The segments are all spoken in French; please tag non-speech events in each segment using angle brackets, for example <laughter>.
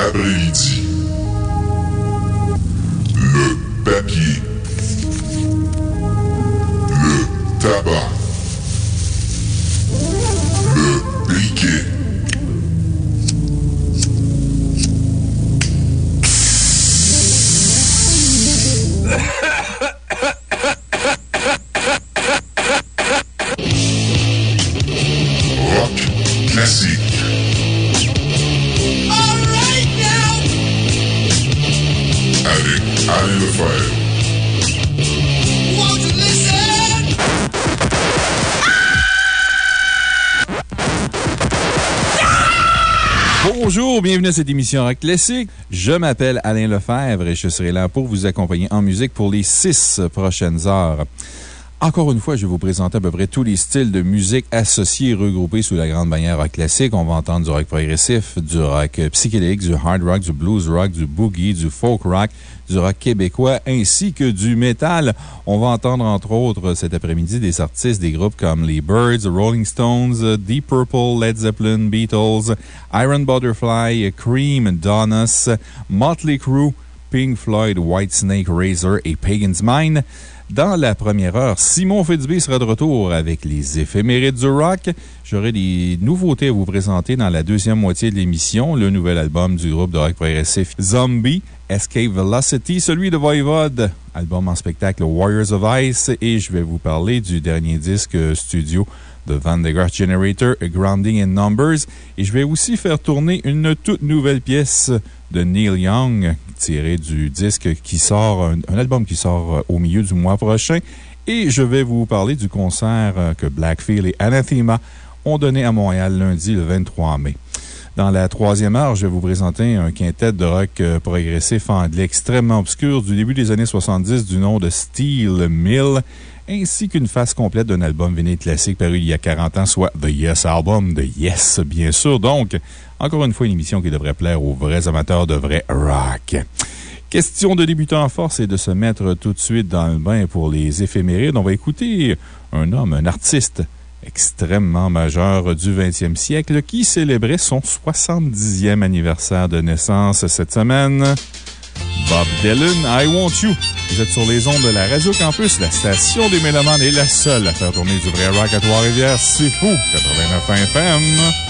Vendredi cette émission Rock Classique. Je m'appelle Alain Lefebvre et je serai là pour vous accompagner en musique pour les six prochaines heures. Encore une fois, je vais vous présenter à peu près tous les styles de musique associés et regroupés sous la grande bannière rock classique. On va entendre du rock progressif, du rock psychédélique, du hard rock, du blues rock, du boogie, du folk rock, du rock québécois, ainsi que du métal. On va entendre, entre autres, cet après-midi, des artistes des groupes comme les Birds, Rolling Stones, Deep Purple, Led Zeppelin, Beatles, Iron Butterfly, Cream, Donuts, Motley Crue, Pink Floyd, Whitesnake, Razor et Pagan's Mind. Dans la première heure, Simon Fitzbee sera de retour avec les éphémérides du rock. J'aurai des nouveautés à vous présenter dans la deuxième moitié de l'émission. Le nouvel album du groupe de rock progressif Zombie, Escape Velocity, celui de Voivode, album en spectacle Warriors of Ice, et je vais vous parler du dernier disque studio de Van de Graaff Generator, Grounding in Numbers. Et je vais aussi faire tourner une toute nouvelle pièce de Neil Young, tirée du disque qui sort, un, album qui sort euh, au milieu du mois prochain. Et je vais vous parler du concert euh, que Blackfield et Anathema ont donné à Montréal lundi le 23 mai. Dans la troisième heure, je vais vous présenter un quintet de rock euh, progressif anglais extrêmement obscur du début des années 70 du nom de Steel Mill ainsi qu'une face complète d'un album vinyle classique paru il y a 40 ans, soit The Yes Album de Yes, bien sûr. Donc, encore une fois, une émission qui devrait plaire aux vrais amateurs de vrai rock. Question de débuter en force et de se mettre tout de suite dans le bain pour les éphémérides. On va écouter un homme, un artiste extrêmement majeur du 20e siècle qui célébrait son 70e anniversaire de naissance cette semaine. Bob Dylan, I Want You. Vous êtes sur les ondes de la Radio Campus, la station des Mélomanes est la seule à faire tourner du vrai rock à Trois-Rivières. C'est fou! 89 FM.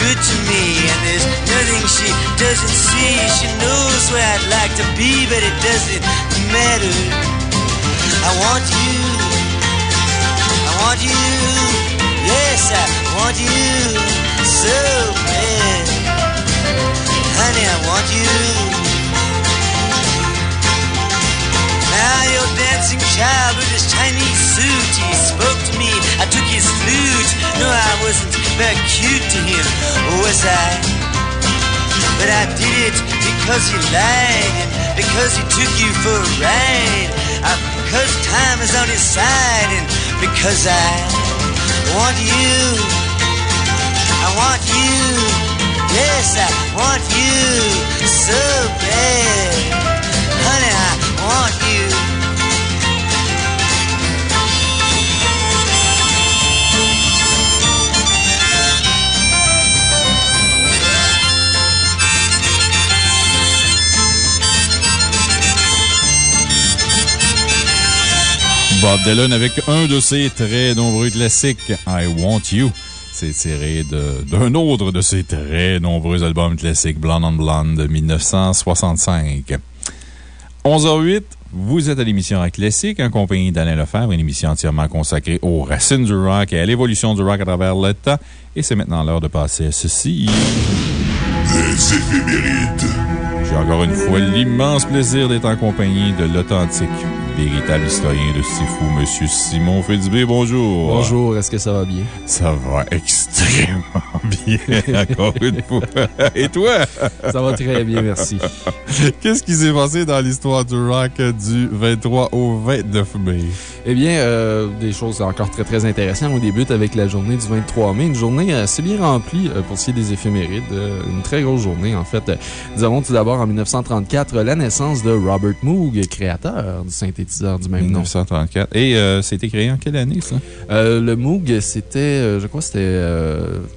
good to me, and there's nothing she doesn't see. She knows where I'd like to be, but it doesn't matter. I want you. I want you. Yes, I want you so bad. Honey, I want you. Now your dancing child with his Chinese suit, he spoke me. I took his flute. No, I wasn't very cute to him, was I? But I did it because he lied and because he took you for a ride. Uh, because time is on his side and because I want you. I want you. Yes, I want you so bad. Honey, I want you. Bob Dylan avec un de ses très nombreux classiques, I Want You. C'est tiré d'un autre de ses très nombreux albums classiques, Blonde on Blonde de 1965. 11h08, vous êtes à l'émission Rock Classique en compagnie d'Alain Lefebvre, une émission entièrement consacrée aux racines du rock et à l'évolution du rock à travers le temps. Et c'est maintenant l'heure de passer à ceci. Les éphémérides. J'ai encore une fois l'immense plaisir d'être en compagnie de l'authentique, véritable historien de Sifu, M. Simon Fitzbé. Bonjour. Bonjour, est-ce que ça va bien? Ça va extrêmement <laughs> bien, encore une fois. Et toi? Ça va très bien, merci. <laughs> Qu'est-ce qui s'est passé dans l'histoire du rock du 23 au 29 mai? Eh bien, euh, des choses encore très, très intéressantes. On débute avec la journée du 23 mai. Une journée assez bien remplie euh, pour ce qui est des éphémérides. Euh, une très grosse journée, en fait. Nous avons tout d'abord en 1934 la naissance de Robert Moog, créateur du synthétiseur du même nom. 1934. Et euh, c'était créé en quelle année, ça? Euh, le Moog, c'était, je crois, c'était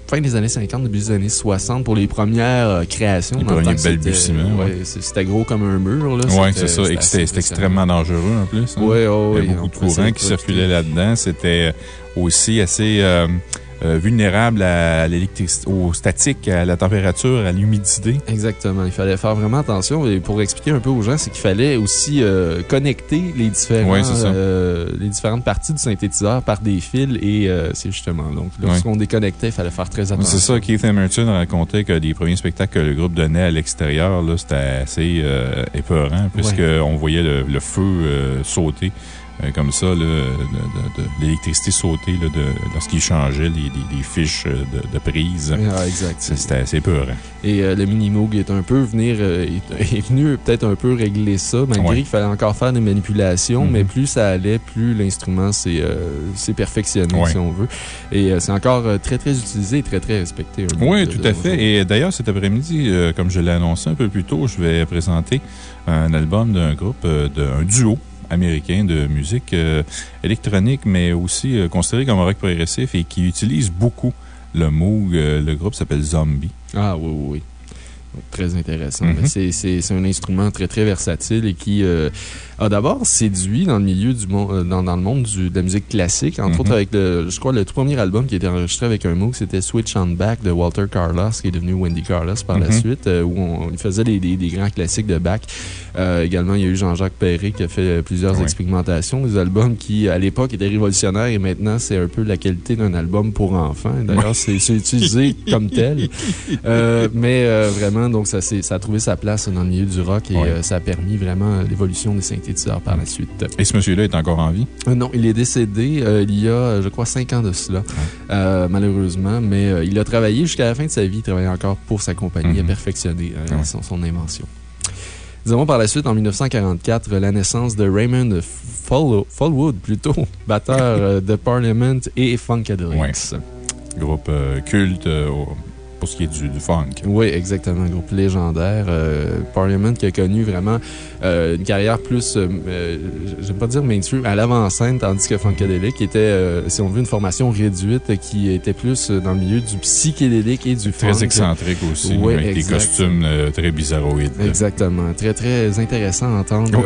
fin des années 50, début des années 60 pour les premières créations. Les premiers balbutiements. Ouais, c'était gros comme un mur. Oui, c'est ça. C'était extrêmement dangereux en plus. Hein? Oui, oui. Il y a beaucoup de courant qui circulait là-dedans. C'était aussi assez. Euh, euh, vulnérable à l'électricité, au statique, à la température, à l'humidité. Exactement. Il fallait faire vraiment attention. Et pour expliquer un peu aux gens, c'est qu'il fallait aussi euh, connecter les, différents, euh, les différentes parties du synthétiseur par des fils. Et c'est justement. Donc, lorsqu'on déconnectait, il fallait faire très attention. C'est ça. Keith Emerson racontait que les premiers spectacles que le groupe donnait à l'extérieur, c'était assez épeurant, puisqu'on voyait le feu sauter. Euh, comme ça, de, l'électricité sautée lorsqu'il changeait les, fiches de, prise. Ah, exact. C'était assez peur. Et euh, le Minimoog est un peu venir, euh, est, <laughs> venu peut-être un peu régler ça, malgré qu'il fallait encore faire des manipulations, mais mm-hmm. plus ça allait, plus l'instrument s'est perfectionné, si on veut. Et c'est encore très, très utilisé et très, très respecté. Oui, tout à fait. Et d'ailleurs, cet après-midi, comme je l'ai annoncé un peu plus tôt, je vais présenter un album d'un groupe, d'un duo américain de musique euh, électronique, mais aussi euh, considéré comme un rock progressif et qui utilise beaucoup le Moog. Euh, le groupe s'appelle Zombie. Ah oui, oui, oui. Très intéressant. Mm-hmm. C'est un instrument très, très versatile et qui a d'abord séduit dans le milieu du monde, dans, dans, le monde du, de la musique classique, entre mm-hmm. autres avec le, je crois, le tout premier album qui a été enregistré avec un Moog, c'était Switch on Back de Walter Carlos, qui est devenu Wendy Carlos par la mm-hmm. suite, où on, il faisait des, des, grands classiques de Bach. Euh, également, il y a eu Jean-Jacques Perret qui a fait plusieurs expérimentations. Des albums qui, à l'époque, étaient révolutionnaires et maintenant, c'est un peu la qualité d'un album pour enfants. D'ailleurs, c'est utilisé comme tel. Euh, mais euh, vraiment, donc, ça, ça a trouvé sa place dans le milieu du rock et ça a permis vraiment l'évolution des synthétiseurs par la suite. Et ce monsieur-là est encore en vie? non, il est décédé il y a, je crois, cinq ans de cela, malheureusement. Mais il a travaillé jusqu'à la fin de sa vie. Il travaillait encore pour sa compagnie, à mhm. perfectionner son invention. Nous avons par la suite, en 1944, la naissance de Raymond Fallwood, plutôt, <laughs> batteur euh, de Parliament et Funkadelics. Groupe euh, culte euh, pour ce qui est du, funk. Oui, exactement. Un groupe légendaire. Euh, Parliament qui a connu vraiment euh, une carrière plus, euh, je ne vais pas dire mainstream, à l'avant-scène, tandis que Funkadelic était, si on veut, une formation réduite qui était plus dans le milieu du psychédélique et du funk. Très excentrique aussi, avec des costumes très bizarroïdes. Exactement. Très, très intéressant à entendre.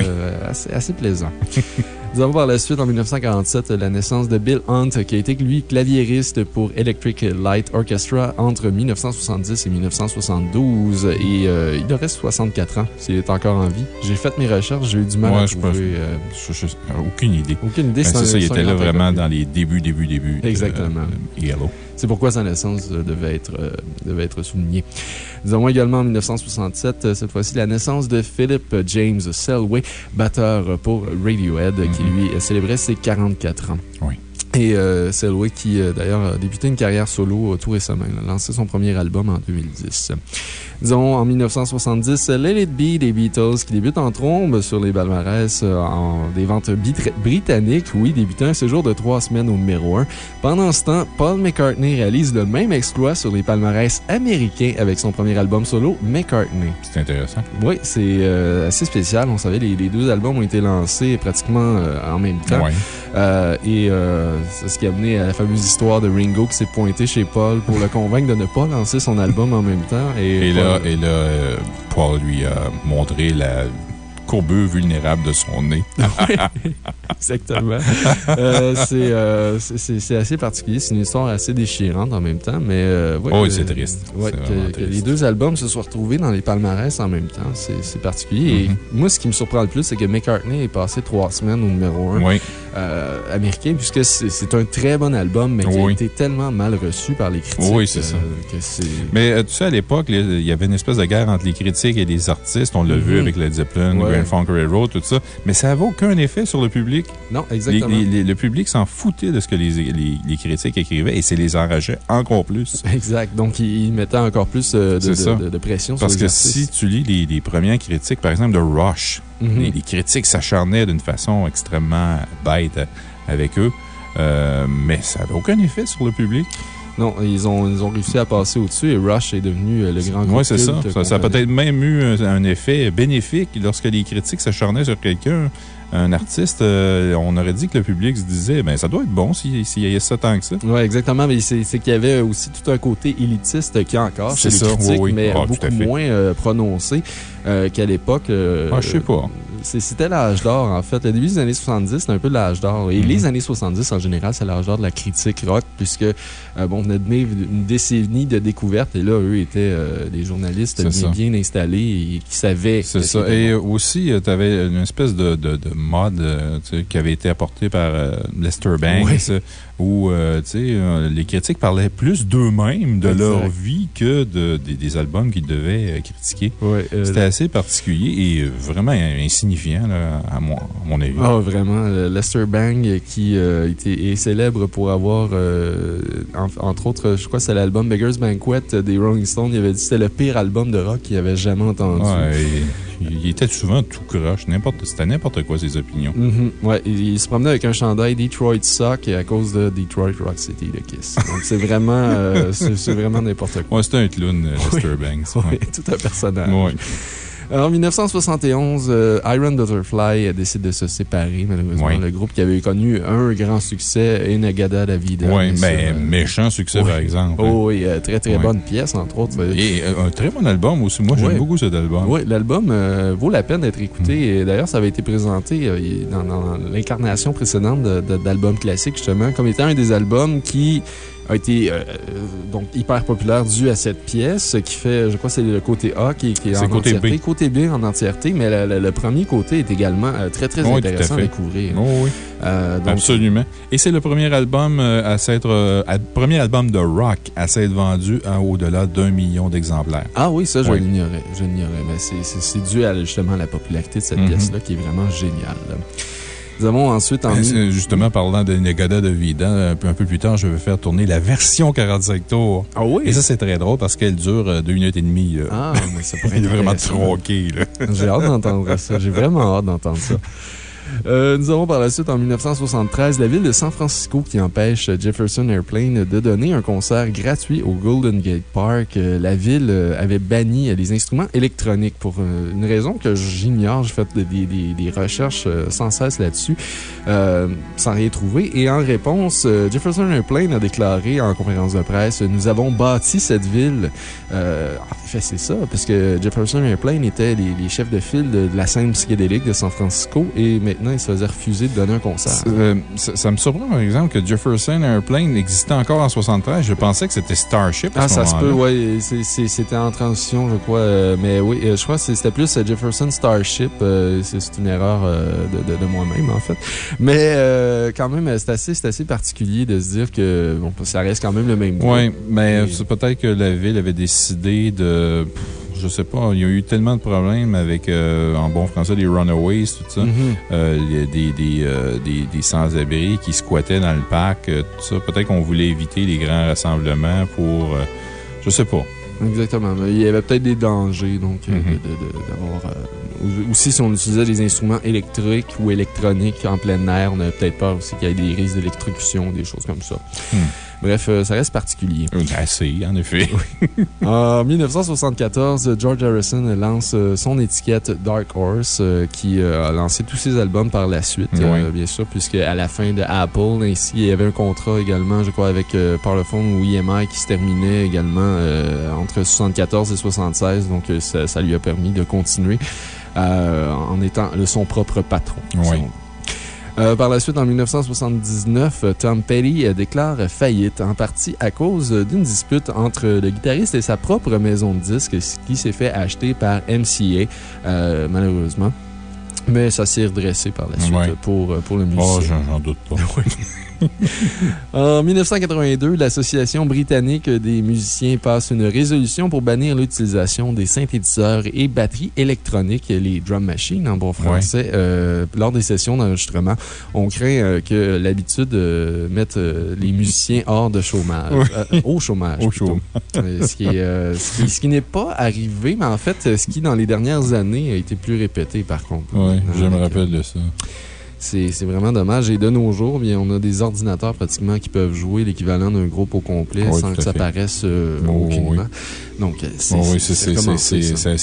assez, assez plaisant. <laughs> Nous avons par la suite, en 1947, la naissance de Bill Hunt, qui a été, lui, claviériste pour Electric Light Orchestra entre 1970 et 1972. Et euh, il reste 64 ans, s'il est encore en vie. J'ai fait mes recherches, j'ai eu du mal à trouver... Euh, aucune idée. Aucune idée. C'est ça, il était là vraiment dans les débuts, débuts, débuts. Exactement. Yellow. C'est pourquoi sa naissance euh, devait être, devait être soulignée. Nous avons également en 1967, euh, cette fois-ci, la naissance de Philip James Selway, batteur pour Radiohead, qui mhm. lui célébrait ses 44 ans. Oui. Et euh, Selway, qui d'ailleurs a débuté une carrière solo tout récemment, il a lancé son premier album en 2010. Disons, en 1970, Let It Be des Beatles, qui débute en trombe sur les palmarès en des ventes britanniques, oui, débutant un séjour de trois semaines au numéro 1. Pendant ce temps, Paul McCartney réalise le même exploit sur les palmarès américains avec son premier album solo, McCartney. C'est intéressant. Oui, c'est assez spécial. On savait, les, les, deux albums ont été lancés pratiquement en même temps. et c'est ce qui a mené à la fameuse histoire de Ringo qui s'est pointé chez Paul pour le convaincre de ne pas lancer son album en même temps. Et, là, et là euh, Paul lui a montré la courbure vulnérable de son nez. <laughs> Exactement. Euh, euh, c'est assez particulier. C'est une histoire assez déchirante en même temps. Mais, euh, oh, c'est triste. que, les deux albums se soient retrouvés dans les palmarès en même temps, c'est particulier. Et mm-hmm. moi, ce qui me surprend le plus, c'est que McCartney est passé trois semaines au numéro un américain, puisque c'est un très bon album, mais qui a été tellement mal reçu par les critiques. Oui, c'est ça. mais tu sais, à l'époque, il y avait une espèce de guerre entre les critiques et les artistes. On l'a vu mm-hmm. avec Led Zeppelin, Grand Funk Railroad, tout ça. Mais ça n'avait aucun effet sur le public. Non, exactement. le public s'en foutait de ce que les, les, critiques écrivaient et c'est les enrageait encore plus. <laughs> Exact. Donc, ils mettaient encore plus euh, de, de, pression Parce sur les Parce que si tu lis les, premières critiques, par exemple de Rush, mhm. les, critiques s'acharnaient d'une façon extrêmement bête avec eux, euh, mais ça n'avait aucun effet sur le public. Non, ils ont, ils ont réussi à passer au-dessus et Rush est devenu euh, le grand groupe. Oui, c'est ça. Ça, a peut-être même eu un, effet bénéfique lorsque les critiques s'acharnaient sur quelqu'un un artiste, euh, on aurait dit que le public se disait, ben, ça doit être bon s'il y a ça tant que ça. Oui, exactement. Mais c'est qu'il y avait aussi tout un côté élitiste qui a encore chez les critiques, mais ah, beaucoup moins euh, prononcé euh, qu'à l'époque. ah, je sais pas. C'était l'âge d'or, en fait. Le début des années 70, c'était un peu l'âge d'or. Et les mhm. années 70, en général, c'est l'âge d'or de la critique rock, puisque, bon, on venait de une décennie de découvertes, et là, eux étaient des journalistes bien, installés et qui savaient. C'est ça. Et aussi, tu avais une espèce de mode euh, qui avait été apporté par euh, Lester Banks, où euh, les critiques parlaient plus d'eux-mêmes, de leur vie, que de, des, albums qu'ils devaient critiquer. C'était assez particulier et vraiment insignifiant, à, mon, mon avis. Ah, vraiment. Lester Bang, qui était, est célèbre pour avoir, entre autres, je crois que c'est l'album Beggar's Banquet des Rolling Stones. Il avait dit que c'était le pire album de rock qu'il avait jamais entendu. Il était souvent tout croche. C'était n'importe quoi, ses opinions. Mm ouais, il, se promenait avec un chandail Detroit Suck et à cause de Detroit Rock City de Kiss. Donc, c'est vraiment, euh, c'est vraiment n'importe quoi. Ouais, c'était un clown, euh, Lester Banks. Oui, tout un personnage. En 1971, euh, Iron Butterfly décide de se séparer, malheureusement. Le groupe qui avait connu un grand succès, Enagada Davida. Oui, mais euh, méchant succès, par exemple. Oh, oui, euh, très très bonne pièce, entre autres. Et un très bon album aussi. Moi, j'aime beaucoup cet album. Oui, l'album vaut la peine d'être écouté. Mm. D'ailleurs, ça avait été présenté dans, l'incarnation précédente d'albums classiques, justement, comme étant un des albums qui a été euh, donc hyper populaire dû à cette pièce, qui fait, je crois c'est le côté A qui, est, en côté entièreté. B. Côté B en entièreté, mais le, premier côté est également euh, très, très intéressant à, découvrir. Oh, oui. Euh, Absolument. Et c'est le premier album à s'être, premier album de rock à s'être vendu à au-delà d'un million d'exemplaires. Ah oui, ça, je l'ignorais. Je l'ignorais. Mais c'est dû à justement la popularité de cette mm-hmm. pièce-là qui est vraiment géniale. Nous avons ensuite en. Ben, justement, parlant de Negada de Vida, un peu, un peu plus tard, je vais faire tourner la version 45 tours. Ah oui? Et ça, c'est très drôle parce qu'elle dure euh, deux minutes et demie. Ah, mais ça pourrait <laughs> être vraiment tronqué, J'ai hâte d'entendre ça. J'ai vraiment hâte d'entendre ça. <laughs> Euh, nous avons par la suite, en 1973, la ville de San Francisco qui empêche Jefferson Airplane de donner un concert gratuit au Golden Gate Park. Euh, la ville euh, avait banni les instruments électroniques pour une raison que j'ignore. J'ai fait des, recherches sans cesse là-dessus, sans rien trouver. Et en réponse, Jefferson Airplane a déclaré en conférence de presse Nous avons bâti cette ville. en fait, c'est ça, parce que Jefferson Airplane était les, chefs de file de, la scène psychédélique de San Francisco et maintenant, il se faisait refuser de donner un concert. Euh, ça, me surprend, par exemple, que Jefferson Airplane existait encore en 1973. Je pensais que c'était Starship. À ah, ça se peut, oui. C'était en transition, je crois. Euh, mais oui, euh, je crois que c'était plus Jefferson Starship. c'est une erreur de, moi-même, en fait. Mais quand même, c'est assez, assez particulier de se dire que bon, ça reste quand même le même Oui, mais c'est peut-être que la ville avait décidé de je sais pas, il y a eu tellement de problèmes avec, euh, en bon français, les runaways, tout ça. Mhm. des, des, des, des sans-abri qui squattaient dans le parc, tout ça. Peut-être qu'on voulait éviter les grands rassemblements pour. je sais pas. Exactement. Il y avait peut-être des dangers, donc, Mhm. d'avoir. aussi, si on utilisait des instruments électriques ou électroniques en plein air, on avait peut-être peur aussi qu'il y ait des risques d'électrocution, des choses comme ça. Hmm. Bref, ça reste particulier. Assez, en effet. <laughs> en 1974, George Harrison lance son étiquette Dark Horse, qui a lancé tous ses albums par la suite, Oui. bien sûr, puisque à la fin de Apple, ainsi, il y avait un contrat également, je crois, avec Parlophone ou EMI qui se terminait également entre 74 et 76, donc ça, ça lui a permis de continuer. Euh, en étant le, son propre patron. Oui. Euh, par la suite, en 1979, Tom Petty déclare faillite, en partie à cause d'une dispute entre le guitariste et sa propre maison de disques, qui s'est fait acheter par MCA, euh, malheureusement. Mais ça s'est redressé par la suite pour, pour le musicien. Oh, j'en doute pas. <laughs> <laughs> en 1982, l'Association britannique des musiciens passe une résolution pour bannir l'utilisation des synthétiseurs et batteries électroniques, les drum machines en bon français, ouais. euh, lors des sessions d'enregistrement. On craint euh, que l'habitude euh, mette les musiciens hors de chômage, oui. au chômage. Au chômage. ce qui, ce qui n'est pas arrivé, mais en fait, ce qui, dans les dernières années, a été plus répété, par contre. Oui, je me rappelle de ça. C'est vraiment dommage. Et de nos jours, bien, on a des ordinateurs pratiquement qui peuvent jouer l'équivalent d'un groupe au complet oui, sans que ça paraisse euh, oh, aucunement. Oui. Donc, c'est oh, oui,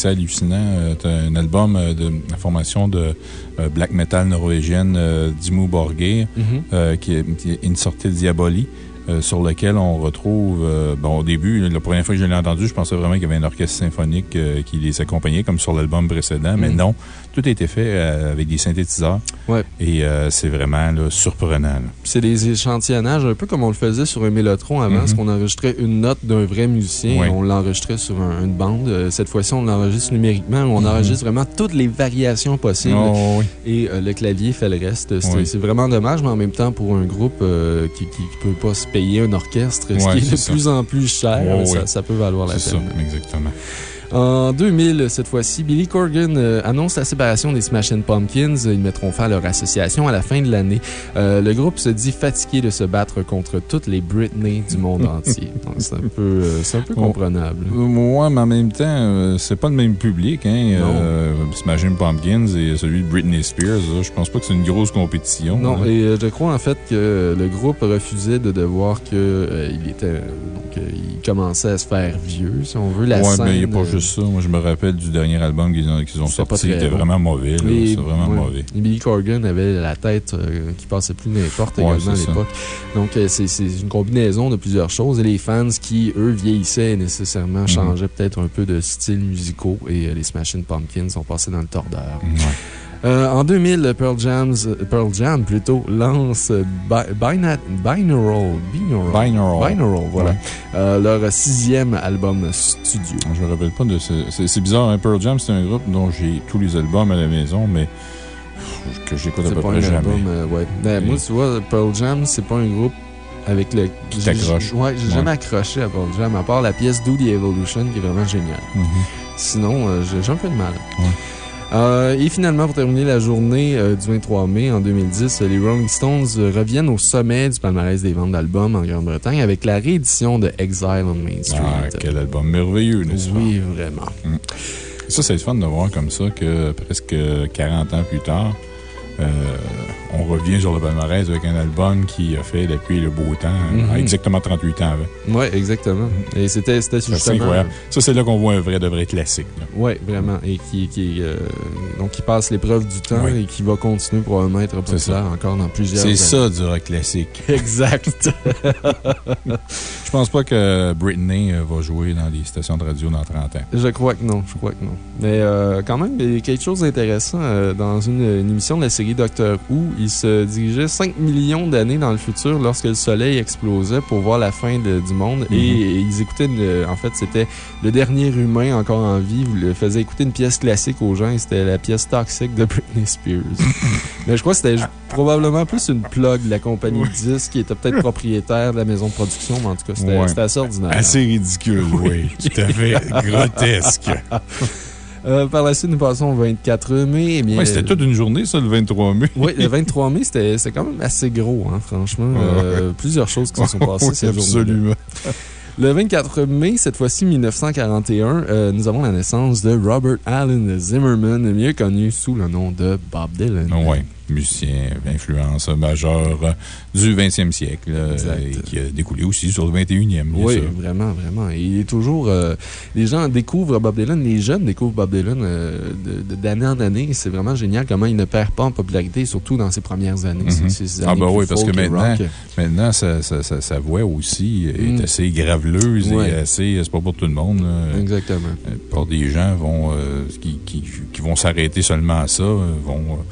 hallucinant. As un album de la formation de euh, black metal norvégienne euh, Dimmu Borgir, mm -hmm. qui, est, qui est une sortie de Diaboli. Euh, sur lequel on retrouve, euh, bon, au début, la première fois que je l'ai entendu, je pensais vraiment qu'il y avait un orchestre symphonique euh, qui les accompagnait, comme sur l'album précédent, mais Mm. non, tout a été fait avec des synthétiseurs. Ouais. Et c'est vraiment là, surprenant. C'est des échantillonnages, un peu comme on le faisait sur un mélotron avant, Mm -hmm. parce qu'on enregistrait une note d'un vrai musicien Ouais. et on l'enregistrait sur un, une bande. Cette fois-ci, on l'enregistre numériquement, on Mm -hmm. enregistre vraiment toutes les variations possibles. Oh, oui. Et le clavier fait le reste. C'est oui. vraiment dommage, mais en même temps, pour un groupe euh, qui ne peut pas se payer un orchestre, ce Ouais, qui est de ça. plus en plus cher, Oh, ça, oui. ça, peut valoir la peine. Ça, exactement. En 2000, cette fois-ci, Billy Corgan euh, annonce la séparation des Smashing Pumpkins. Ils mettront fin à leur association à la fin de l'année. Euh, le groupe se dit fatigué de se battre contre toutes les Britney du monde <laughs> entier. C'est un peu, euh, un peu comprenable. Moi, mais en même temps, euh, c'est pas le même public. Hein, Smashing Pumpkins et celui de Britney Spears. Là, je pense pas que c'est une grosse compétition. Non, hein. et je crois en fait que le groupe refusait de devoir que il était. donc, il commençait à se faire vieux, si on veut. La ouais, scène, mais il n'y a pas juste ça. Moi, je me rappelle du dernier album qu'ils ont, sorti. C'était vraiment mauvais. C'était vraiment ouais. mauvais. Billy Corgan avait la tête euh, qui passait plus n'importe ouais, également à l'époque. Donc, euh, c'est une combinaison de plusieurs choses. Et les fans qui, eux, vieillissaient nécessairement Mhm. changeaient mm -hmm. peut-être un peu de style musicaux. Et euh, les Smashing Pumpkins sont passés dans le tordeur. Ouais. Euh, en 2000, Pearl, Jam's, Pearl Jam plutôt, lance Bi Binaural, Binaural, Binaural, Binaural voilà, ouais. euh, leur sixième album studio. Je me rappelle pas de ce. C'est bizarre, hein? Pearl Jam, c'est un groupe dont j'ai tous les albums à la maison, mais que j'écoute à peu près jamais. Album, euh, ouais. ben, moi, tu vois, Pearl Jam, c'est pas un groupe avec le. T'accroches. Ouais, j'ai jamais accroché à Pearl Jam, à part la pièce Do the Evolution qui est vraiment géniale. Mm -hmm. Sinon, euh, j'ai un peu de mal. Ouais. Euh, et finalement, pour terminer la journée euh, du 23 mai en 2010, les Rolling Stones reviennent au sommet du palmarès des ventes d'albums en Grande-Bretagne avec la réédition de Exile on Main Street. Ah, quel album merveilleux, n'est-ce pas? Oui, vraiment. Mm. Ça, c'est fun de voir comme ça que presque 40 ans plus tard, euh, on revient sur le palmarès avec un album qui a fait la pluie et le beau temps, mm -hmm. exactement 38 ans avant. Oui, exactement. Et c'était justement. incroyable. Ça, c'est là qu'on voit un vrai de vrai classique. Oui, vraiment. Et qui, qui, euh, donc, qui passe l'épreuve du temps ouais. et qui va continuer probablement à être populaire encore dans plusieurs C'est ça du rock classique. <laughs> Exact. <laughs> Je pense pas que Britney euh, va jouer dans les stations de radio dans 30 ans. Je crois que non. Je crois que non. Mais euh, quand même, il y a quelque chose d'intéressant euh, dans une, une, émission de la série série Doctor Who. Ils se dirigeaient 5 millions d'années dans le futur lorsque le soleil explosait pour voir la fin du monde. Et Mhm. ils écoutaient, une- en fait, c'était le dernier humain encore en vie. Vous le faisiez écouter une pièce classique aux gens et c'était la pièce Toxic de <laughs> Britney Spears. <laughs> Mais je crois que c'était probablement plus une plug de la compagnie de disques qui était peut-être <laughs> propriétaire de la maison de production, mais en tout cas, c'était assez ordinaire. Assez ridicule, oui. Tout à fait grotesque. Euh, par la suite, nous passons au 24 mai. Eh Ouais, c'était toute une journée, ça, le 23 mai. Oui, le <laughs> 23 mai, c'était quand même assez gros, hein, franchement. Euh, plusieurs choses qui se sont <laughs> passées Oui, cette journée. absolument. Le 24 mai, cette fois-ci 1941, euh, nous avons la naissance de Robert Allen Zimmerman, mieux connu sous le nom de Bob Dylan. Oui, musicien, influence majeure du 20e siècle, euh, et qui a découlé aussi sur le 21e, bien Oui, sûr. vraiment, vraiment. Et il est toujours. euh, les gens découvrent Bob Dylan, les jeunes découvrent Bob Dylan euh, d'année en année. C'est vraiment génial comment il ne perd pas en popularité, surtout dans ses premières années. Mhm. Ah, ben oui, parce que maintenant, maintenant sa, sa- sa- sa voix aussi est Mm. assez graveleuse et assez. C'est pas pour tout le monde. là. Exactement. Euh, Pour des gens vont, euh, qui, qui, qui vont s'arrêter seulement à ça, euh, vont euh, euh,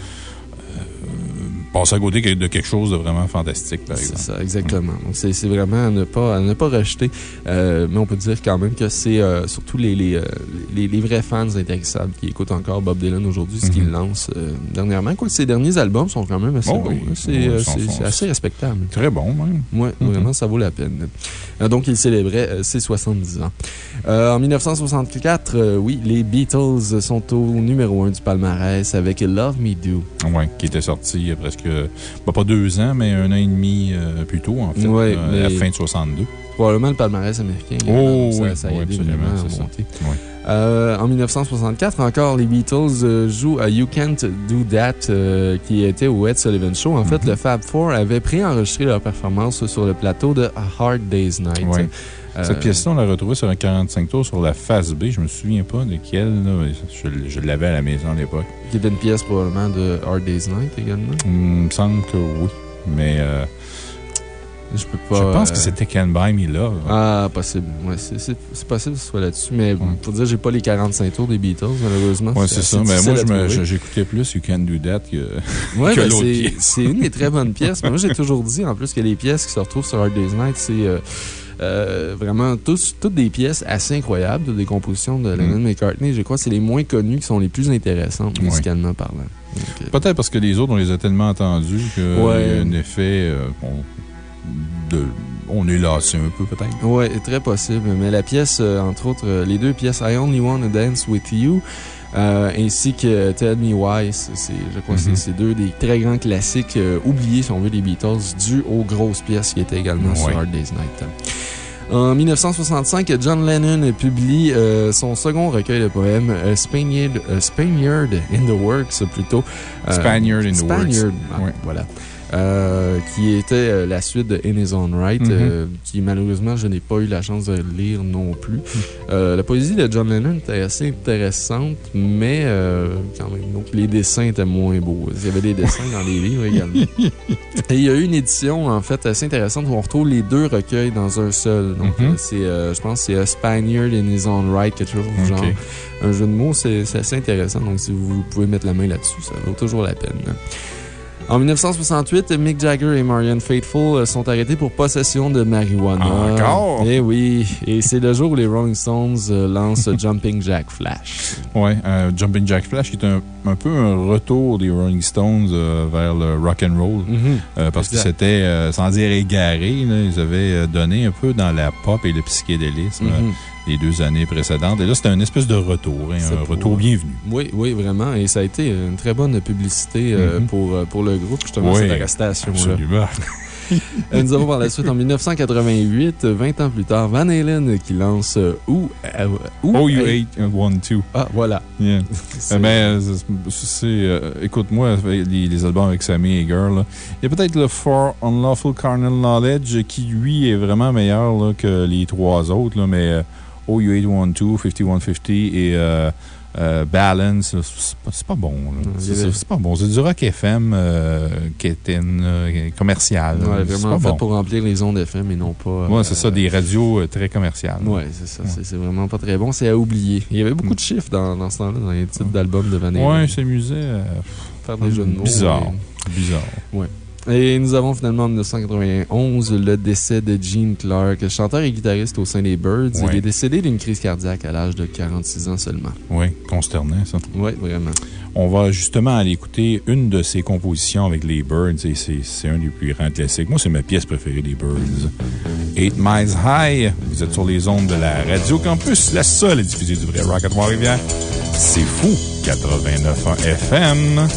passer à côté de quelque chose de vraiment fantastique, par C'est exemple. ça, exactement. Donc, c'est c'est vraiment à ne pas, à ne pas rejeter. Euh, mais on peut dire quand même que c'est euh, surtout les, les, euh, les, les vrais fans intéressables qui écoutent encore Bob Dylan aujourd'hui, ce qu'il Mhm. lance euh, dernièrement. Quoi, ses derniers albums sont quand même assez Oh bons. oui. C'est Oui, c'est- c'est assez respectable. Très bon, même. Oui, Mhm. vraiment, ça vaut la peine. Donc, il célébrait ses 70 ans. En 1964, euh, oui, les Beatles sont au numéro 1 du palmarès avec Love Me Do. Oui, qui était sorti a presque, bah, pas deux ans, mais un an et demi euh, plus tôt, en fait, Ouais, euh, à la fin de 62. Probablement le palmarès américain. Oh, donc oui, ça, a oui, aidé absolument, à monter. Oui. Euh, en 1964, encore, les Beatles euh, jouent à You Can't Do That, euh, qui était au Ed Sullivan Show. En fait, Mhm. le Fab Four avait préenregistré leur performance sur le plateau de A Hard Day's Night. Euh, Cette pièce-là, on l'a retrouvée sur un 45 tours sur la face B. Je me souviens pas de quelle. Je, je l'avais à la maison à l'époque. Qui était une pièce probablement de Hard Day's Night également. Il me semble que oui. Mais euh, Je peux pas. je pense euh, que c'était Can Buy Me Love. Ah, possible. Ouais, c'est possible que ce soit là-dessus. Mais Ouais. pour dire, j'ai pas les 45 tours des Beatles, malheureusement. Oui, c'est ça. Mais moi, j'écoutais plus You Can Do That que. Ouais, <laughs> que ben, l'autre c'est pièce. c'est une des très bonnes pièces. Mais moi, j'ai toujours dit, en plus, que les pièces qui se retrouvent sur Hard Day's Night, c'est euh, euh, vraiment tous- toutes des pièces assez incroyables, toutes des compositions de Lennon Mm. McCartney. Je crois que c'est les moins connues qui sont les plus intéressantes, musicalement parlant. Euh, Peut-être parce que les autres, on les a tellement entendus qu'il Ouais. y a un effet. euh, bon, de, on est lassé un peu, peut-être. Ouais, très possible. Mais la pièce, euh, entre autres, euh, les deux pièces I Only Wanna Dance With You, euh, ainsi que Tell Me Why, c'est, je crois que c'est- Mhm. c'est deux des très grands classiques euh, oubliés, si on veut, des Beatles, dus aux grosses pièces qui étaient également sur. Hard Day's Night. En 1965, John Lennon publie euh, son second recueil de poèmes, Spaniard, Spaniard in the Works, plutôt. Spaniard in the Works. ah, Ouais. voilà. Euh, qui était euh, la suite de In His Own Right, Mhm. euh, qui malheureusement je n'ai pas eu la chance de lire non plus. Mhm. Euh, la poésie de John Lennon était assez intéressante, mais quand même, donc les dessins étaient moins beaux. Il y avait des dessins dans les livres également. <laughs> Et il y a eu une édition, en fait, assez intéressante où on retrouve les deux recueils dans un seul. Donc, Mhm. euh, c'est, je pense que c'est A Spaniard in His Own Right, quelque chose du genre. Un jeu de mots, c'est assez intéressant. Donc, si vous pouvez mettre la main là-dessus, ça vaut toujours la peine. En 1968, Mick Jagger et Marianne Faithfull euh, sont arrêtés pour possession de marijuana. Encore? Eh oui. Et c'est le jour où les Rolling Stones euh, lancent <laughs> Jumping Jack Flash. Oui, euh, Jumping Jack Flash, qui est un, un peu un retour des Rolling Stones euh, vers le rock and roll. Euh, parce c'était, euh, sans dire égaré, là, ils avaient donné un peu dans la pop et le psychédélisme Mhm. Les deux années précédentes. Et là, c'était un espèce de retour, hein, un pour- retour bienvenu. Oui, oui, vraiment. Et ça a été une très bonne publicité euh, Mhm. pour, euh, pour le groupe, justement, Oui, cette arrestation-là. Absolument. <laughs> Euh, Nous avons par la suite, en 1988, 20 ans plus tard, Van Halen qui lance euh, Who, euh, Who Oh, you one, two. Ah, voilà. Yeah. <laughs> C'est- Euh, ben, euh, Écoute-moi, les, les albums avec Sammy Hagar, là. Il y a peut-être le For Unlawful Carnal Knowledge qui, lui, est vraiment meilleur là, que les trois autres, là, mais euh, Oh, You 812, 5150 et euh, euh, Balance, c'est pas, bon. C'est pas bon. C'est du rock FM euh, qui était euh, commercial. Ouais, c'est vraiment pas fait bon. pour remplir les ondes FM et non pas. Euh, c'est ça, des radios très commerciales. Ouais, c'est ça. c'est- C'est vraiment pas très bon. C'est à oublier. Il y avait beaucoup de chiffres dans, dans ce temps-là, dans les titres d'albums de Van Halen. Ouais, il s'amusait à faire des jeux de mots. Bizarre. Bizarre. Ouais. Et nous avons finalement en 1991 le décès de Gene Clark, chanteur et guitariste au sein des Birds. Il est décédé d'une crise cardiaque à l'âge de 46 ans seulement. Oui, consternant, ça. Oui, vraiment. On va justement aller écouter une de ses compositions avec les Birds et c'est un des plus grands classiques. Moi, c'est ma pièce préférée des Birds. Eight Miles High. Vous êtes sur les ondes de la Radio Campus, la seule à diffuser du vrai rock à Trois-Rivières. C'est fou, 89 FM.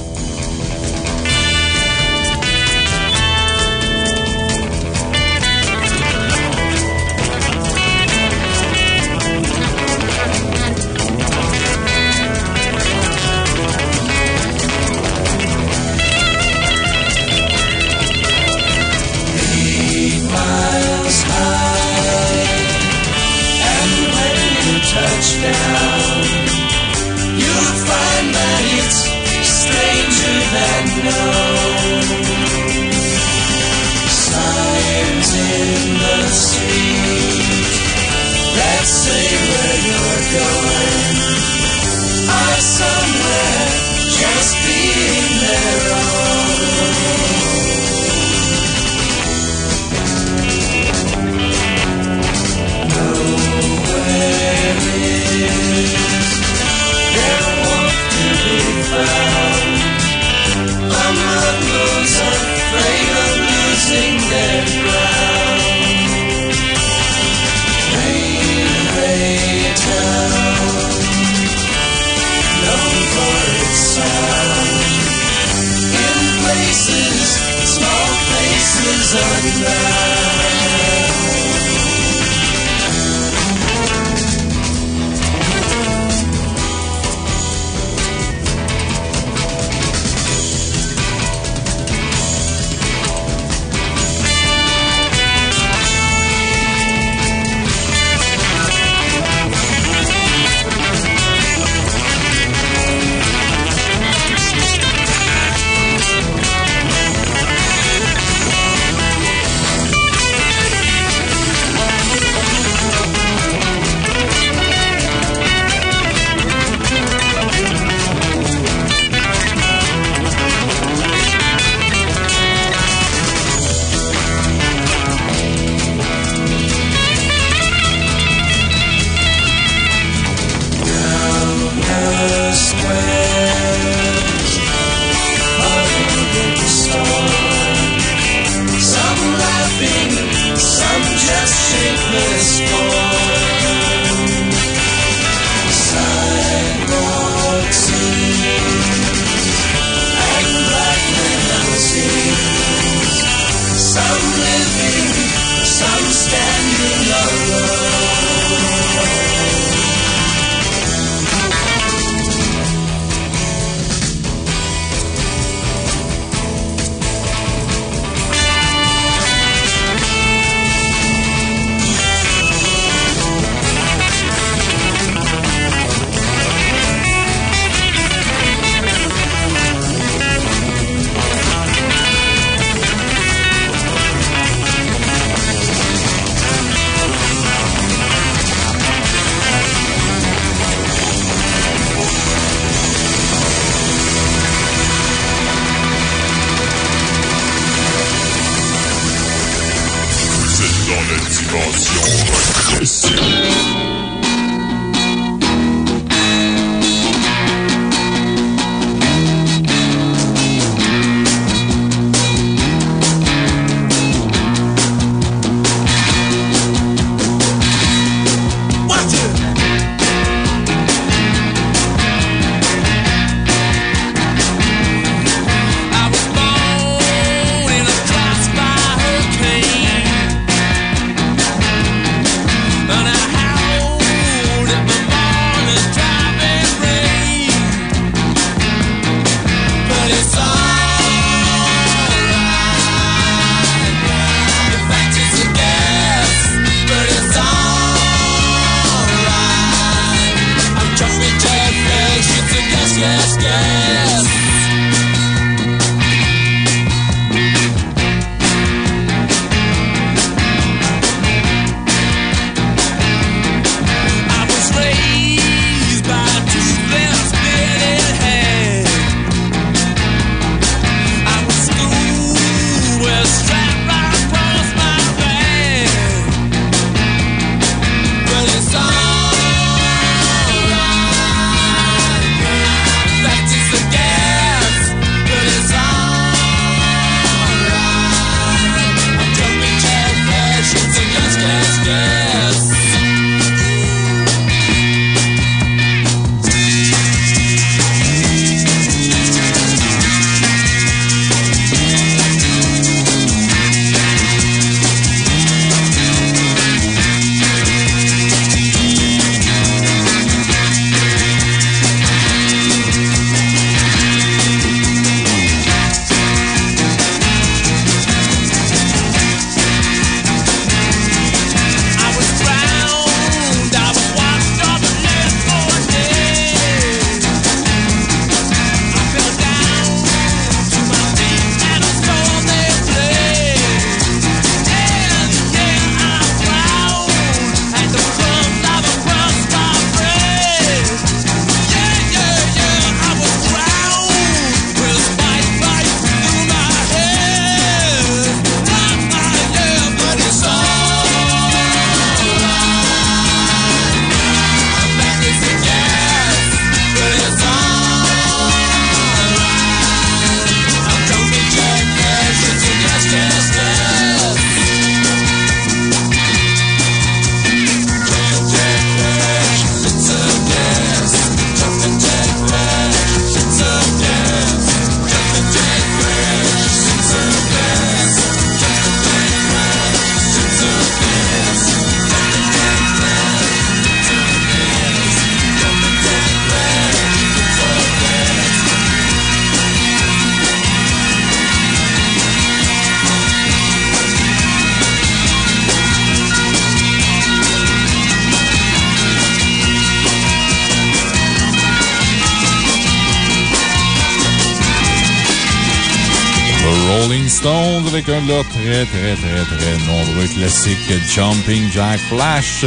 Avec un de leurs très, très, très, très nombreux classiques, Jumping Jack Flash.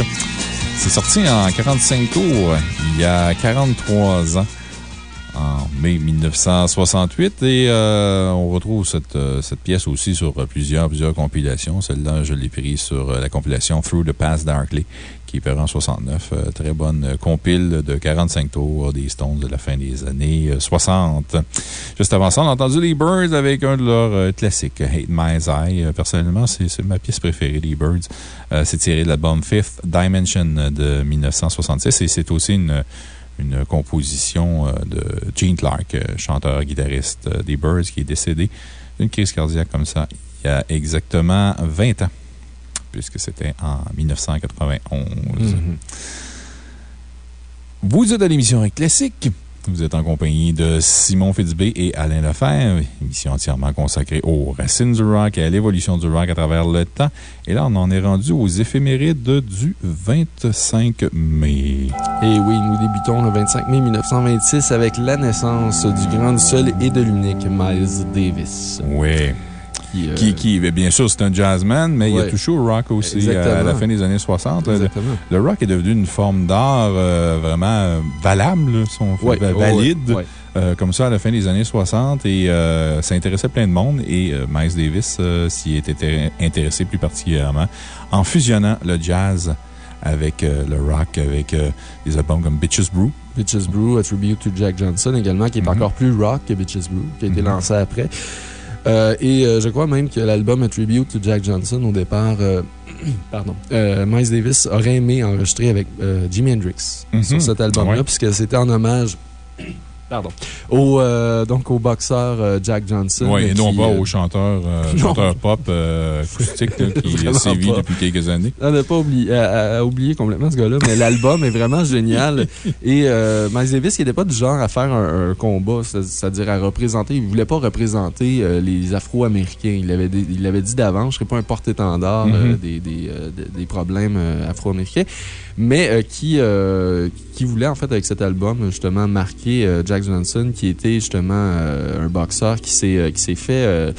C'est sorti en 45 tours il y a 43 ans en mai 1968. Et euh, on retrouve cette, euh, cette, pièce aussi sur plusieurs, plusieurs compilations. Celle-là, je l'ai prise sur euh, la compilation Through the Past Darkly, qui est en 69. très bonne compile de 45 tours des Stones de la fin des années 60. Juste avant ça, on a entendu les Birds avec un de leurs classiques, Hate My Eye. personnellement, c'est ma pièce préférée, les Birds. c'est tiré de l'album Fifth Dimension de 1966 et c'est aussi une une composition euh, de Gene Clark, euh, chanteur-guitariste euh, des Birds, qui est décédé d'une crise cardiaque comme ça il y a exactement 20 ans, puisque c'était en 1991. Mm-hmm. Vous êtes à l'émission Classique. Vous êtes en compagnie de Simon Fitzbé et Alain Lefebvre, émission entièrement consacrée aux racines du rock et à l'évolution du rock à travers le temps. Et là, on en est rendu aux éphémérides du 25 mai. Et oui, nous débutons le 25 mai 1926 avec la naissance du grand, du seul et de l'unique Miles Davis. Oui. Euh, qui, qui, bien sûr, c'est un jazzman, mais il a touché au rock aussi euh, à la fin des années 60. Le, rock est devenu une forme d'art euh, vraiment valable, valide. comme ça à la fin des années 60 et ça intéressait plein de monde et Miles Davis s'y était intéressé plus particulièrement en fusionnant le jazz avec le rock, avec des albums comme Bitches Brew. Bitches Brew, A Tribute to Jack Johnson également, qui est mm-hmm. encore plus rock que Bitches Brew, qui a été mm-hmm. lancé après. Euh, et euh, je crois même que l'album A Tribute to Jack Johnson, au départ, euh, <clears throat> pardon, Miles Davis aurait aimé enregistrer avec Jimi Hendrix sur mhm. cet album-là, puisque c'était en hommage Pardon. Au, euh, donc, au boxeur euh, Jack Johnson. Oui, et non pas euh, au chanteur, <laughs> chanteur pop acoustique qui <laughs> sévit depuis quelques années. On n'a pas oublié, à, complètement ce gars-là, mais l'album est vraiment génial. <laughs> Et Miles Davis, il n'était pas du genre à faire un, combat, c'est-à-dire à représenter. Il ne voulait pas représenter les Afro-Américains. Il avait, il avait dit d'avant, je ne serais pas un porte-étendard mm-hmm. des, des, des, problèmes afro-américains mais qui, qui voulait, en fait, avec cet album, justement, marquer euh, Johnson, qui était justement un boxeur qui s'est fait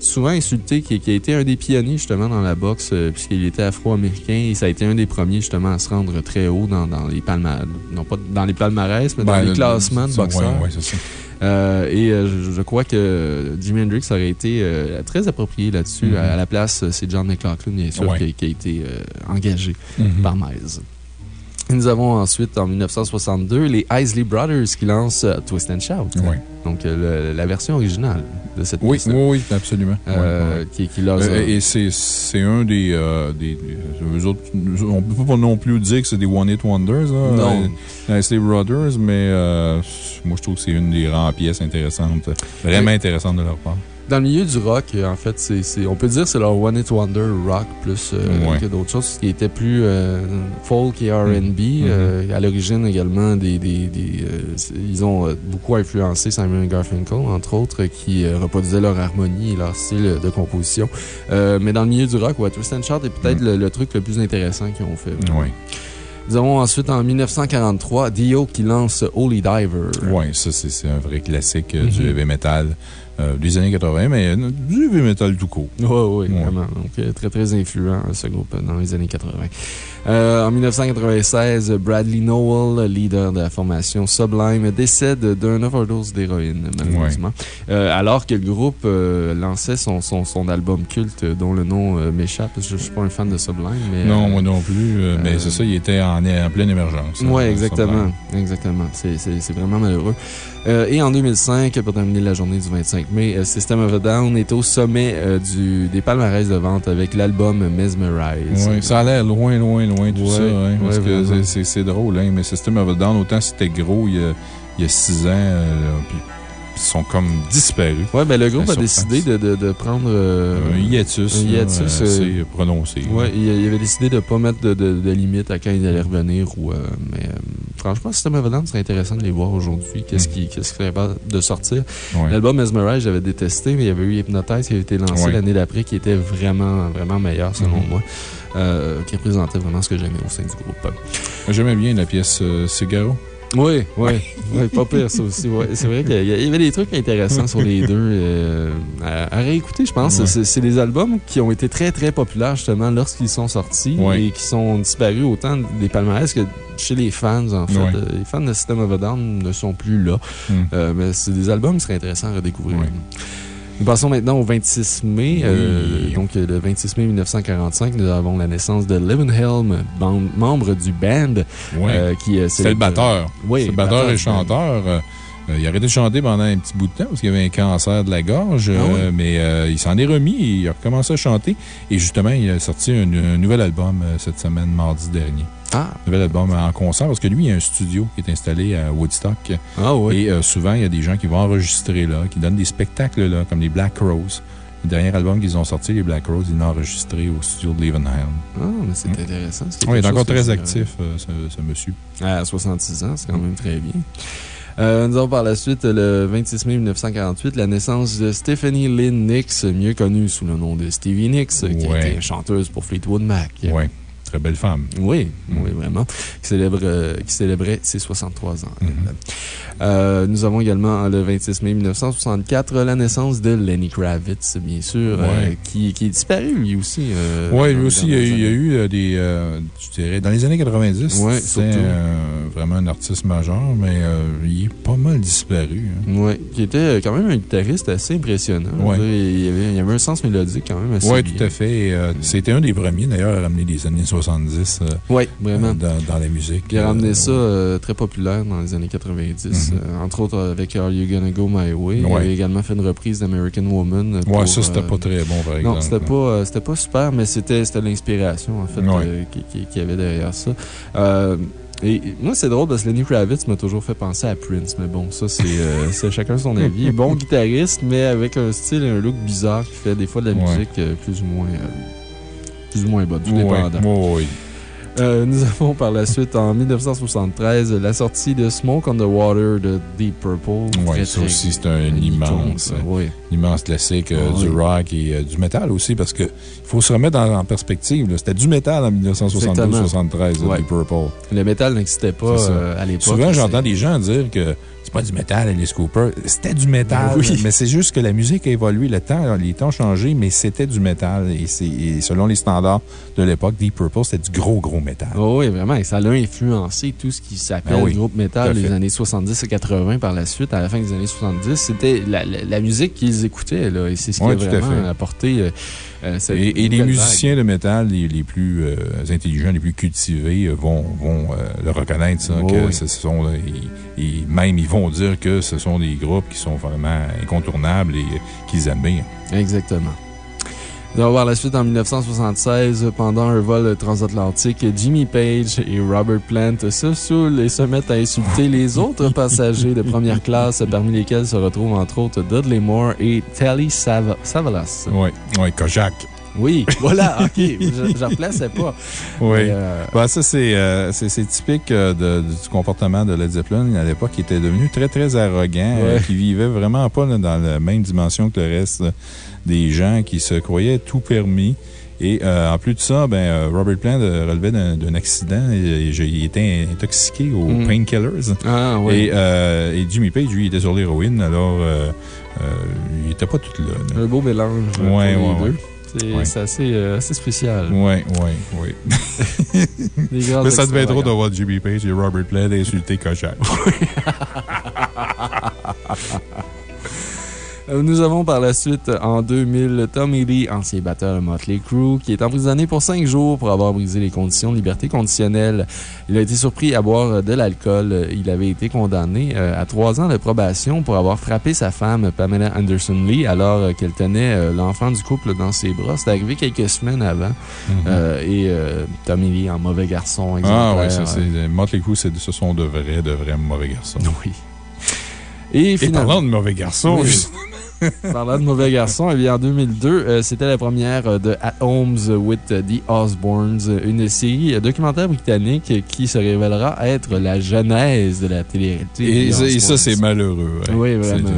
souvent insulté, qui, qui, a été un des pionniers, justement, dans la boxe, puisqu'il était afro-américain et ça a été un des premiers, justement, à se rendre très haut dans, dans les palmarès, non pas dans les palmarès, mais dans ben, les classements de boxeurs. Ça. Euh, et euh, je, crois que Jimi Hendrix aurait été euh, très approprié là-dessus. Mm-hmm. à, la place, c'est John McLaughlin, bien sûr, qui, a été engagé mm-hmm. par Miles. Nous avons ensuite, en 1962, les Isley Brothers qui lancent Twist and Shout. Oui. Donc, la version originale de cette oui, Oui, oui, absolument. Qui, qui leur et c'est un des, des, autres, on ne peut pas non plus dire que c'est des One Hit Wonders, Non. Les Isley Brothers, mais moi, je trouve que c'est une des rares pièces intéressantes, vraiment intéressantes de leur part. Dans le milieu du rock, en fait, c'est on peut dire que c'est leur One It Wonder rock plus euh, que d'autres choses, qui était plus euh, folk et RB. Mm-hmm. Euh, à l'origine également, des, des, ils ont beaucoup influencé Simon Garfunkel, entre autres, qui reproduisaient leur harmonie et leur style de composition. mais dans le milieu du rock, ouais, Twist and Shout est peut-être mm. le, truc le plus intéressant qu'ils ont fait. Oui. Nous avons ensuite en 1943 Dio qui lance Holy Diver. Oui, ça, c'est un vrai classique euh, du mhm. heavy metal euh, des années 80, mais euh, du heavy metal tout court. Oui, oui, vraiment. Donc, très, très influent, ce groupe, dans les années 80. Euh, en 1996, Bradley Nowell, leader de la formation Sublime, décède d'un overdose d'héroïne, malheureusement. Euh, alors que le groupe euh, lançait son, son, son, album culte, dont le nom m'échappe. Je ne suis pas un fan de Sublime. Mais, non, moi non plus. mais c'est ça, il était en, en pleine émergence. Oui, exactement. Exactement. C'est vraiment malheureux. et en 2005, pour terminer la journée du 25 mai, System of a Down est au sommet du, des palmarès de vente avec l'album Mesmerize. Oui, ça a l'air loin, loin, loin tout ça. Hein, parce que c'est drôle, hein, mais System of a Down, autant c'était gros il y a, il y a six ans, euh, puis sont comme disparus. Oui, ben le groupe a décidé de, de, de prendre. Euh, un hiatus. Un hiatus. Euh, prononcé. Oui, il, avait décidé de ne pas mettre de, de, limite à quand il allait revenir. Ou, mais franchement, System of Down serait intéressant de les voir aujourd'hui. Qu'est-ce mm. qui, qui serait capable de sortir L'album Mesmerize, j'avais détesté, mais il y avait eu Hypnotize qui avait été lancé l'année d'après qui était vraiment, vraiment meilleur selon mm-hmm. moi. Euh, qui représentait vraiment ce que j'aimais au sein du groupe. J'aimais bien la pièce euh, Cigaro. Oui, oui. oui pas pire, ça aussi. Ouais. C'est vrai qu'il y avait des trucs intéressants sur les deux euh, à, réécouter, je pense. C'est des albums qui ont été très, très populaires, justement, lorsqu'ils sont sortis et qui sont disparus autant des palmarès que chez les fans, en fait. Euh, les fans de System of a Down ne sont plus là. Hmm. Euh, mais c'est des albums qui seraient intéressants à redécouvrir. Nous passons maintenant au 26 mai. Euh, donc, le 26 mai 1945, nous avons la naissance de Levenhelm, membre du band. Euh, qui euh, C'est le batteur. Oui. C'est le batteur et chanteur. Il a arrêté de chanter pendant un petit bout de temps parce qu'il avait un cancer de la gorge, ah mais il s'en est remis et il a recommencé à chanter. Et justement, il a sorti un nouvel album cette semaine, mardi dernier. Ah. Nouvel album en concert, parce que lui, il y a un studio qui est installé à Woodstock. Ah oui. Et euh, souvent, il y a des gens qui vont enregistrer là, qui donnent des spectacles là, comme les Black Rose. Le dernier album qu'ils ont sorti, les Black Rose, ils l'ont enregistré au studio de Levenheim. Ah, mais c'est hmm. intéressant. Oui, il est encore très actif, euh, ce, monsieur. À 66 ans, c'est quand même très bien. Euh, nous avons par la suite, le 26 mai 1948, la naissance de Stephanie Lynn Nix, mieux connue sous le nom de Stevie Nicks, qui était chanteuse pour Fleetwood Mac. Oui très belle femme. Oui, oui, mm. vraiment. Qui, célèbre, euh, qui célébrait ses 63 ans. Mm-hmm. Euh, nous avons également, le 26 mai 1964, la naissance de Lenny Kravitz, bien sûr, euh, qui, qui, est disparu lui aussi. oui, lui aussi, il y, a, eu des. je dirais, dans les années 90, ouais, c'est vraiment un artiste majeur, mais il est pas mal disparu. Hein. Oui, qui était quand même un guitariste assez impressionnant. Ouais. il, y avait, il, y avait, un sens mélodique quand même assez. Oui, tout à fait. C'était un des premiers, d'ailleurs, à ramener des années 60 70 euh, oui, vraiment. dans, dans, la musique. Il a ramené euh, ça euh, très populaire dans les années 90, mhm. entre autres avec Are You Gonna Go My Way. Il a également fait une reprise d'American Woman. Oui, ça, c'était pas très bon, par exemple. Non, c'était pas, pas super, mais c'était l'inspiration, en fait, qu'il qui, y avait derrière ça. Et moi, c'est drôle parce que Lenny Kravitz m'a toujours fait penser à Prince, mais bon, ça, c'est <laughs> chacun son avis. Bon guitariste, mais avec un style, un look bizarre qui fait des fois de la musique plus ou moins plus ou moins bonne, tout dépendant. Oui, euh, nous <laughs> avons par la suite, en 1973, la sortie de Smoke on the Water de Deep Purple. Oui, ça aussi, c'est un immense, immense classique euh, du rock et euh, du métal aussi, parce qu'il faut se remettre en, perspective. C'était du métal en 1972-73, Deep Purple. Le métal n'existait pas à l'époque. Souvent, j'entends des gens dire que pas du métal, Alice Cooper. C'était du métal. Oui. Mais c'est juste que la musique a évolué. Le temps, les temps ont changé, mais c'était du métal. Et, selon les standards de l'époque, Deep Purple, c'était du gros, gros métal. Oh oui, vraiment. Et ça a influencé tout ce qui s'appelle le groupe métal des années 70 et 80 par la suite. À la fin des années 70, c'était la, musique qu'ils écoutaient. Là, et c'est ce qui a vraiment apporté. Euh, euh, et, les musiciens de métal les, plus euh, intelligents, les plus cultivés vont, vont le reconnaître, ça, que ce sont, et, même ils vont dire que ce sont des groupes qui sont vraiment incontournables et qu'ils admirent. Exactement. Nous allons voir la suite en 1976, pendant un vol transatlantique, Jimmy Page et Robert Plant se saoulent et se mettent à insulter les <laughs> autres passagers de première classe, parmi lesquels se retrouvent entre autres Dudley Moore et Telly Savalas. Oui, oui, Kojak. Oui, <laughs> voilà, OK. Je ne replaçais pas. Oui. Euh, bah, ça, euh, c'est typique euh, du comportement de Led Zeppelin à l'époque, qui était devenu très, très arrogant, qui vivait vraiment pas dans la même dimension que le reste des gens qui se croyaient tout permis. Et euh, en plus de ça, ben, euh, Robert Plant euh, relevait d'un accident. Et, il était intoxiqué aux mm. painkillers. Ah, oui. Et, Jimmy Page, lui, il était sur l'héroïne. Alors, il n'était pas tout là. Un beau mélange. Oui, oui, C'est assez, assez, spécial. Oui, oui, oui. Mais ça devait être drôle de voir Jimmy Page et Robert Plant insulter Kojak. <laughs> <laughs> Euh, nous avons par la suite, en 2000, Tommy Lee, ancien batteur de Motley Crue, qui est emprisonné pour cinq jours pour avoir brisé les conditions de liberté conditionnelle. Il a été surpris à boire de l'alcool. Il avait été condamné euh, à trois ans de probation pour avoir frappé sa femme, Pamela Anderson Lee, alors qu'elle tenait euh, l'enfant du couple dans ses bras. C'est arrivé quelques semaines avant. Mm-hmm. et Tommy Lee, en mauvais garçon, Ah oui, c'est Motley Crue, ce sont de vrais, de vrais mauvais garçons. Oui. Et, finalement, parlant de mauvais garçons, <laughs> Parlant de mauvais eh bien, en 2002, euh, c'était la première euh, de At Homes with the Osbournes, une série documentaire britannique qui se révélera être la genèse de la télé-réalité. Et, ça, c'est malheureux. Oui, vraiment.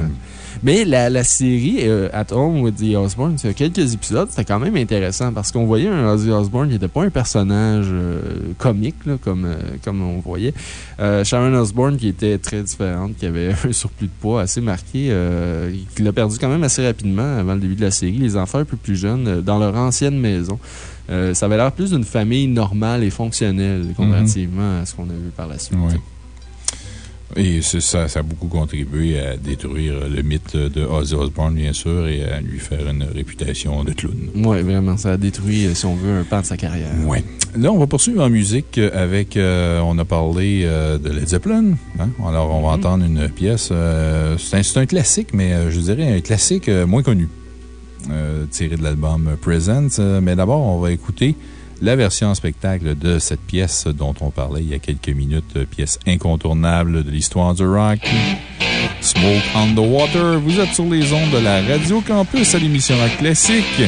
Mais la, série euh, At Home with the Osbourne, il quelques épisodes, c'était quand même intéressant parce qu'on voyait un Ozzy qui n'était pas un personnage euh, comique, comme, euh, comme on voyait. Sharon Osbourne qui était très différente, qui avait <laughs> un surplus de poids assez marqué, qui l'a perdu quand même assez rapidement avant le début de la série. Les enfants un peu plus jeunes, dans leur ancienne maison. ça avait l'air plus d'une famille normale et fonctionnelle comparativement à ce qu'on a vu par la suite. Et ça, ça a beaucoup contribué à détruire le mythe de Ozzy Osbourne, bien sûr, et à lui faire une réputation de clown. Oui, vraiment. Ça a détruit, si on veut, un pan de sa carrière. Oui. Là, on va poursuivre en musique avec. Euh, on a parlé euh, de Led Zeppelin. Hein? Alors, on va mm-hmm. entendre une pièce. Euh, c'est un, classique, mais je dirais un classique moins connu, tiré de l'album Presents. mais d'abord, on va écouter la version en spectacle de cette pièce dont on parlait il y a quelques minutes, pièce incontournable de l'histoire du rock. <laughs> Smoke on the Water. Vous êtes sur les ondes de la Radio Campus à l'émission Rock Classique.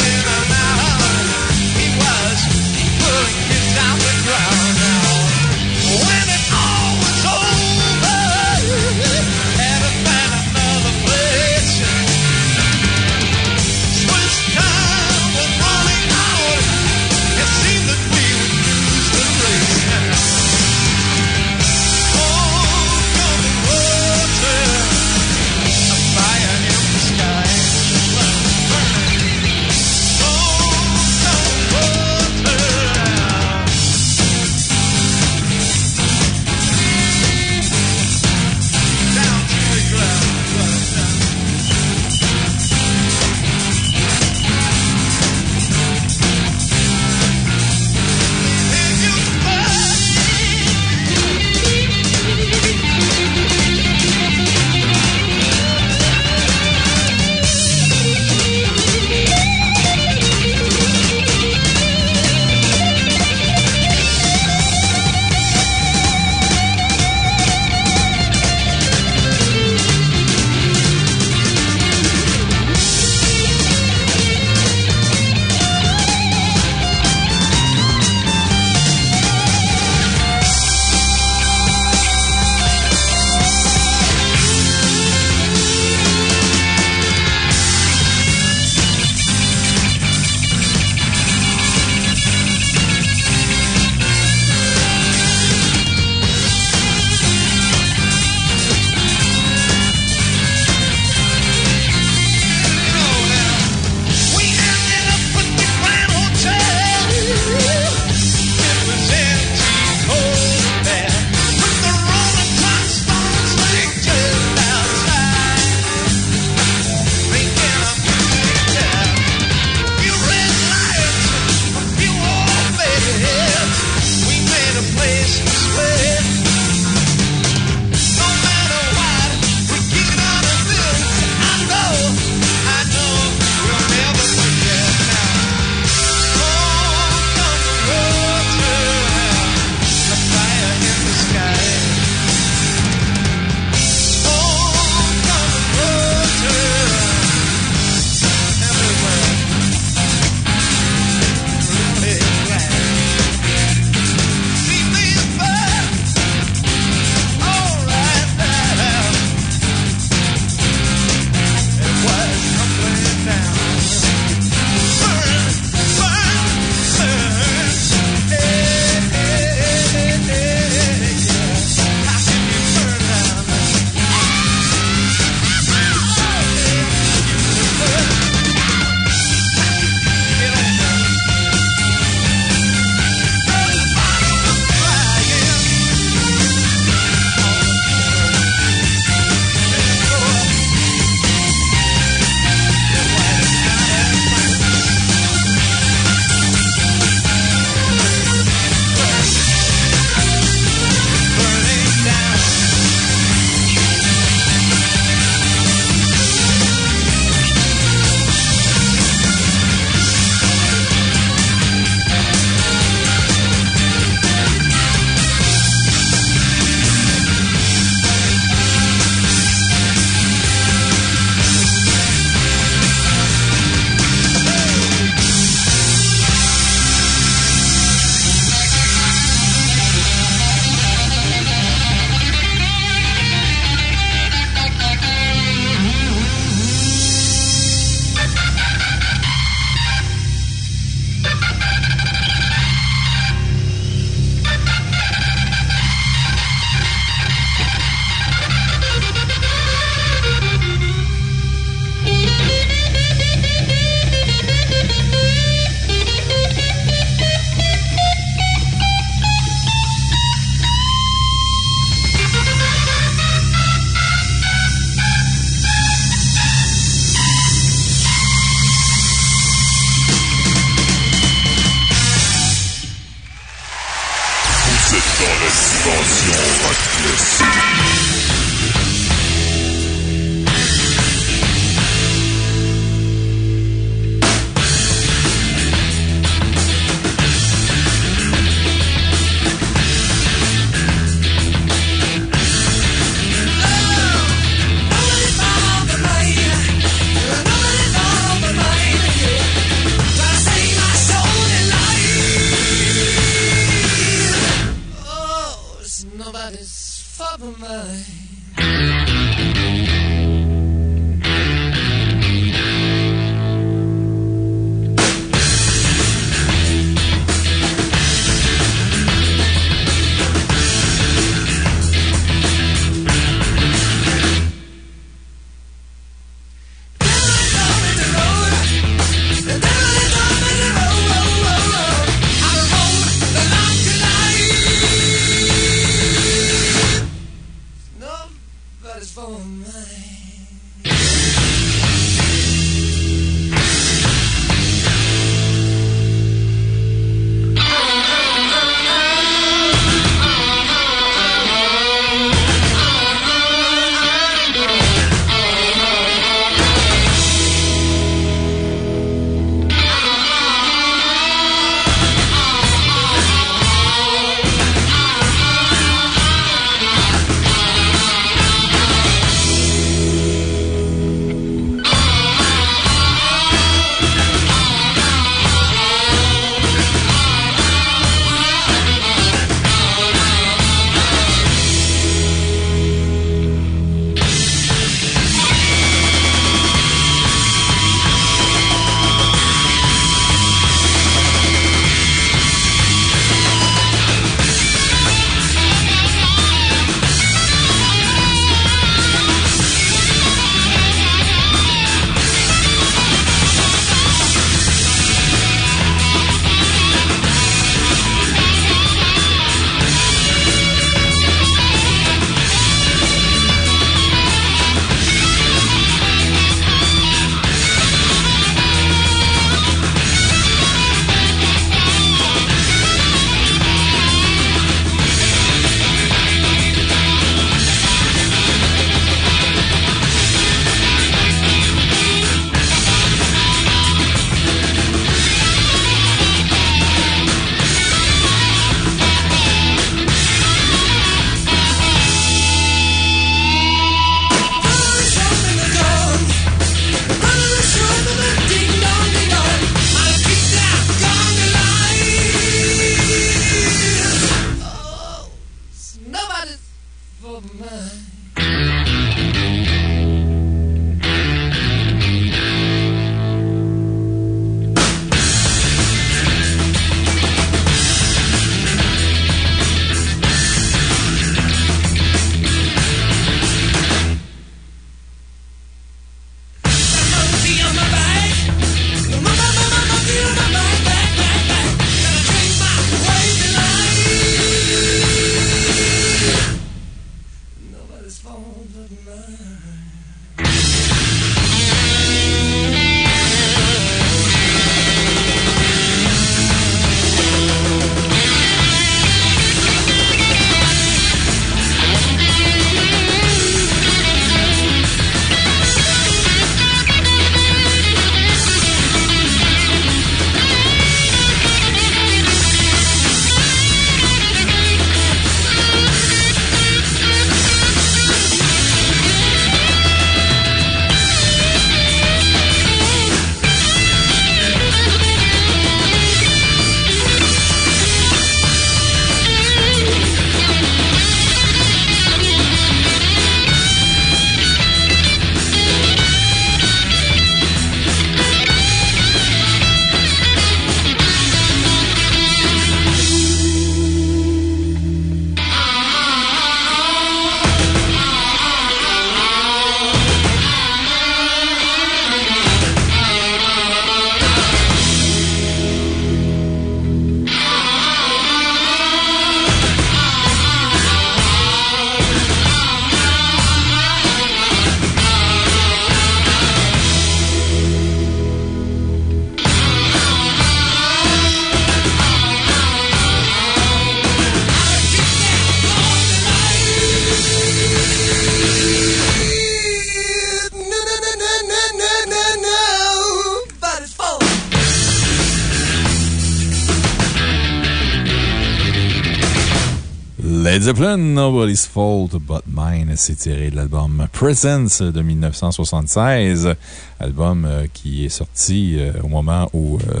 Zeppelin, Nobody's Fault But Mine, c'est tiré de l'album Presence de 1976. Album euh, qui est sorti euh, au moment où euh,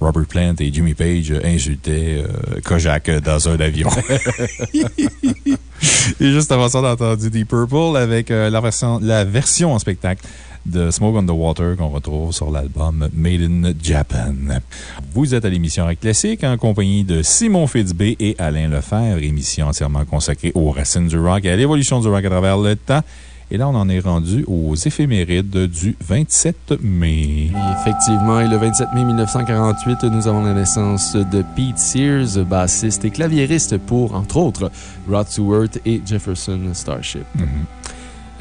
Robert Plant et Jimmy Page insultaient Kojak dans un avion. <laughs> et juste avant ça, on a entendu Deep Purple avec la, version, la version en spectacle de Smoke on the Water qu'on retrouve sur l'album Made in Japan. Vous êtes à l'émission Rock Classique en compagnie de Simon Fitzbé et Alain Lefebvre, émission entièrement consacrée aux racines du rock et à l'évolution du rock à travers le temps. Et là, on en est rendu aux éphémérides du 27 mai. effectivement, et le 27 mai 1948, nous avons la naissance de Pete Sears, bassiste et claviériste pour, entre autres, Rod Stewart et Jefferson Starship. Mm-hmm.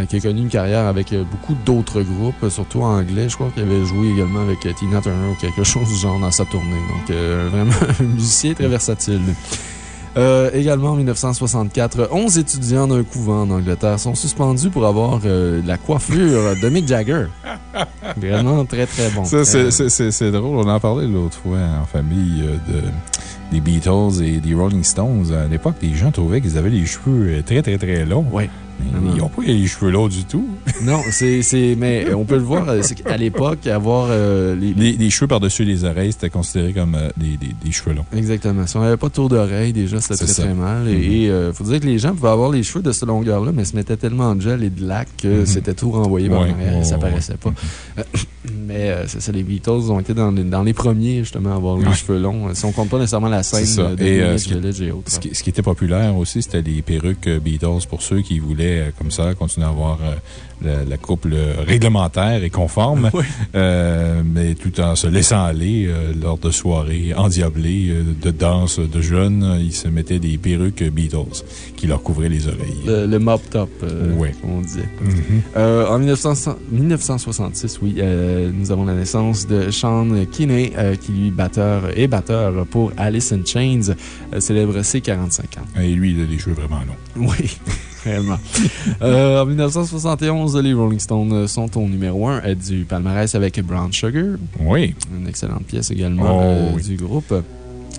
Qui a connu une carrière avec euh, beaucoup d'autres groupes, surtout anglais. Je crois qu'il avait joué également avec euh, Tina Turner ou quelque chose du genre dans sa tournée. Donc, <laughs> vraiment un musicien très versatile. également en 1964, 11 étudiants d'un couvent en Angleterre sont suspendus pour avoir la coiffure de Mick Jagger. <laughs> Vraiment très, très bon. c'est drôle. On en parlait l'autre fois en famille de, des Beatles et des Rolling Stones. À l'époque, les gens trouvaient qu'ils avaient les cheveux très, très, très longs. Oui. Ils n'ont pas les cheveux longs du tout. Non, c'est, mais on peut le voir, euh, à l'époque, avoir euh, les, les, cheveux par-dessus les oreilles, c'était considéré comme euh, des, des, cheveux longs. Exactement. Si on n'avait pas de tour d'oreille, déjà, c'était très, très mal. Et il mm-hmm. faut dire que les gens pouvaient avoir les cheveux de cette longueur-là, mais se mettaient tellement de gel et de lac que mm-hmm. c'était tout renvoyé par l'arrière et ça paraissait pas. <coughs> Mais c'est ça, les Beatles ont été dans, dans les premiers, justement, à avoir les cheveux longs. Si on compte pas nécessairement la scène de et, et autres. Ce qui, ce qui, était populaire aussi, c'était les perruques Beatles pour ceux qui voulaient, comme ça, continuer à avoir euh, la, couple réglementaire et conforme, euh, mais tout en se laissant aller euh, lors de soirées endiablées de danse de jeunes. Ils se mettaient des perruques Beatles qui leur couvraient les oreilles. Le, mop top, on disait. Mm-hmm. en 1966, oui, nous avons la naissance de Sean Kinney, qui lui batteur, est batteur pour Alice in Chains, célèbre ses 45 ans. Et lui, il a des cheveux vraiment longs. Oui. <laughs> réellement. Euh, en 1971, les Rolling Stones sont au numéro 1 du palmarès avec Brown Sugar. Oui. Une excellente pièce également euh, oh, du groupe.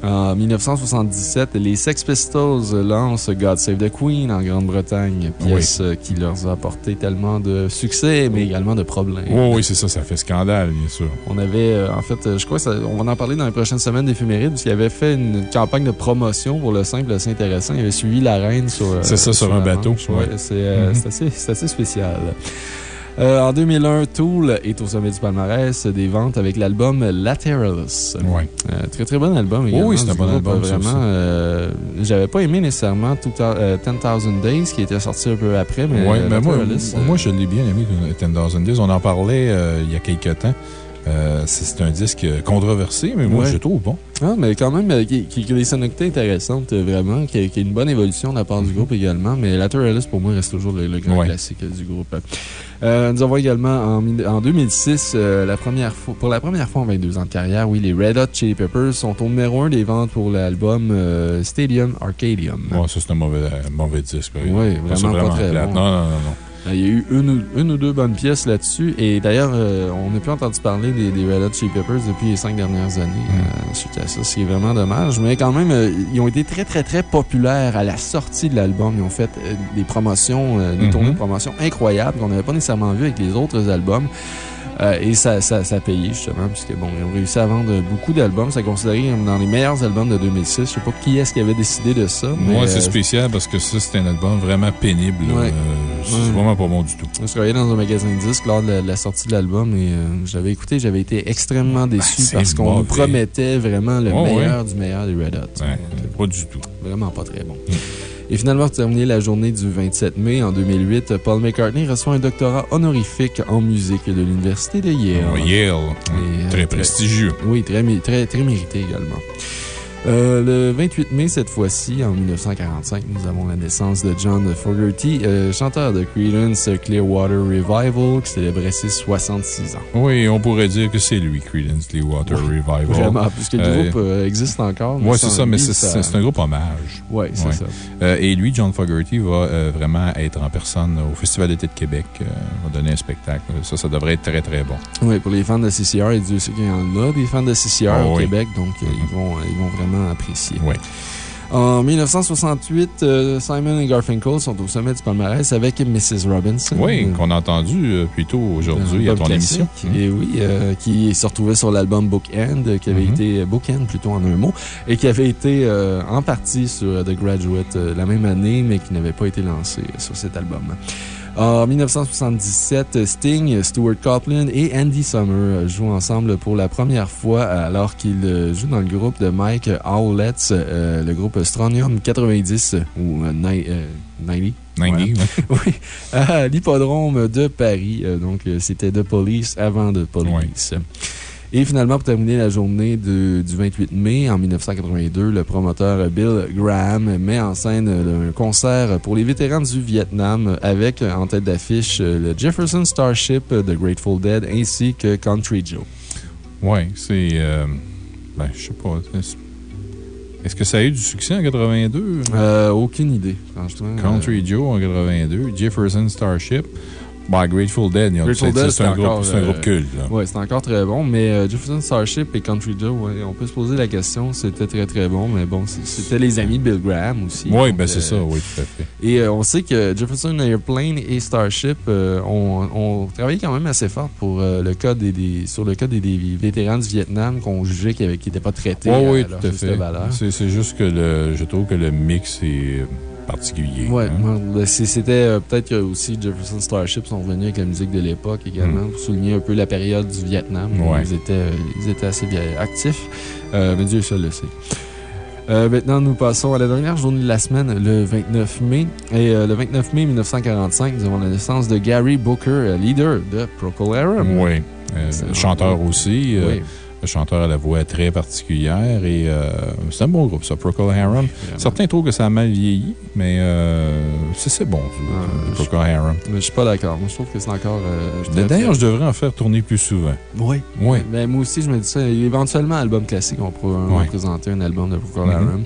En 1977, les Sex Pistols lancent God Save the Queen en Grande-Bretagne, pièce euh, qui leur a apporté tellement de succès, mais également de problèmes. oui, c'est ça, ça fait scandale, bien sûr. On avait, euh, en fait, euh, je crois qu'on va en parler dans les prochaines semaines d'éphéméride, parce qu'il avait fait une campagne de promotion pour le simple assez intéressant. Il avait suivi la reine sur. C'est ça, sur, un bateau. Oui, c'est mm-hmm. assez, assez spécial. Euh, en 2001, Tool est au sommet du palmarès des ventes avec l'album Lateralus. Oui. Euh, très, très bon album. oui, c'est un bon album. Vraiment, euh, j'avais pas aimé nécessairement 10,000 Days qui était sorti un peu après, mais. Moi, moi, je l'ai bien aimé, 10,000 Days. On en parlait il y a quelques temps. c'est un disque controversé, mais moi, je trouve bon. Ah, mais quand même, qui, qui, a des sonorités intéressantes, vraiment, qui a, une bonne évolution de la part du mm-hmm. groupe également. Mais Lateralus, pour moi, reste toujours le, grand classique du groupe. Euh, nous avons également en, 2006, euh, la première pour la première fois en 22 ans de carrière, oui, les Red Hot Chili Peppers sont au numéro 1 des ventes pour l'album euh, Stadium Arcadium. Ouais, ça, c'est un mauvais, mauvais disque. Oui, vraiment, pas très bon. Non, non, non, non. Il y a eu une ou, une ou deux bonnes pièces là-dessus. Et d'ailleurs, on n'a plus entendu parler des, Red Hot Chili Peppers depuis les cinq dernières années mm. suite à ça, ce qui est vraiment dommage. Mais quand même, ils ont été très, très, très populaires à la sortie de l'album. Ils ont fait des promotions, des mm-hmm. tournées de promotion incroyables qu'on n'avait pas nécessairement vu avec les autres albums. Euh, et ça, ça, ça, a payé, justement, puisque bon, ils ont réussi à vendre beaucoup d'albums. C'est considéré comme dans les meilleurs albums de 2006. Je sais pas qui est-ce qui avait décidé de ça. Moi, c'est euh, spécial parce que ça, c'était un album vraiment pénible. Euh, c'est vraiment pas bon du tout. Je travaillais dans un magasin de disques lors de la, sortie de l'album et j'avais écouté, j'avais été extrêmement ben, déçu parce qu'on nous promettait vraiment le meilleur du meilleur des Red Hot. pas du tout. Vraiment pas très bon. Et finalement, pour terminer la journée du 27 mai en 2008, Paul McCartney reçoit un doctorat honorifique en musique de l'Université de Yale. Oh, Yale. très prestigieux. Oui, très, très, très mérité également. Euh, le 28 mai, cette fois-ci, en 1945, nous avons la naissance de John Fogerty, euh, chanteur de Creedence Clearwater Revival, qui célébrait ses 66 ans. Oui, on pourrait dire que c'est lui, Creedence Clearwater Revival. Vraiment, puisque le euh, groupe existe encore. Oui, c'est ça, mais c'est un groupe hommage. Oui, c'est ça. et lui, John Fogerty, va vraiment être en personne au Festival d'été de Québec, va donner un spectacle. Ça, ça devrait être très, très bon. Oui, pour les fans de CCR, et Dieu sait qu'il y en a des fans de CCR au Québec, donc ils, vont, ils vont vraiment apprécié. Oui. En 1968, euh, Simon et Garfinkel sont au sommet du palmarès avec Mrs. Robinson. Oui, qu'on a entendu euh, plus tôt aujourd'hui à ton émission. Et oui, euh, qui se retrouvait sur l'album Bookend, qui avait mm-hmm. été, Bookend plutôt en un mot, et qui avait été en partie sur The Graduate la même année, mais qui n'avait pas été lancé sur cet album. En 1977, Sting, Stuart Copeland et Andy Summer jouent ensemble pour la première fois alors qu'ils jouent dans le groupe de Mike Howlett, euh, le groupe Stronium 90 ou 90. Euh, 90, <laughs> oui. à l'hippodrome de Paris. Euh, donc, c'était The Police avant The Police. Et finalement, pour terminer la journée du 28 mai en 1982, le promoteur Bill Graham met en scène un concert pour les vétérans du Vietnam avec en tête d'affiche le Jefferson Starship de Grateful Dead ainsi que Country Joe. Oui, c'est. Euh, ben, je sais pas. Est-ce que ça a eu du succès en 82? Euh, aucune idée, franchement. Country Joe en 82, Jefferson Starship. Bah, Grateful Dead, c'est un, groupe, un groupe culte. Oui, c'est encore très bon. Mais euh, Jefferson Starship et Country Joe, on peut se poser la question. C'était très, très bon. Mais bon, c'était les amis de Bill Graham aussi. Oui, ben c'est ça, oui, tout à fait. Et euh, on sait que Jefferson Airplane et Starship euh, ont, travaillé quand même assez fort pour, le cas des, sur le cas des, vétérans du Vietnam qu'on jugeait qui n'étaient pas traités. Oui, oui, tout à fait. C'est juste que le, je trouve que le mix est particulier. Oui, hein. ben, c'était euh, peut-être que aussi Jefferson Starship sont venus avec la musique de l'époque également mm. pour souligner un peu la période du Vietnam. Ils, étaient, euh, ils étaient assez bien actifs. Euh, mais Dieu seul le sait. maintenant, nous passons à la dernière journée de la semaine, le 29 mai. Et le 29 mai 1945, nous avons la naissance de Gary Booker, leader de Procol Harum. Oui, chanteur aussi. Oui chanteur à la voix très particulière et euh, c'est un bon groupe, ça, Procol Harum. Certains trouvent que ça a mal vieilli, mais euh, c'est bon, ah, Procol Harum. Mais je suis pas d'accord. Moi, je trouve que c'est encore. Euh, d'ailleurs, je devrais en faire tourner plus souvent. Oui. Oui. Ben, moi aussi, je me dis ça. Éventuellement, album classique, on pourrait présenter un album de Procol mm-hmm. Harum.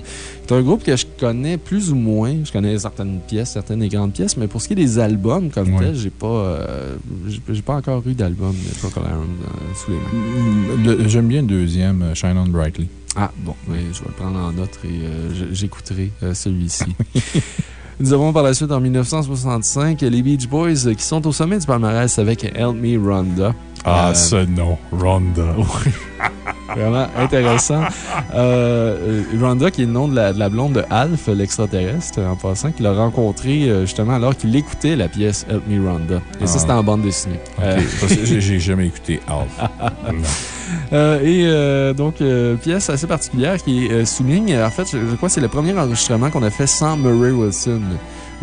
C'est un groupe que je connais plus ou moins. Je connais certaines pièces, certaines des grandes pièces, mais pour ce qui est des albums comme tel, j'ai pas, euh, j'ai pas encore eu d'album de Procol euh, sous les mains. J'aime bien le deuxième, euh, Shine On Brightly. Ah, bon, je vais le prendre en note et j'écouterai celui-ci. <laughs> Nous avons par la suite, en 1965, les Beach Boys qui sont au sommet du palmarès avec Help Me Rhonda. Ah, ce nom, Rhonda. <laughs> Vraiment intéressant. Euh, Rhonda, qui est le nom de la, blonde de Alf, l'extraterrestre, en passant, qu'il a rencontré euh, justement alors qu'il écoutait la pièce Help Me Rhonda. Et ça, c'était en bande dessinée. Euh, j'ai jamais écouté Alf. <laughs> et donc, pièce assez particulière qui souligne, en fait, je crois que c'est le premier enregistrement qu'on a fait sans Murray Wilson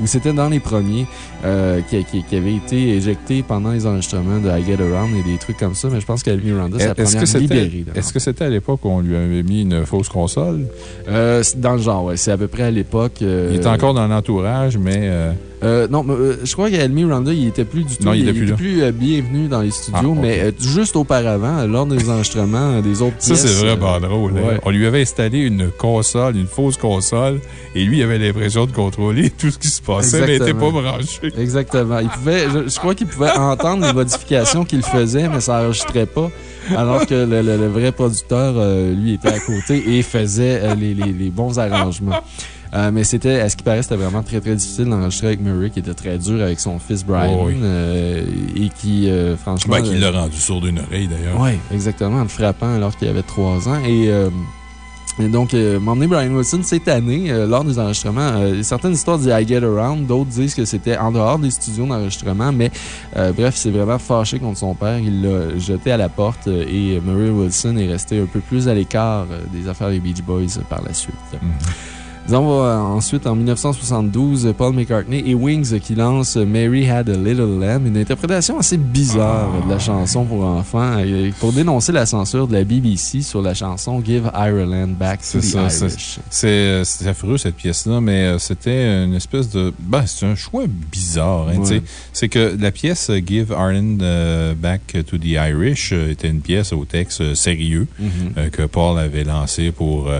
ou c'était dans les premiers euh, qui, qui, avaient été éjectés pendant les enregistrements de I Get Around et des trucs comme ça, mais je pense qu'Amy Miranda, c'est la première libérée. Est-ce que c'était à l'époque où on lui avait mis une fausse console? Euh, dans le genre, oui. C'est à peu près à l'époque. Euh, il est encore dans l'entourage, mais. Euh, non, euh, je crois qu'Elmi Randa, il était plus du tout. Non, il, était plus, euh, bienvenu dans les studios, ah, mais juste auparavant, lors des <laughs> enregistrements des autres pièces. Ça, c'est vraiment drôle. Hein. On lui avait installé une console, une fausse console, et lui, il avait l'impression de contrôler <laughs> tout ce qui se passait, mais il n'était pas branché. Exactement. Il pouvait, je, crois qu'il pouvait entendre les modifications qu'il faisait, mais ça n'enregistrait pas. Alors que le, vrai producteur, lui, était à côté et faisait les, les bons arrangements. Euh, mais c'était, à ce qui paraît, c'était vraiment très, très difficile d'enregistrer avec Murray, qui était très dur avec son fils Brian. Euh, et qui, euh, franchement. Ben, qui l'a rendu sourd d'une oreille, d'ailleurs. Oui, exactement, en le frappant alors qu'il avait trois ans. Et. donc, m'emmener Brian Wilson cette année, lors des enregistrements, certaines histoires disent I Get Around, d'autres disent que c'était en dehors des studios d'enregistrement, mais bref, il s'est vraiment fâché contre son père. Il l'a jeté à la porte et Murray Wilson est resté un peu plus à l'écart des affaires des Beach Boys par la suite. Mm-hmm. Nous avons euh, ensuite, en 1972, Paul McCartney et Wings qui lancent Mary Had a Little Lamb, une interprétation assez bizarre de la chanson pour enfants, pour dénoncer la censure de la BBC sur la chanson Give Ireland Back to the Irish. C'est affreux cette pièce-là, mais euh, c'était une espèce de. Ben, c'est un choix bizarre. Hein, c'est que la pièce Give Ireland euh, Back to the Irish était une pièce au texte sérieux mm-hmm. que Paul avait lancé pour.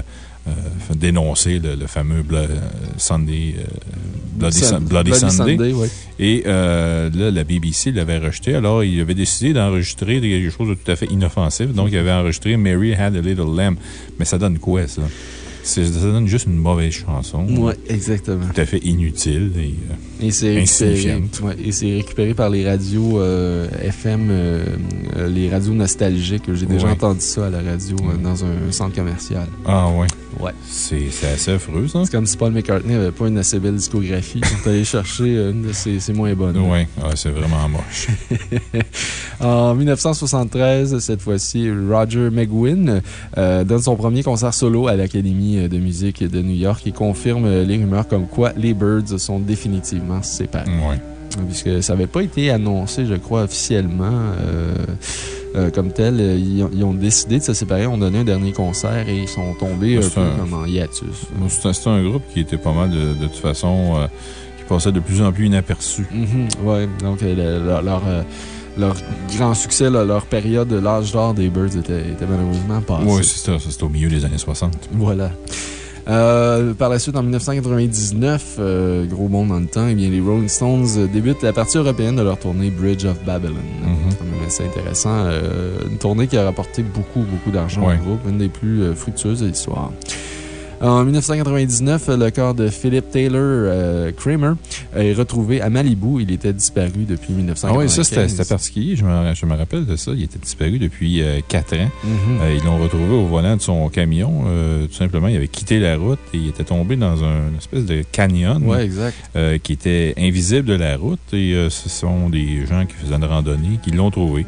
Euh, dénoncer le, fameux euh, Sunday, euh, Bloody, Sunday. Et là, la BBC l'avait rejeté. Alors, il avait décidé d'enregistrer quelque chose de tout à fait inoffensif. Donc, il avait enregistré Mary Had a Little Lamb. Mais ça donne quoi, ça? Ça donne juste une mauvaise chanson. Oui, exactement. Tout à fait inutile et, et c'est récupéré, et c'est récupéré par les radios FM, les radios nostalgiques. J'ai déjà entendu ça à la radio dans un centre commercial. Ah, ouais. Ouais. C'est assez affreux, ça. C'est comme si Paul McCartney n'avait pas une assez belle discographie. Quand allé <laughs> chercher une de ses, moins bonnes. Oui, c'est vraiment moche. <laughs> en 1973, cette fois-ci, Roger McGuinn euh, donne son premier concert solo à l'Académie de musique de New York et confirme les rumeurs comme quoi les Birds sont définitivement séparés. Oui. Puisque ça n'avait pas été annoncé, je crois, officiellement. Euh, euh, comme tel, ils, ont décidé de se séparer, ont donné un dernier concert et ils sont tombés un peu comme en hiatus. C'était un groupe qui était pas mal de, de toute façon, euh, qui passait de plus en plus inaperçu. Mm-hmm. oui, donc leur, leur grand succès, leur période de l'âge d'or des Birds était, malheureusement passée. Oui, c'est ça. C'était au milieu des années 60. Voilà. Euh, par la suite, en 1999, euh, gros bond dans le temps, eh bien, les Rolling Stones débutent la partie européenne de leur tournée Bridge of Babylon. C'est intéressant. Euh, une tournée qui a rapporté beaucoup, beaucoup d'argent au groupe, une des plus fructueuses de l'histoire. En 1999, le corps de Philip Taylor euh, Kramer est retrouvé à Malibu. Il était disparu depuis 1995. Ah oui, ça, c'était particulier. Je me, je me, rappelle de ça. Il était disparu depuis 4 euh, ans. Mm-hmm. Euh, ils l'ont retrouvé au volant de son camion. tout simplement, il avait quitté la route et il était tombé dans une espèce de canyon. Exact. qui était invisible de la route. Et ce sont des gens qui faisaient une randonnée qui l'ont trouvé.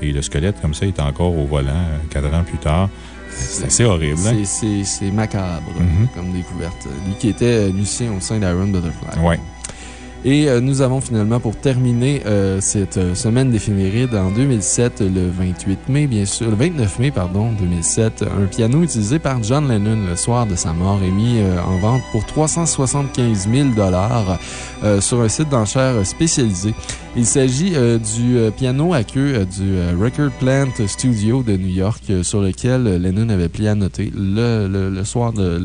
Et le squelette, comme ça, était encore au volant 4 ans plus tard. C'est assez horrible. Hein? C'est macabre mm-hmm. comme découverte. Lui qui était musicien au sein d'Iron Butterfly. Oui. Et euh, nous avons finalement, pour terminer euh, cette euh, semaine d'éphéméride, en 2007, le 28 mai, bien sûr, le 29 mai, pardon, 2007, un piano utilisé par John Lennon le soir de sa mort est mis en vente pour 375 000 sur un site d'enchères spécialisé. Il s'agit du piano à queue du Record Plant Studio de New York, sur lequel Lennon avait pianoté le, le, soir de,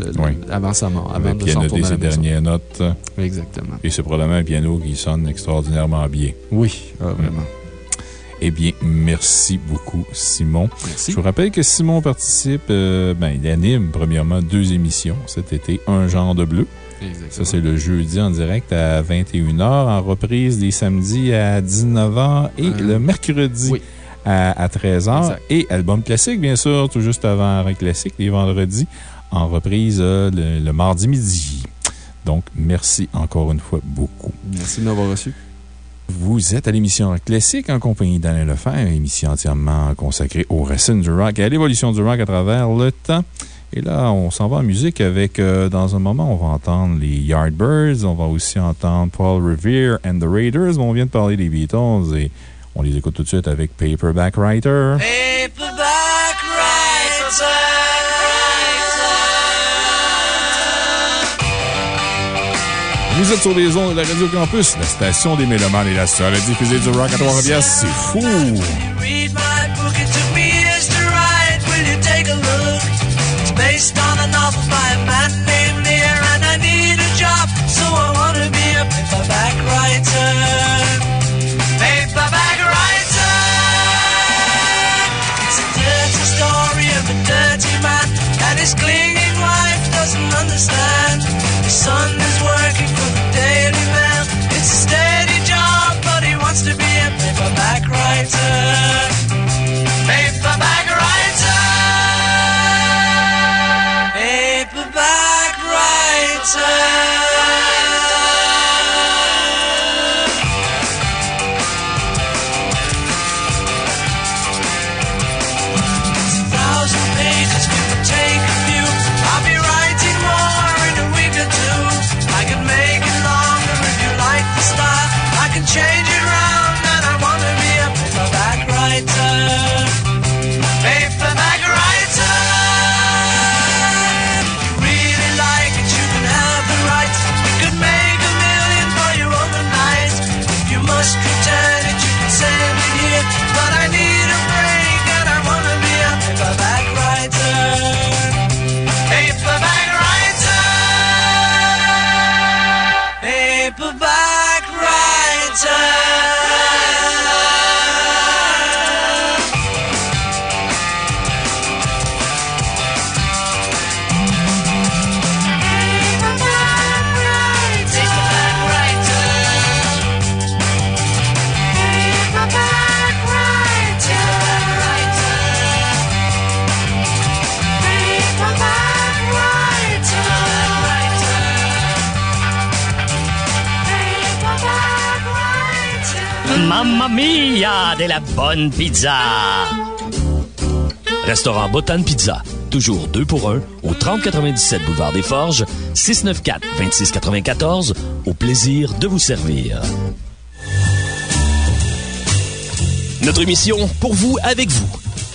avant sa mort, avant de pianoté ses dernières notes. Exactement. Et c'est probablement piano qui sonne extraordinairement bien. Oui, ah, vraiment. Eh bien, merci beaucoup, Simon. Merci. Je vous rappelle que Simon participe, euh, ben, il anime premièrement deux émissions cet été, Un genre de bleu. Exactement. Ça, c'est le jeudi en direct à 21h, en reprise les samedis à 19h et euh, le mercredi à, 13h. Et album classique, bien sûr, tout juste avant un Classique, les vendredis, en reprise euh, le mardi midi. Donc, merci encore une fois beaucoup. Merci de m'avoir reçu. Vous êtes à l'émission Classique en compagnie d'Alain Lefebvre, émission entièrement consacrée aux racines du rock et à l'évolution du rock à travers le temps. Et là, on s'en va en musique avec, euh, dans un moment, on va entendre les Yardbirds, on va aussi entendre Paul Revere and the Raiders. On vient de parler des Beatles et on les écoute tout de suite avec Paperback Writer. Paperback Vous êtes sur les ondes de la Radio Campus, la station des Mélomanes et la seule à diffuser du rock à Trois-Rivières. C'est fou! grillade et la bonne pizza. Restaurant Botan Pizza, toujours 2 pour 1, au 3097 Boulevard des Forges, 694-2694, au plaisir de vous servir. Notre émission, pour vous, avec vous.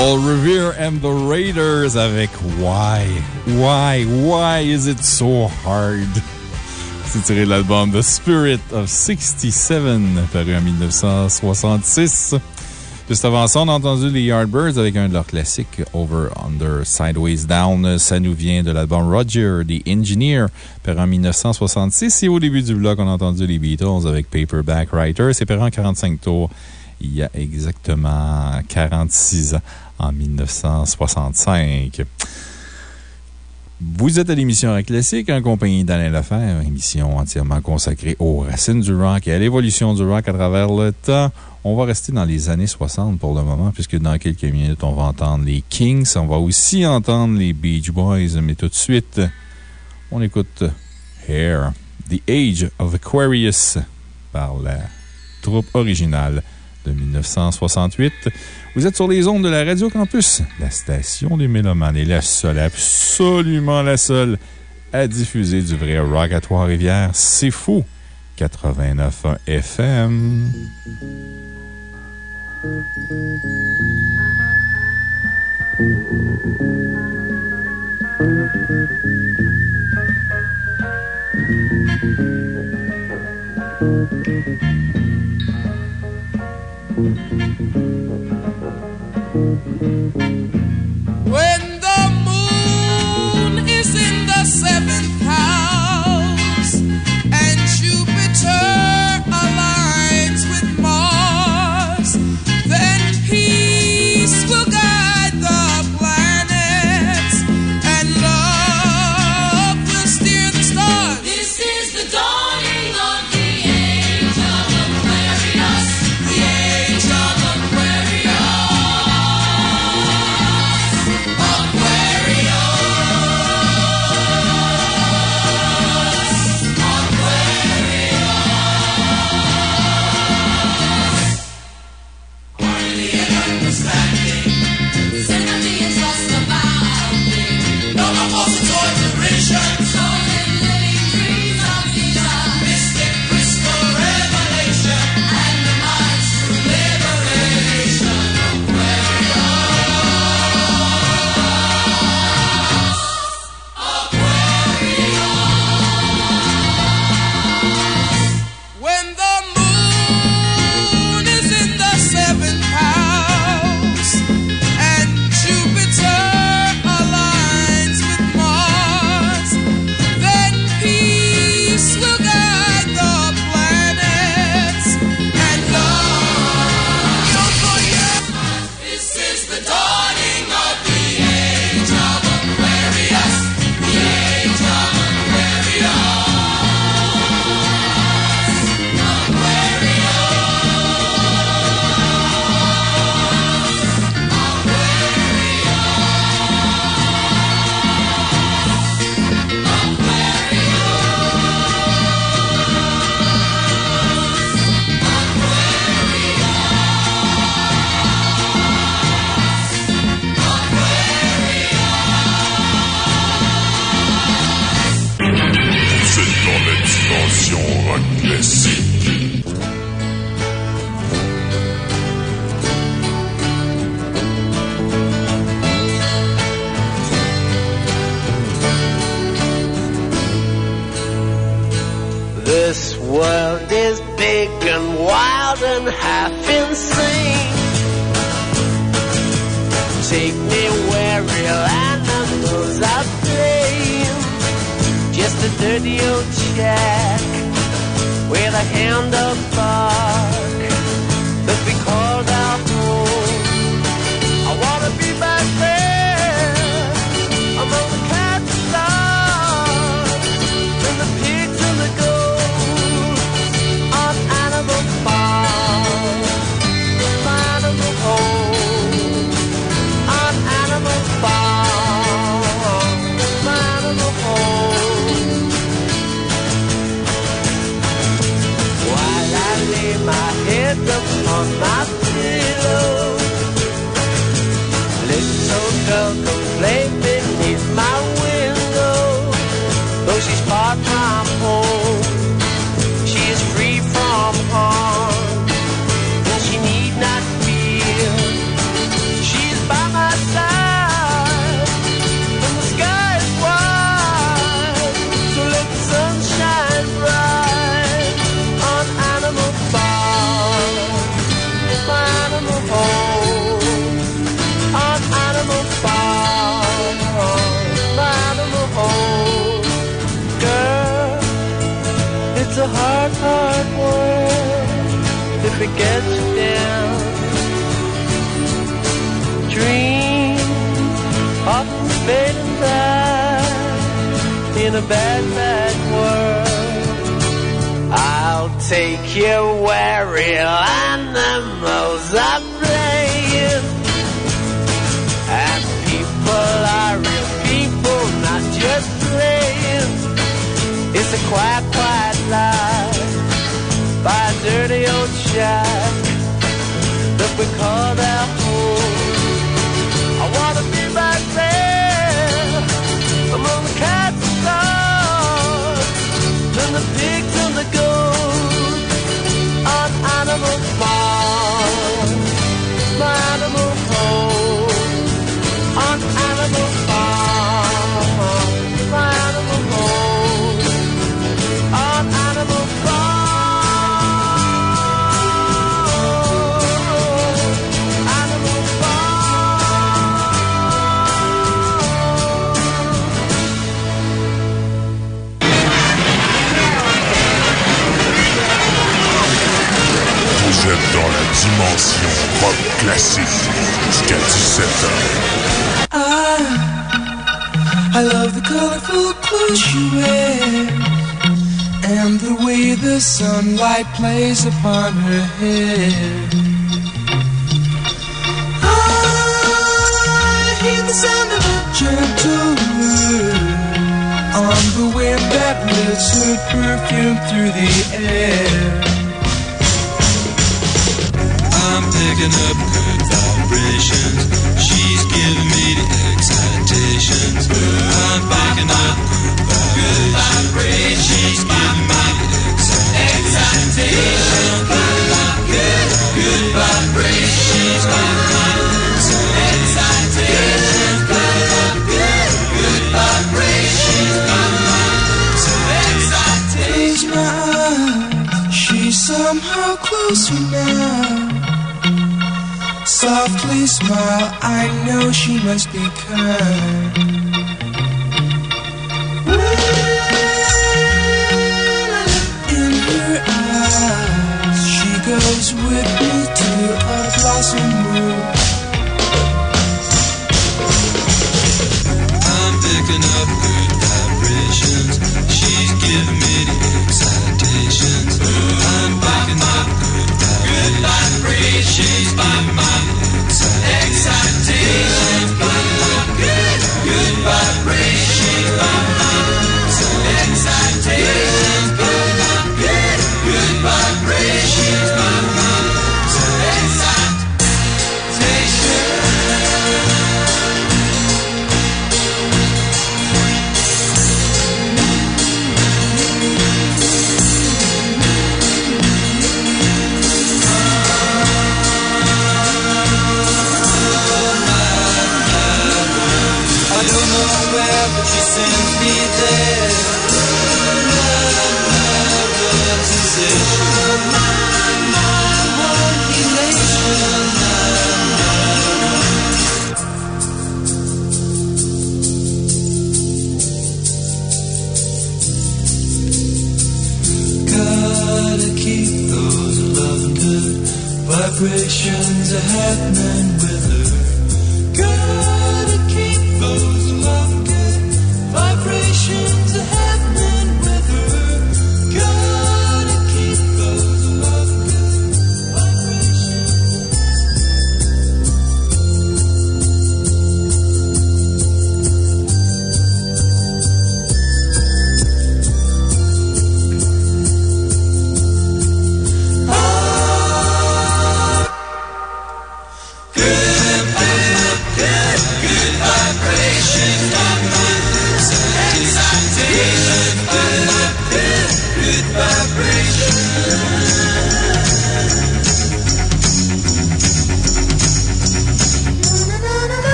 Paul Revere and the Raiders avec Why? Why? Why is it so hard? C'est tiré de l'album The Spirit of 67, paru en 1966. Juste avant ça, on a entendu les Yardbirds avec un de leurs classiques, Over, Under, Sideways Down. Ça nous vient de l'album Roger, The Engineer, paru en 1966. Et au début du bloc, on a entendu les Beatles avec Paperback Writer. C'est paru en 45 tours il y a exactement 46 ans, en 1965. Vous êtes à l'émission Rock Classique en compagnie d'Alain Lefebvre, émission entièrement consacrée aux racines du rock et à l'évolution du rock à travers le temps. On va rester dans les années 60 pour le moment, puisque dans quelques minutes, on va entendre les Kings. On va aussi entendre les Beach Boys, mais tout de suite, on écoute Hair, The Age of Aquarius par la troupe originale de 1968. Vous êtes sur les ondes de la Radio Campus, la station des Mélomanes et la seule, absolument la seule, à diffuser du vrai rock à. C'est fou! 89 FM.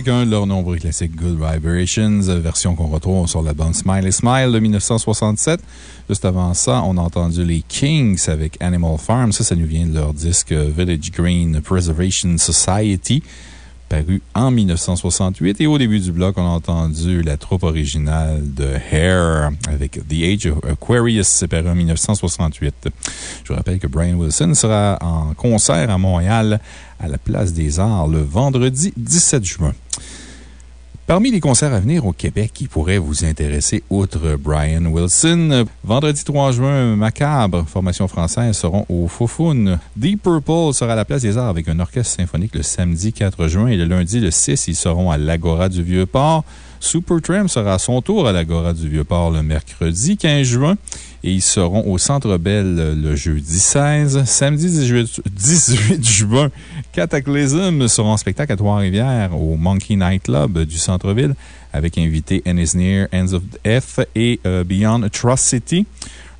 Avec un de leurs nombreux classiques Good Vibrations, version qu'on retrouve sur l'album Smile Smile de 1967. Juste avant ça, on a entendu les Kings avec Animal Farm. Ça, ça nous vient de leur disque Village Green Preservation Society paru en 1968. Et au début du bloc, on a entendu la troupe originale de Hair avec The Age of Aquarius, paru en 1968. Je vous rappelle que Brian Wilson sera en concert à Montréal à la Place des Arts le vendredi 17 juin. Parmi les concerts à venir au Québec qui pourraient vous intéresser, outre Brian Wilson, vendredi 3 juin, Macabre, formation française, seront au Foufoun. Deep Purple sera à la Place des Arts avec un orchestre symphonique le samedi 4 juin et le lundi le 6, ils seront à l'Agora du Vieux-Port. Supertramp sera à son tour à l'Agora du Vieux-Port le mercredi 15 juin et ils seront au Centre Bell le jeudi 16. Samedi 18, 18 juin, Cataclysm seront en spectacle à Trois-Rivières au Monkey Night Club du centre-ville avec invités Ennis Near, Ends of F et euh, Beyond Trust City.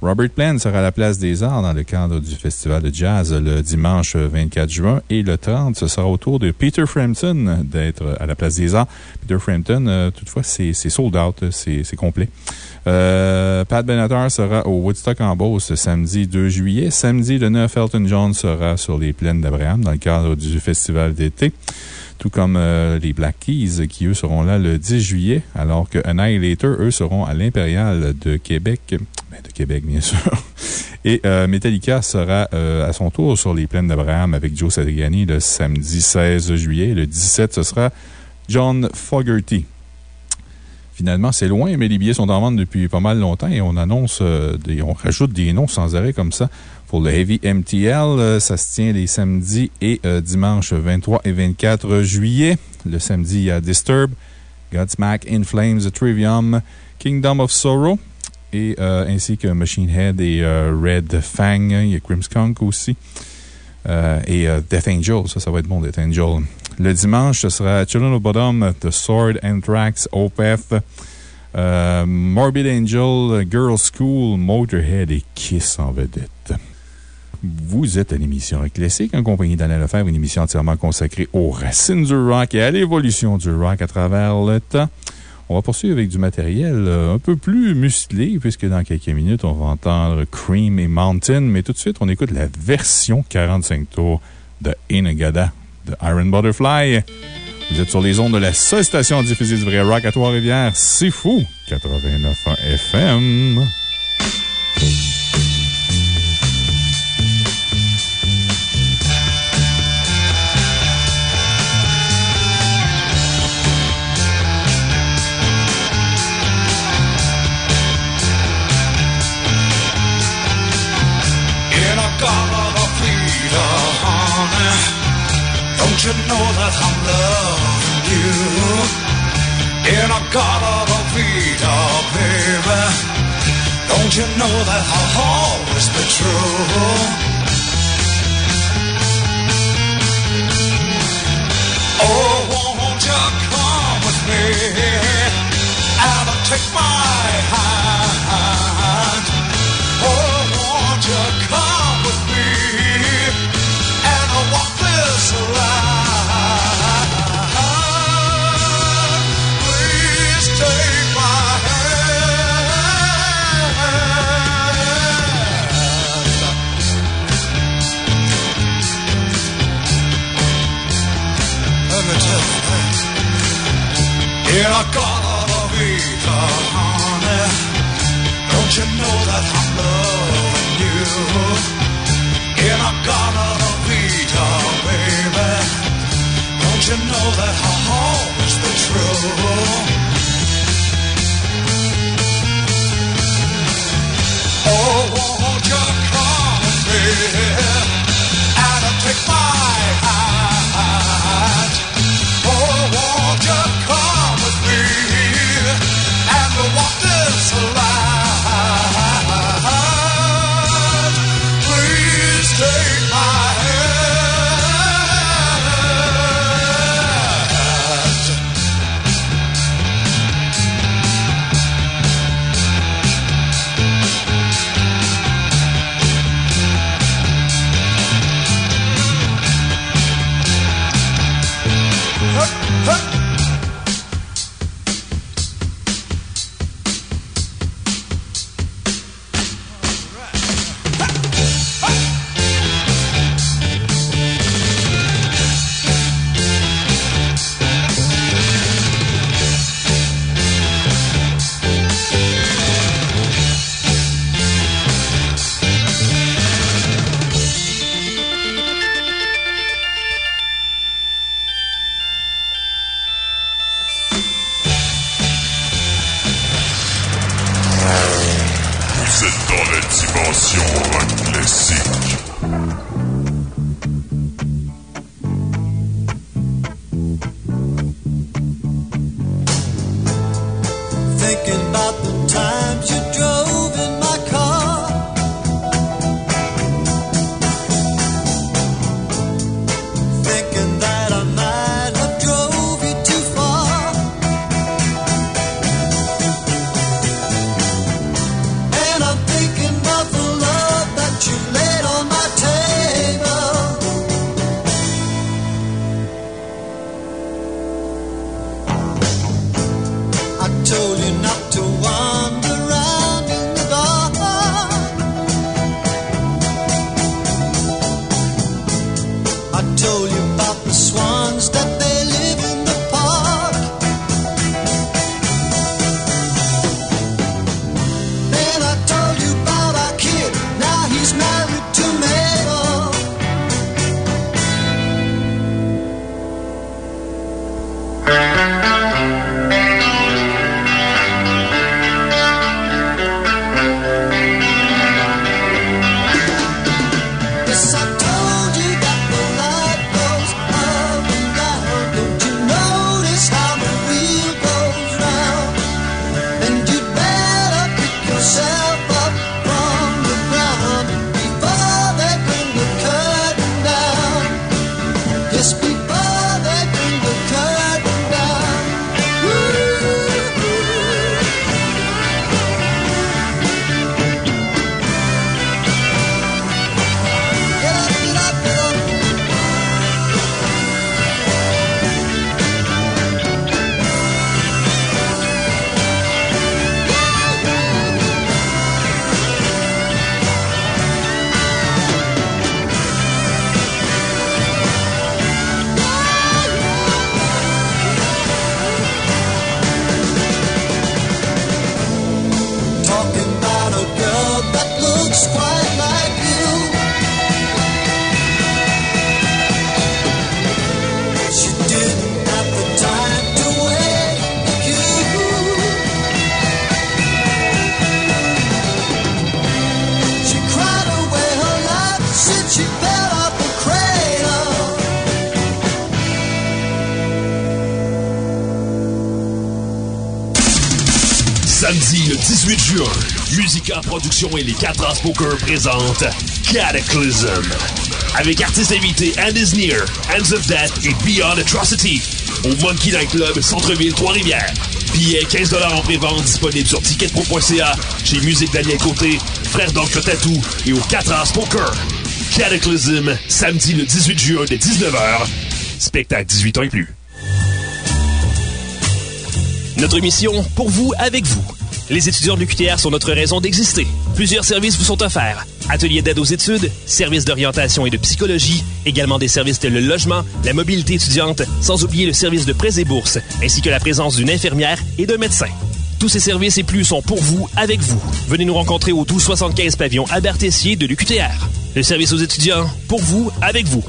Robert Plant sera à la Place des Arts dans le cadre du Festival de Jazz le dimanche 24 juin et le 30, ce sera au tour de Peter Frampton d'être à la Place des Arts. Peter Frampton, euh, toutefois, c'est sold out, c'est complet. Euh, Pat Benatar sera au Woodstock en Beauce samedi 2 juillet. Samedi, le 9, Elton John sera sur les plaines d'Abraham dans le cadre du festival d'été. Tout comme euh, les Black Keys qui, eux, seront là le 10 juillet, alors que Annihilator, eux, seront à l'Impérial de Québec. Ben, de Québec, bien sûr. <laughs> Et euh, Metallica sera à son tour sur les plaines d'Abraham avec Joe Satriani le samedi 16 juillet. Le 17, ce sera John Fogerty. Finalement, c'est loin, mais les billets sont en vente depuis pas mal longtemps et on annonce, on rajoute des noms sans arrêt comme ça. Pour le Heavy MTL, ça se tient les samedis et dimanches 23 et 24 juillet. Le samedi, il y a Disturb, Godsmack, In Flames, Trivium, Kingdom of Sorrow, et ainsi que Machine Head et Red Fang. Il y a Crimskunk aussi. et Death Angel, ça, ça va être bon, Death Angel. Le dimanche, ce sera Children of Bottom, The Sword, Anthrax, Opeth, euh, Morbid Angel, Girl School, Motorhead et Kiss en vedette. Vous êtes à l'émission Classique, en compagnie d'Alain Lefebvre, une émission entièrement consacrée aux racines du rock et à l'évolution du rock à travers le temps. On va poursuivre avec du matériel un peu plus musclé, puisque dans quelques minutes, on va entendre Cream et Mountain. Mais tout de suite, on écoute la version 45 tours de Inagada de Iron Butterfly. Vous êtes sur les ondes de la seule station diffusée du vrai rock à Trois-Rivières. C'est fou! 89 FM. Don't you know that I'm loving you? In a garden of Peter, baby. Don't you know that I'll always be true? Oh, won't you come with me and take my hand? Musica Production et les 4 As Poker présentent Cataclysm. Avec artistes invités And Is Near, Hands of Death et Beyond Atrocity. Au Monkey Night Club, Centre-Ville, Trois-Rivières. Billets 15 en pré-vente disponibles sur ticketpro.ca, chez Musique Daniel Côté, Frère d'Oncle Tatou et au 4 As Poker. Cataclysm, samedi le 18 juin dès 19h. Spectacle 18 ans et plus. Notre mission, pour vous, avec vous. Les étudiants de l'UQTR sont notre raison d'exister. Plusieurs services vous sont offerts. Ateliers d'aide aux études, services d'orientation et de psychologie, également des services tels le logement, la mobilité étudiante, sans oublier le service de prêts et bourses, ainsi que la présence d'une infirmière et d'un médecin. Tous ces services et plus sont pour vous, avec vous. Venez nous rencontrer au 1275 pavillon Albert Tessier de l'UQTR. Le service aux étudiants, pour vous, avec vous.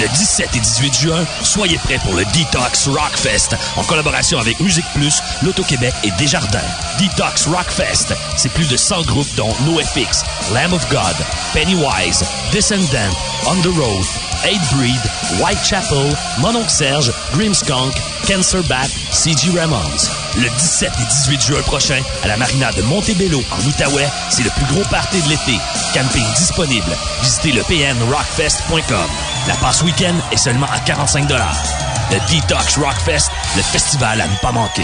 Le 17 et 18 juin, soyez prêts pour le Detox Rockfest en collaboration avec Musique Plus, L'Auto-Québec et Desjardins. Detox Rockfest, c'est plus de 100 groupes dont NoFX, Lamb of God, Pennywise, Descendant, On the Road, Eight Breed, Whitechapel, Mononc Serge, Grimskunk, Cancer Bat, C.G. Ramones. Le 17 et 18 juin prochain, à la marina de Montebello, en Outaouais, c'est le plus gros party de l'été. Camping disponible. Visitez le pnrockfest.com. La passe week-end est seulement à 45 Le Detox Rockfest, le festival à ne pas manquer.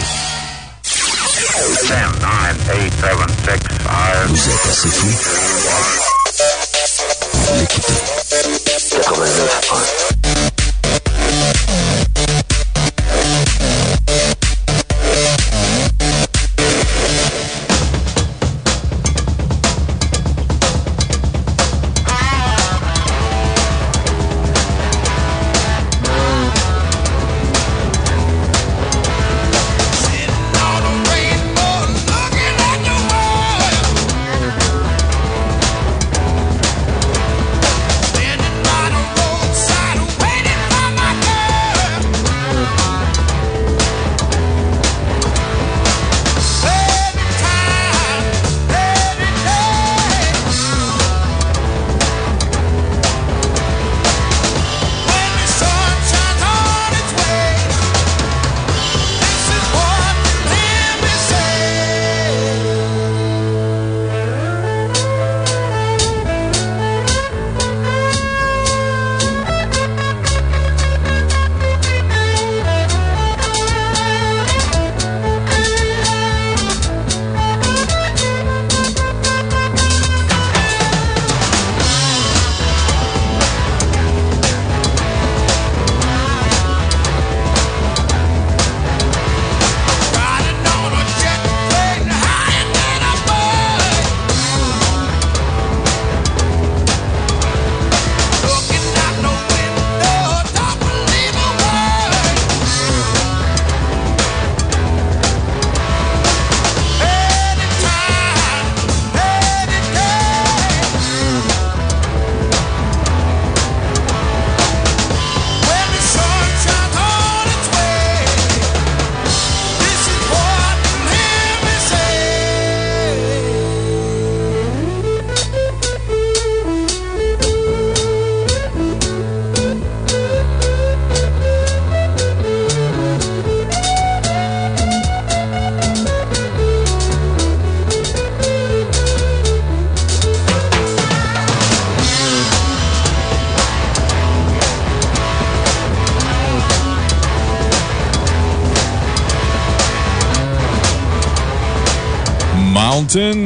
Vous êtes assez fous. fou? L'écoutez. 89.1.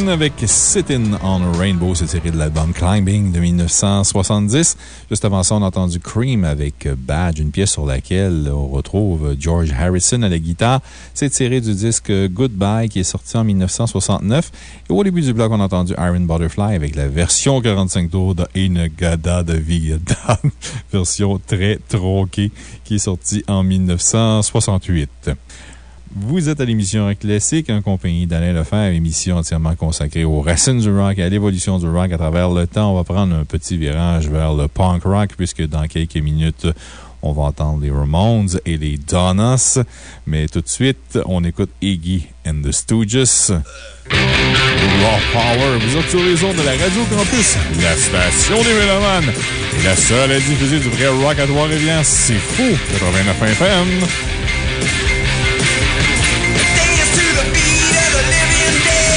Avec Sitting on a Rainbow. C'est tiré de l'album Climbing de 1970. Juste avant ça, on a entendu Cream avec Badge, une pièce sur laquelle on retrouve George Harrison à la guitare. C'est tiré du disque Goodbye qui est sorti en 1969. Et au début du bloc, on a entendu Iron Butterfly avec la version 45 tours de Inagada de Vietnam. <laughs> version très tronquée qui est sortie en 1968. Vous êtes à l'émission Rock Classique en compagnie d'Alain Lefebvre, émission entièrement consacrée aux racines du rock et à l'évolution du rock à travers le temps. On va prendre un petit virage vers le punk rock puisque dans quelques minutes, on va entendre les Ramones et les Donas. Mais tout de suite, on écoute Iggy and the Stooges. Raw Power, vous êtes sur les ondes de la Radio Campus, la station des Mélomanes la seule à diffuser du vrai rock à Trois-Rivières. C'est fou, 89 FM. to the beat of the living dead.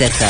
cerca.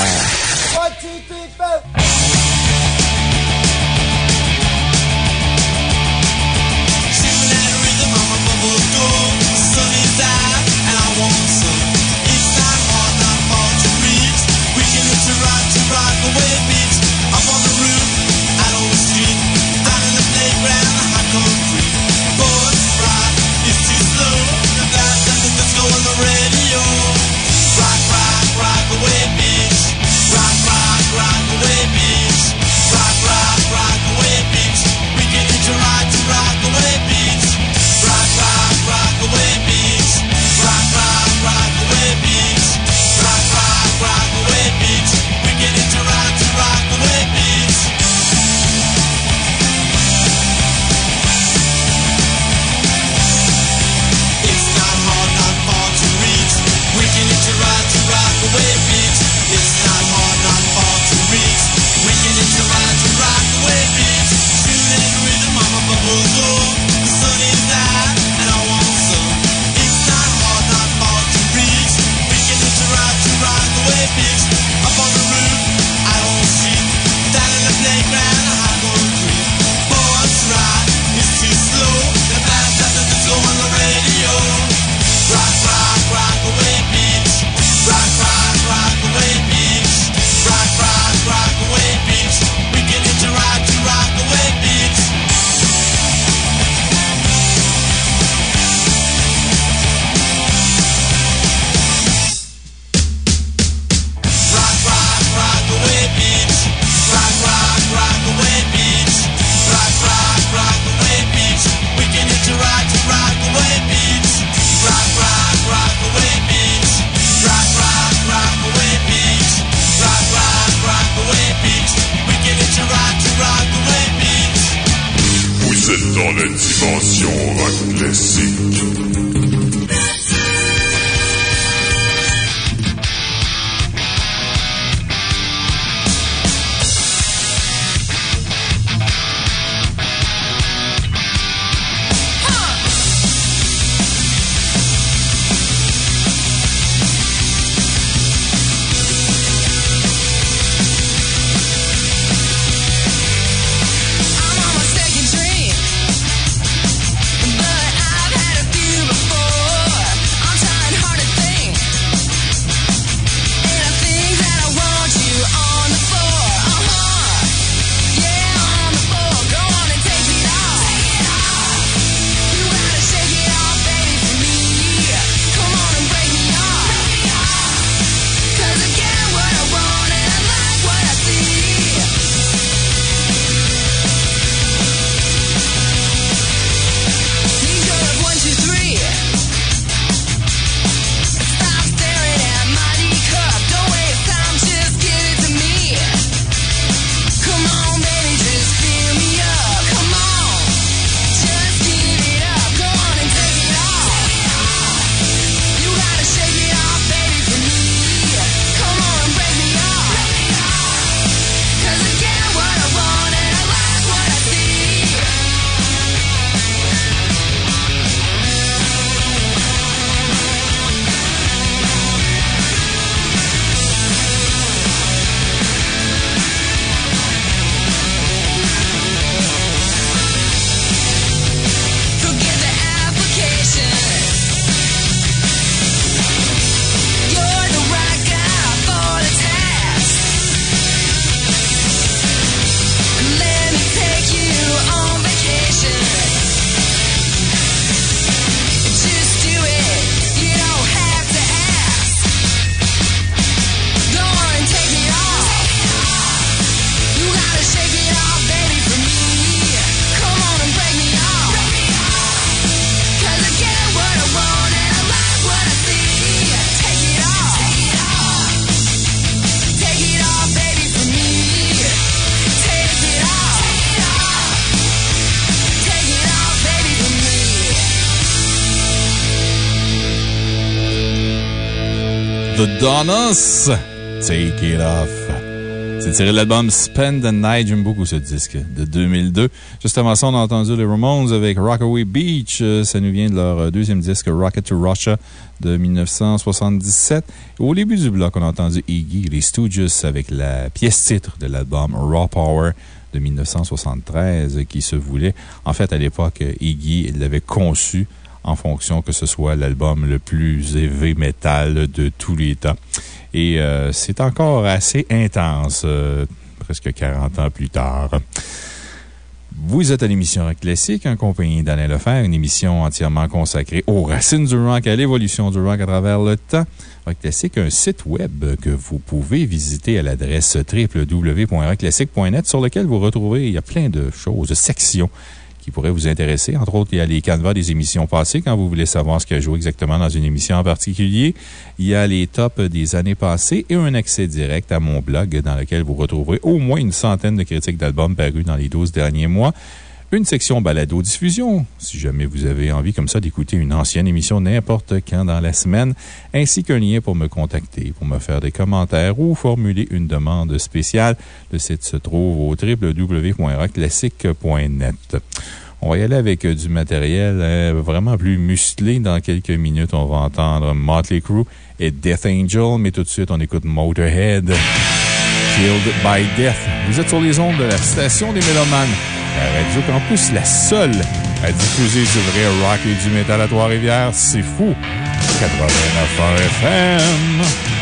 Take It Off. C'est tiré de l'album Spend the Night. J'aime beaucoup ce disque de 2002. Juste avant ça, on a entendu les Ramones avec Rockaway Beach. Euh, Ça nous vient de leur euh, deuxième disque Rocket to Russia de 1977. Au début du bloc, on a entendu Iggy, les Stooges avec la pièce titre de l'album Raw Power de 1973 qui se voulait. En fait, à l'époque, Iggy l'avait conçu en fonction que ce soit l'album le plus heavy metal de tous les temps. Et euh, c'est encore assez intense, euh, presque 40 ans plus tard. Vous êtes à l'émission Rock Classique en compagnie d'Alain Lefebvre, une émission entièrement consacrée aux racines du rock, à l'évolution du rock à travers le temps. Rock Classique, un site web que vous pouvez visiter à l'adresse www.rockclassique.net sur lequel vous retrouvez, il y a plein de choses, de sections qui vous intéresser. Entre autres, il y a les canevas des émissions passées quand vous voulez savoir ce qui a joué exactement dans une émission en particulier. Il y a les tops des années passées et un accès direct à mon blog dans lequel vous retrouverez au moins une centaine de critiques d'albums parus dans les 12 derniers mois. Une section balado-diffusion, si jamais vous avez envie comme ça d'écouter une ancienne émission n'importe quand dans la semaine, ainsi qu'un lien pour me contacter, pour me faire des commentaires ou formuler une demande spéciale. Le site se trouve au www.rockclassique.net. On va y aller avec euh, du matériel euh, vraiment plus musclé. Dans quelques minutes, on va entendre Motley Crue et Death Angel, mais tout de suite, on écoute Motorhead. Killed by Death. Vous êtes sur les ondes de la station des Mélomanes. La Radio Campus, la seule à diffuser du vrai rock et du métal à Trois-Rivières. C'est fou. 89 FM.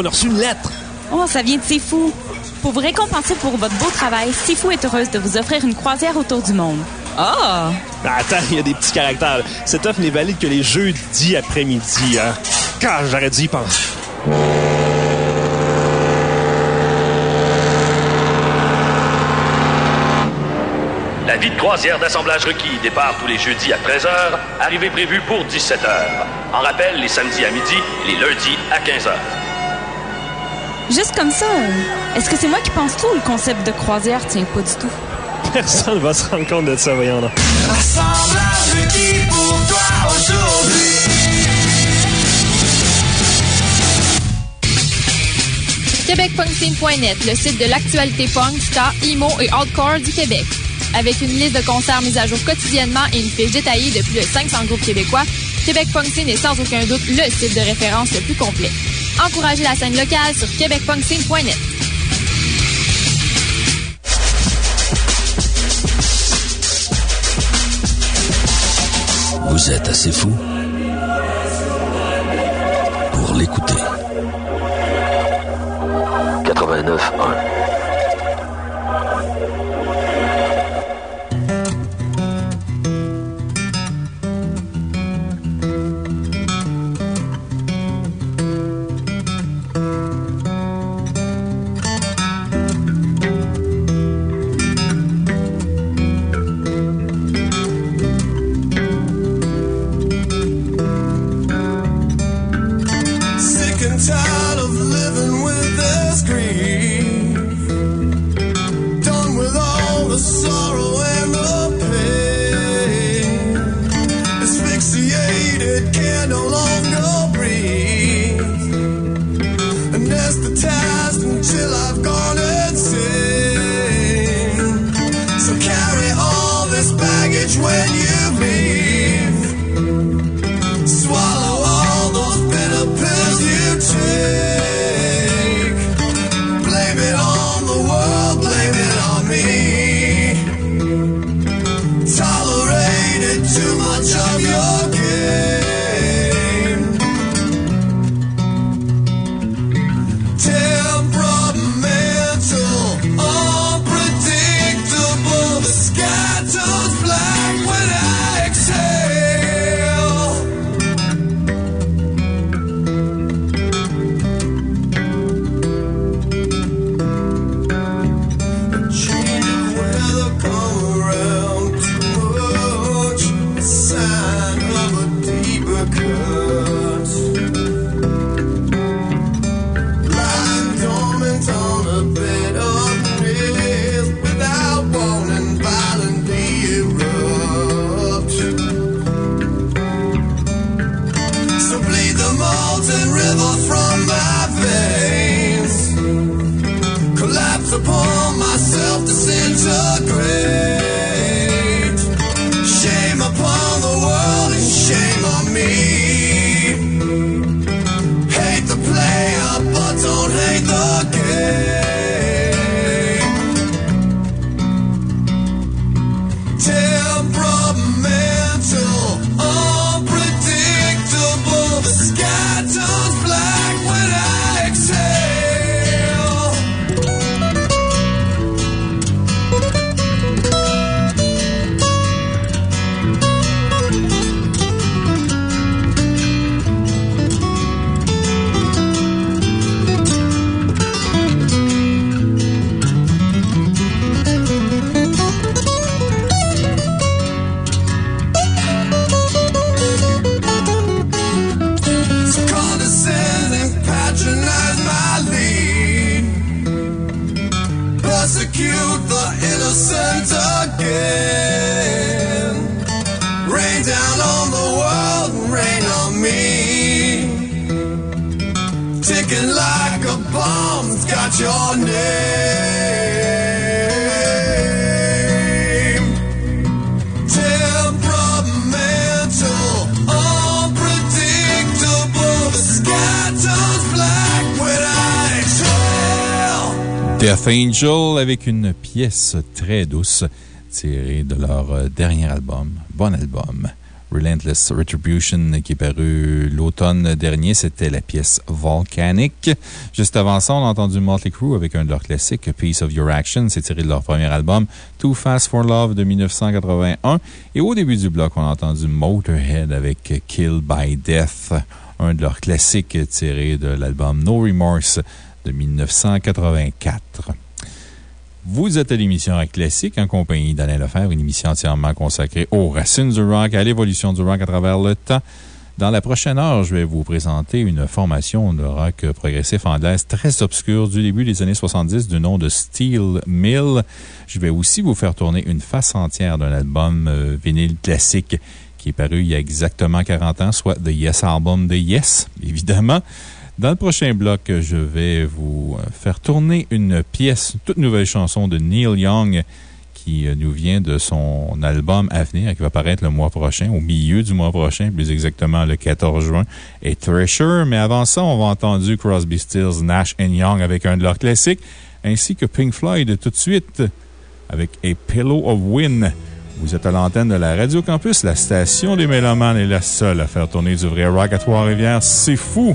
On a reçu une lettre. Oh, ça vient de Sifu. Pour vous récompenser pour votre beau travail, Sifu est heureuse de vous offrir une croisière autour du monde. Ah! Ben, attends, il y a des petits caractères. Cette offre n'est valide que les jeudis après-midi, hein. Car j'aurais dû y penser. La vie de croisière d'assemblage requis départ tous les jeudis à 13h, arrivée prévue pour 17h. En rappel, les samedis à midi et les lundis à 15h. Juste comme ça, est-ce que c'est moi qui pense tout ou le concept de croisière? Tient pas du tout? Personne va se rendre compte de ça, voyons là. Assemblage requis pour toi aujourd'hui. QuébecPunkScene.net, le site de l'actualité punk, ska, emo et hardcore du Québec. Avec une liste de concerts mise à jour quotidiennement et une fiche détaillée de plus de 500 groupes québécois, Québec Punk Scene est sans aucun doute le site de référence le plus complet. Encouragez la scène locale sur québecpunkscene.net. Vous êtes assez fou? Death Angel avec une pièce très douce tirée de leur euh, dernier album. Bon album. Relentless Retribution qui est paru l'automne dernier. C'était la pièce Volcanic. Juste avant ça, on a entendu Motley Crue avec un de leurs classiques, Piece of Your Action. C'est tiré de leur premier album, Too Fast for Love de 1981. Et au début du bloc, on a entendu Motorhead avec Kill by Death, un de leurs classiques tiré de l'album No Remorse de 1984. Vous êtes à l'émission Rock Classique en compagnie d'Alain Lefebvre, une émission entièrement consacrée aux racines du rock, à l'évolution du rock à travers le temps. Dans la prochaine heure, je vais vous présenter une formation de rock progressif anglaise très obscure du début des années 70 du nom de Steel Mill. Je vais aussi vous faire tourner une face entière d'un album euh, vinyle classique qui est paru il y a exactement 40 ans, soit The Yes Album de Yes, évidemment. Dans le prochain bloc, je vais vous euh, faire tourner une pièce, une toute nouvelle chanson de Neil Young qui euh, nous vient de son album à venir, qui va paraître le mois prochain, au milieu du mois prochain, plus exactement le 14 juin, et Thresher. Mais avant ça, on va entendre Crosby, Stills, Nash Young avec un de leurs classiques, ainsi que Pink Floyd tout de suite avec A Pillow of Wind. Vous êtes à l'antenne de la Radio Campus, la station des Mélomanes est la seule à faire tourner du vrai rock à Trois-Rivières. C'est fou!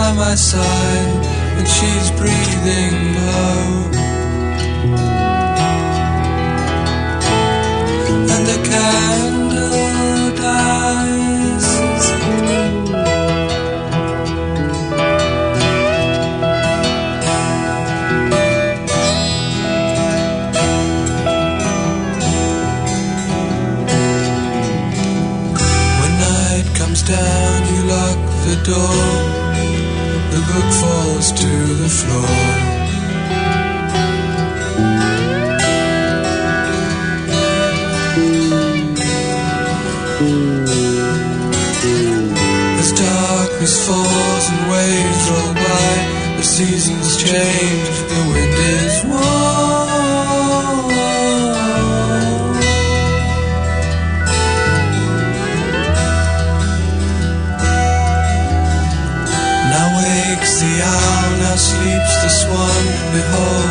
by my side, and she's breathing low. And the candle dies. When night comes down, you lock the door. Book falls to the floor. As darkness falls and waves roll by, the seasons change, one behold.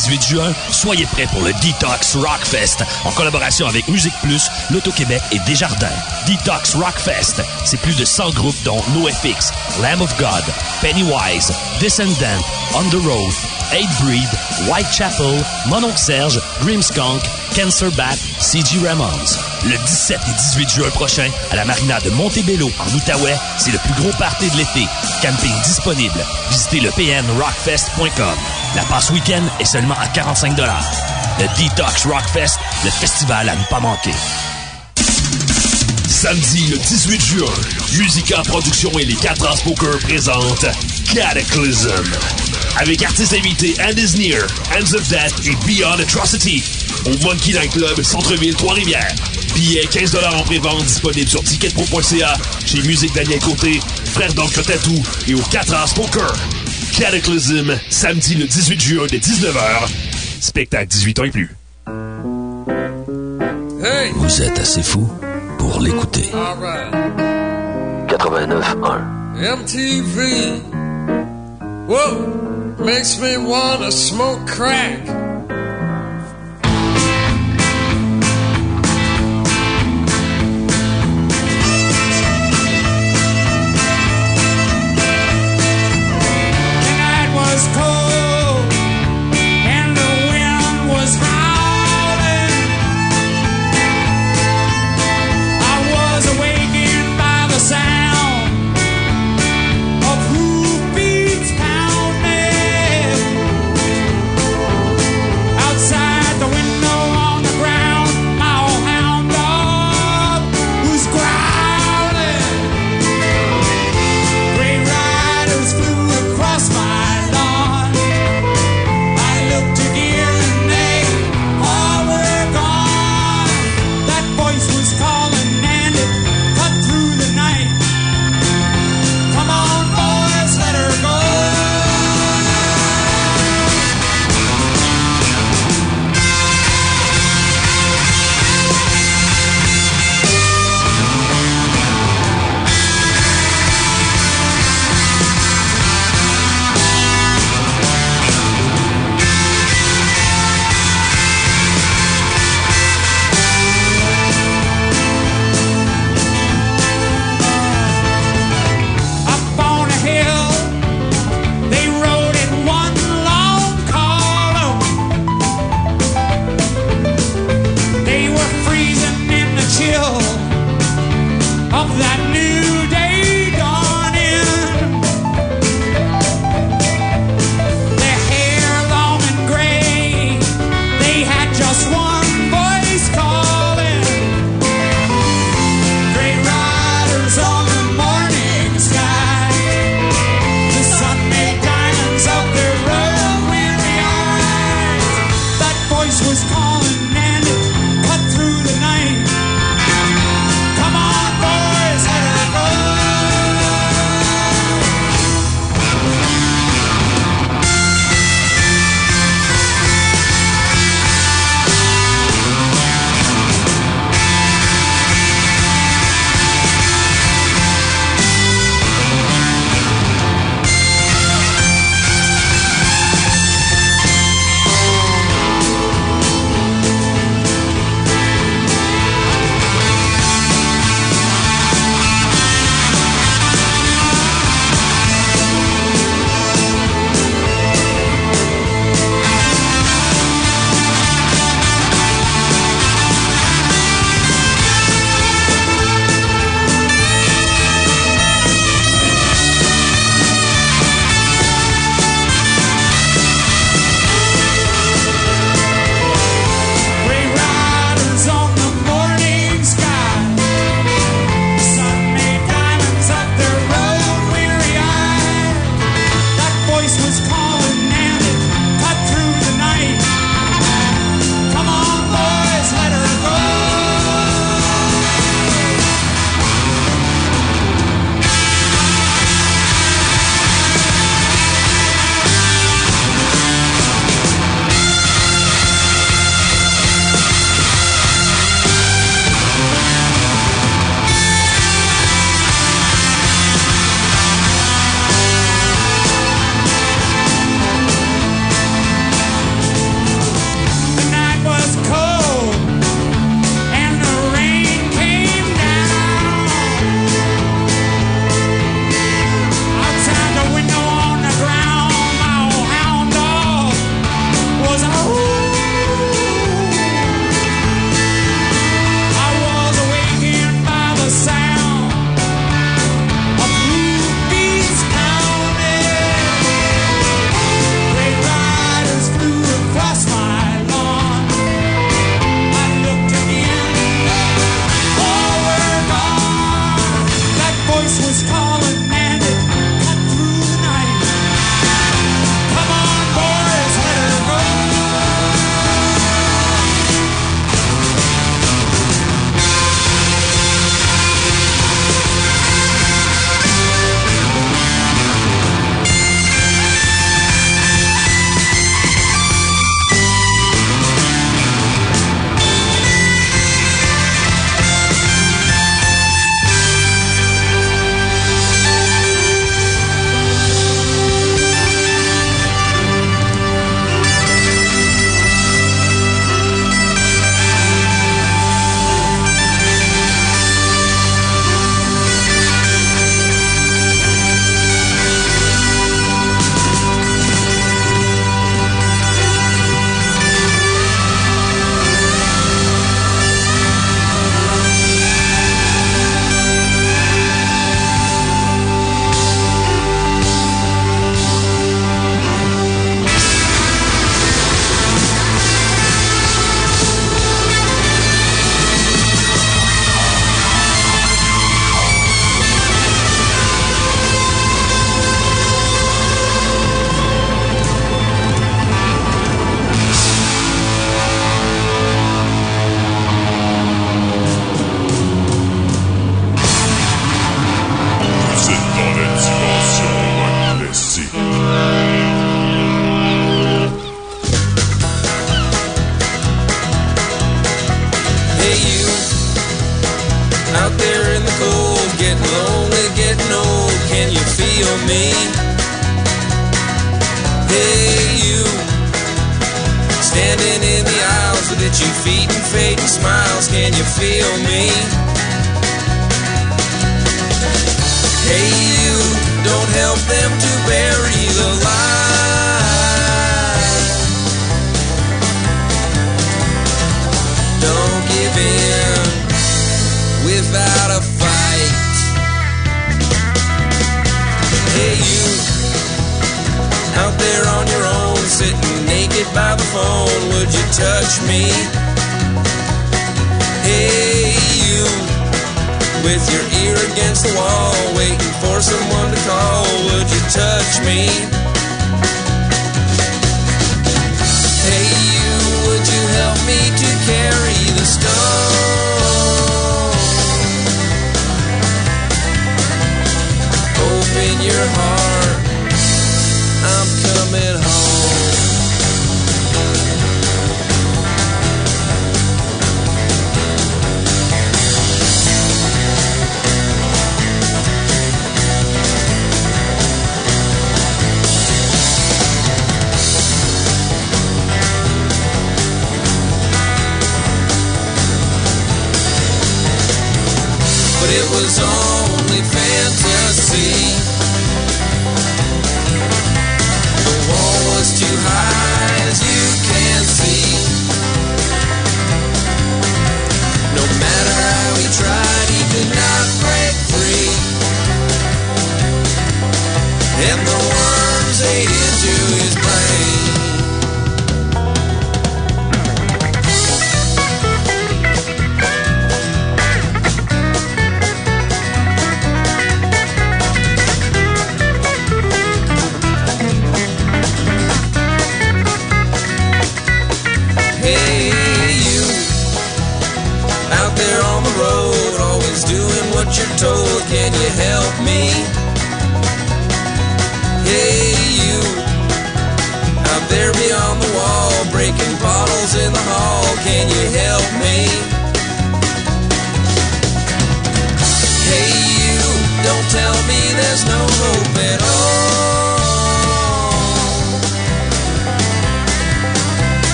18 juin, soyez prêts pour le Detox Rockfest en collaboration avec Musique Plus, L'Auto-Québec et Desjardins. Detox Rockfest, c'est plus de 100 groupes dont NoFX, Lamb of God, Pennywise, Descendant, On the Road, Breed, Whitechapel, Mononc Serge, Grimskunk, Cancer Bat, C.G. Ramones. Le 17 et 18 juin prochain, à la marina de Montebello, en Outaouais, c'est le plus gros party de l'été. Camping disponible. Visitez le pnrockfest.com. La passe week-end est seulement à 45 Le Detox Rockfest, le festival à ne pas manquer. Samedi le 18 juin, Musica Production et les 4 As Poker présentent Cataclysm. Avec artistes invités And Is Near, Hands of Death et Beyond Atrocity. Au Monkey Night Club, Centre-Ville, Trois-Rivières. Billets 15 en pré-vente disponibles sur ticketpro.ca, chez Musique Daniel Côté, Frère d'Encre Tatou et au 4 As Poker. Cataclysm, samedi le 18 juin dès 19h. Spectacle 18 ans et plus. Vous êtes assez fou pour l'écouter. 89.1 MTV. Whoa, makes me wanna smoke crack.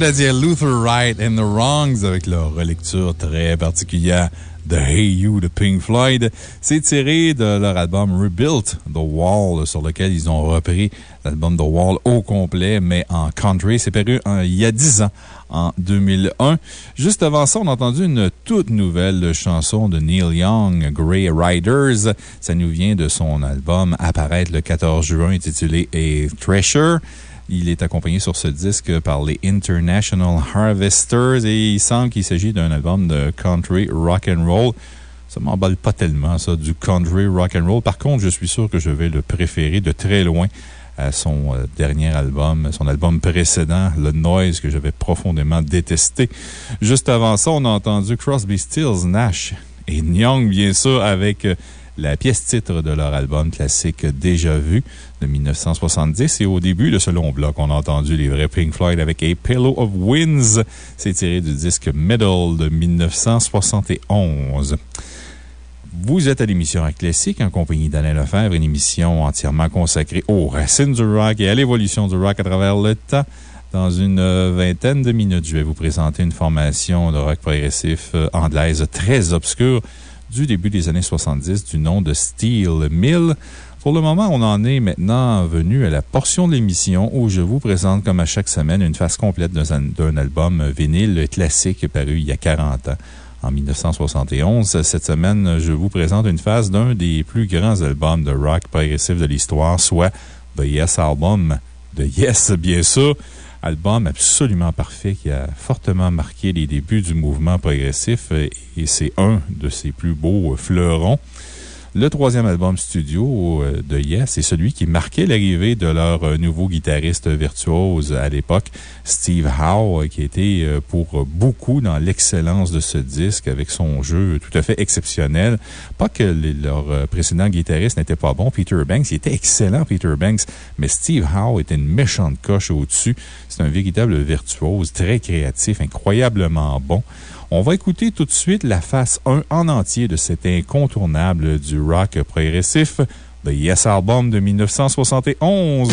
Luther Wright and the Wrongs avec leur relecture très particulière de Hey You de Pink Floyd. C'est tiré de leur album Rebuilt The Wall, sur lequel ils ont repris l'album The Wall au complet, mais en country. C'est paru euh, il y a 10 ans, en 2001. Juste avant ça, on a entendu une toute nouvelle chanson de Neil Young, Grey Riders. Ça nous vient de son album apparaître le 14 juin intitulé A Treasure. Il est accompagné sur ce disque par les International Harvesters et il semble qu'il s'agit d'un album de country rock and roll. Ça m'emballe pas tellement, ça, du country rock and roll. Par contre, je suis sûr que je vais le préférer de très loin à son euh, dernier album, son album précédent, Le Noise, que j'avais profondément détesté. Juste avant ça, on a entendu Crosby, Stills, Nash et Young, bien sûr, avec euh, la pièce titre de leur album classique Déjà Vu de 1970. Et au début de ce long bloc, on a entendu les vrais Pink Floyd avec A Pillow of Winds. C'est tiré du disque Metal de 1971. Vous êtes à l'émission Rock Classique en compagnie d'Alain Lefebvre, une émission entièrement consacrée aux racines du rock et à l'évolution du rock à travers le temps. Dans une vingtaine de minutes, je vais vous présenter une formation de rock progressif euh, anglaise très obscure du début des années 70 du nom de Steel Mill. Pour le moment, on en est maintenant venu à la portion de l'émission où je vous présente, comme à chaque semaine, une face complète d'un album vinyle classique paru il y a 40 ans, en 1971. Cette semaine, je vous présente une face d'un des plus grands albums de rock progressif de l'histoire, soit The Yes Album de Yes, bien sûr. Album absolument parfait qui a fortement marqué les débuts du mouvement progressif et c'est un de ses plus beaux fleurons. Le troisième album studio euh, de Yes est celui qui marquait l'arrivée de leur euh, nouveau guitariste virtuose à l'époque, Steve Howe, euh, qui était pour beaucoup dans l'excellence de ce disque avec son jeu tout à fait exceptionnel. Pas que leur précédent guitariste n'était pas bon, Peter Banks. Il était excellent, Peter Banks, mais Steve Howe était une méchante coche au-dessus. C'est un véritable virtuose, très créatif, incroyablement bon. On va écouter tout de suite la face 1 en entier de cet incontournable du rock progressif, The Yes Album de 1971.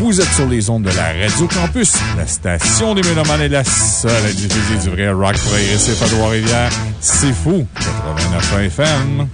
Vous êtes sur les ondes de la Radio Campus, la station des Mélomanes est la seule à diffuser du vrai rock progressif à Trois-Rivières. C'est fou, 89 FM.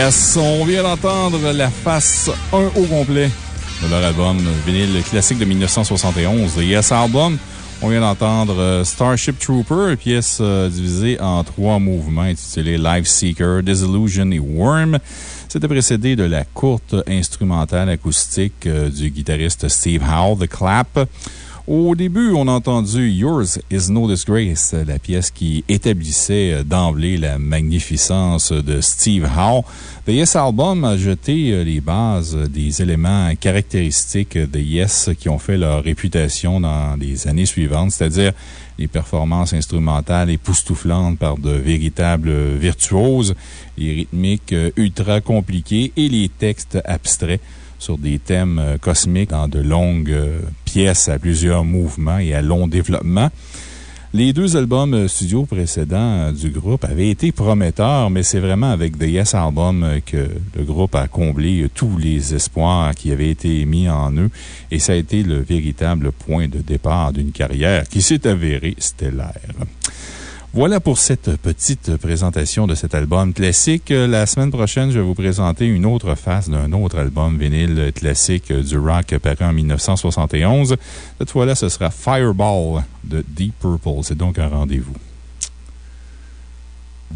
Yes, on vient d'entendre la face 1 au complet de leur album vinyle classique de 1971, The Yes Album. On vient d'entendre euh, Starship Trooper, pièce euh, divisée en trois mouvements intitulés Life Seeker, Disillusion et Worm. C'était précédé de la courte instrumentale acoustique euh, du guitariste Steve Howe, The Clap. Au début, on a entendu Yours is No Disgrace, la pièce qui établissait euh, d'emblée la magnificence de Steve Howe. The Yes Album a jeté euh, les bases des éléments caractéristiques de Yes qui ont fait leur réputation dans les années suivantes, c'est-à-dire les performances instrumentales époustouflantes par de véritables virtuoses, les rythmiques ultra compliquées et les textes abstraits sur des thèmes euh, cosmiques dans de longues euh, pièces à plusieurs mouvements et à long développement. Les deux albums euh, studio précédents euh, du groupe avaient été prometteurs, mais c'est vraiment avec The Yes Album euh, que le groupe a comblé tous les espoirs qui avaient été mis en eux et ça a été le véritable point de départ d'une carrière qui s'est avérée stellaire. Voilà pour cette petite présentation de cet album classique. La semaine prochaine, je vais vous présenter une autre face d'un autre album vinyle classique du rock paru en 1971. Cette fois-là, ce sera Fireball de Deep Purple. C'est donc un rendez-vous.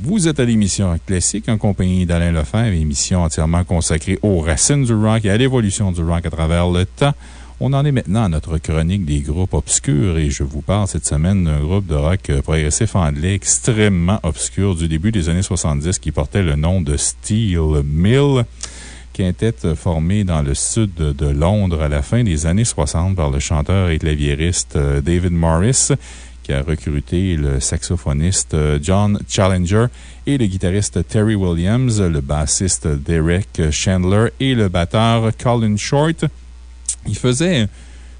Vous êtes à l'émission Classique en compagnie d'Alain Lefebvre, émission entièrement consacrée aux racines du rock et à l'évolution du rock à travers le temps. On en est maintenant à notre chronique des groupes obscurs et je vous parle cette semaine d'un groupe de rock progressif anglais extrêmement obscur du début des années 70 qui portait le nom de Steel Mill qui était formé dans le sud de Londres à la fin des années 60 par le chanteur et claviériste euh, David Morris, qui a recruté le saxophoniste euh, John Challenger et le guitariste Terry Williams, le bassiste Derek Chandler et le batteur Colin Short. Il faisait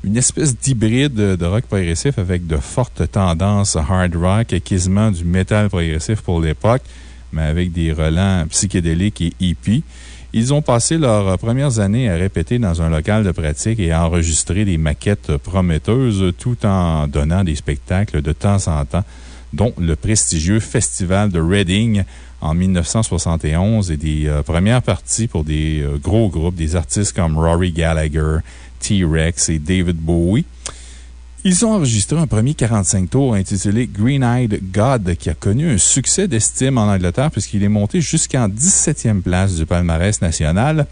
une espèce d'hybride de rock progressif avec de fortes tendances hard rock et quasiment du métal progressif pour l'époque, mais avec des relents psychédéliques et hippies. Ils ont passé leurs premières années à répéter dans un local de pratique et à enregistrer des maquettes prometteuses tout en donnant des spectacles de temps en temps, dont le prestigieux Festival de Reading en 1971 et des euh, premières parties pour des euh, gros groupes, des artistes comme Rory Gallagher, T-Rex et David Bowie. Ils ont enregistré un premier 45 tours intitulé Green Eyed God qui a connu un succès d'estime en Angleterre puisqu'il est monté jusqu'en 17e place du palmarès national.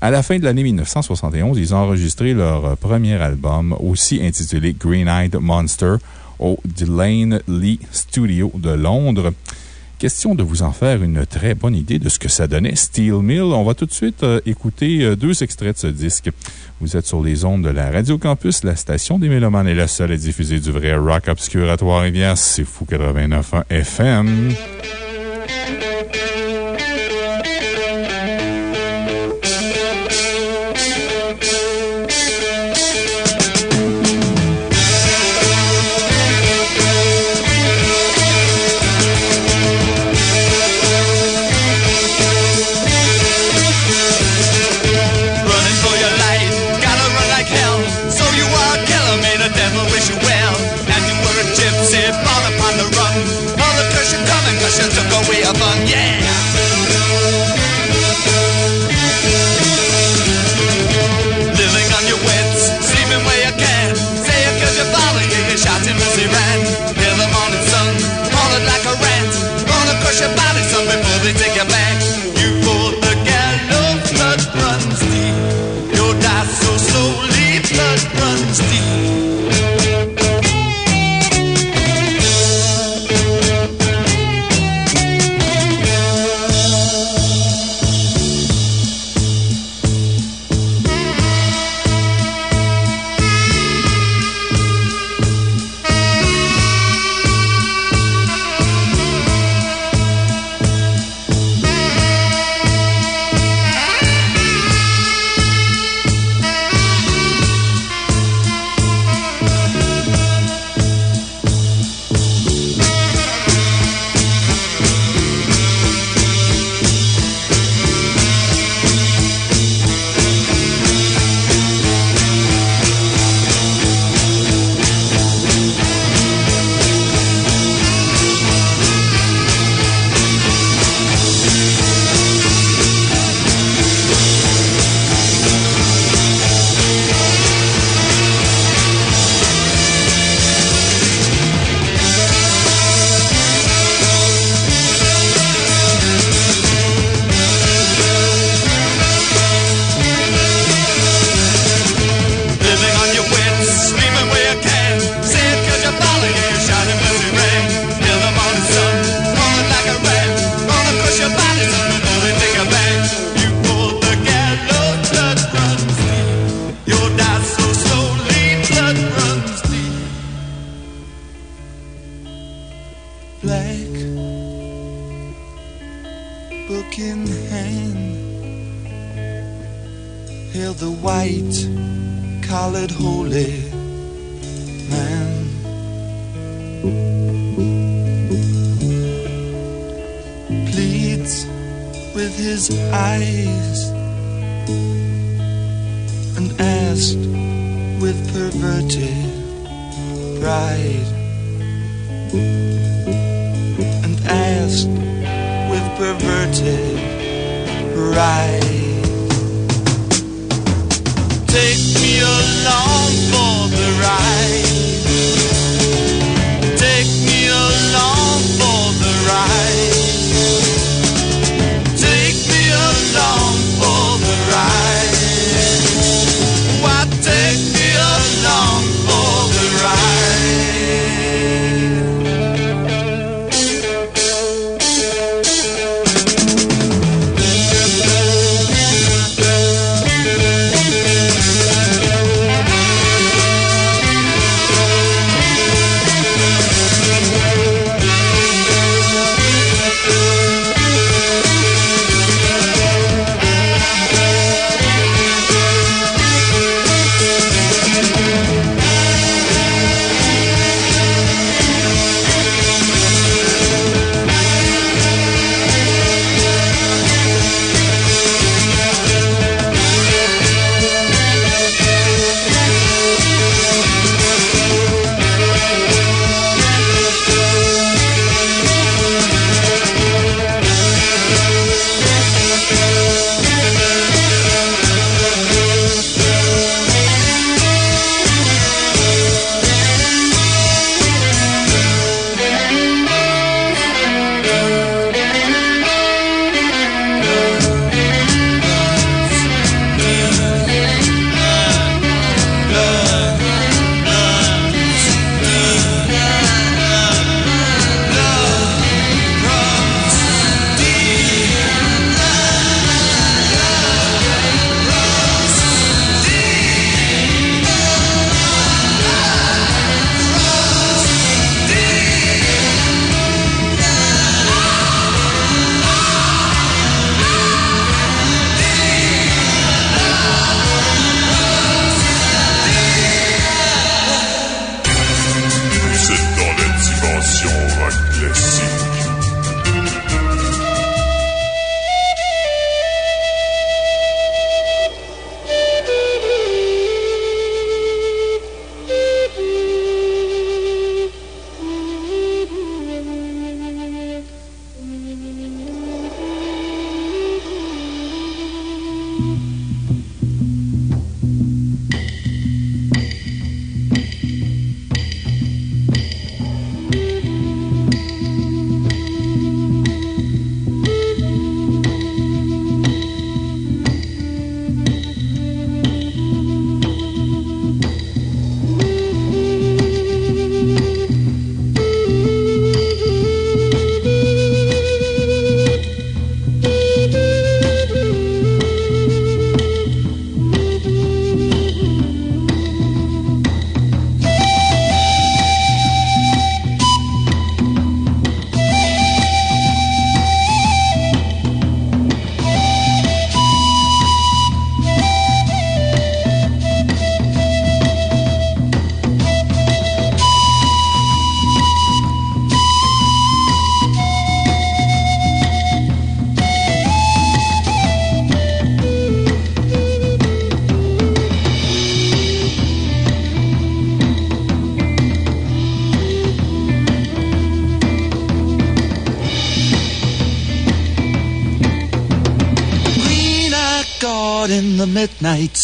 À la fin de l'année 1971, ils ont enregistré leur premier album, aussi intitulé Green Eyed Monster, au Delane Lee Studio de Londres. Question de vous en faire une très bonne idée de ce que ça donnait, Steel Mill. On va tout de suite euh, écouter euh, deux extraits de ce disque. Vous êtes sur les ondes de la Radio Campus, la station des Mélomanes est la seule à diffuser du vrai rock obscur à Trois-Rivières. C'est fou 89.1 FM.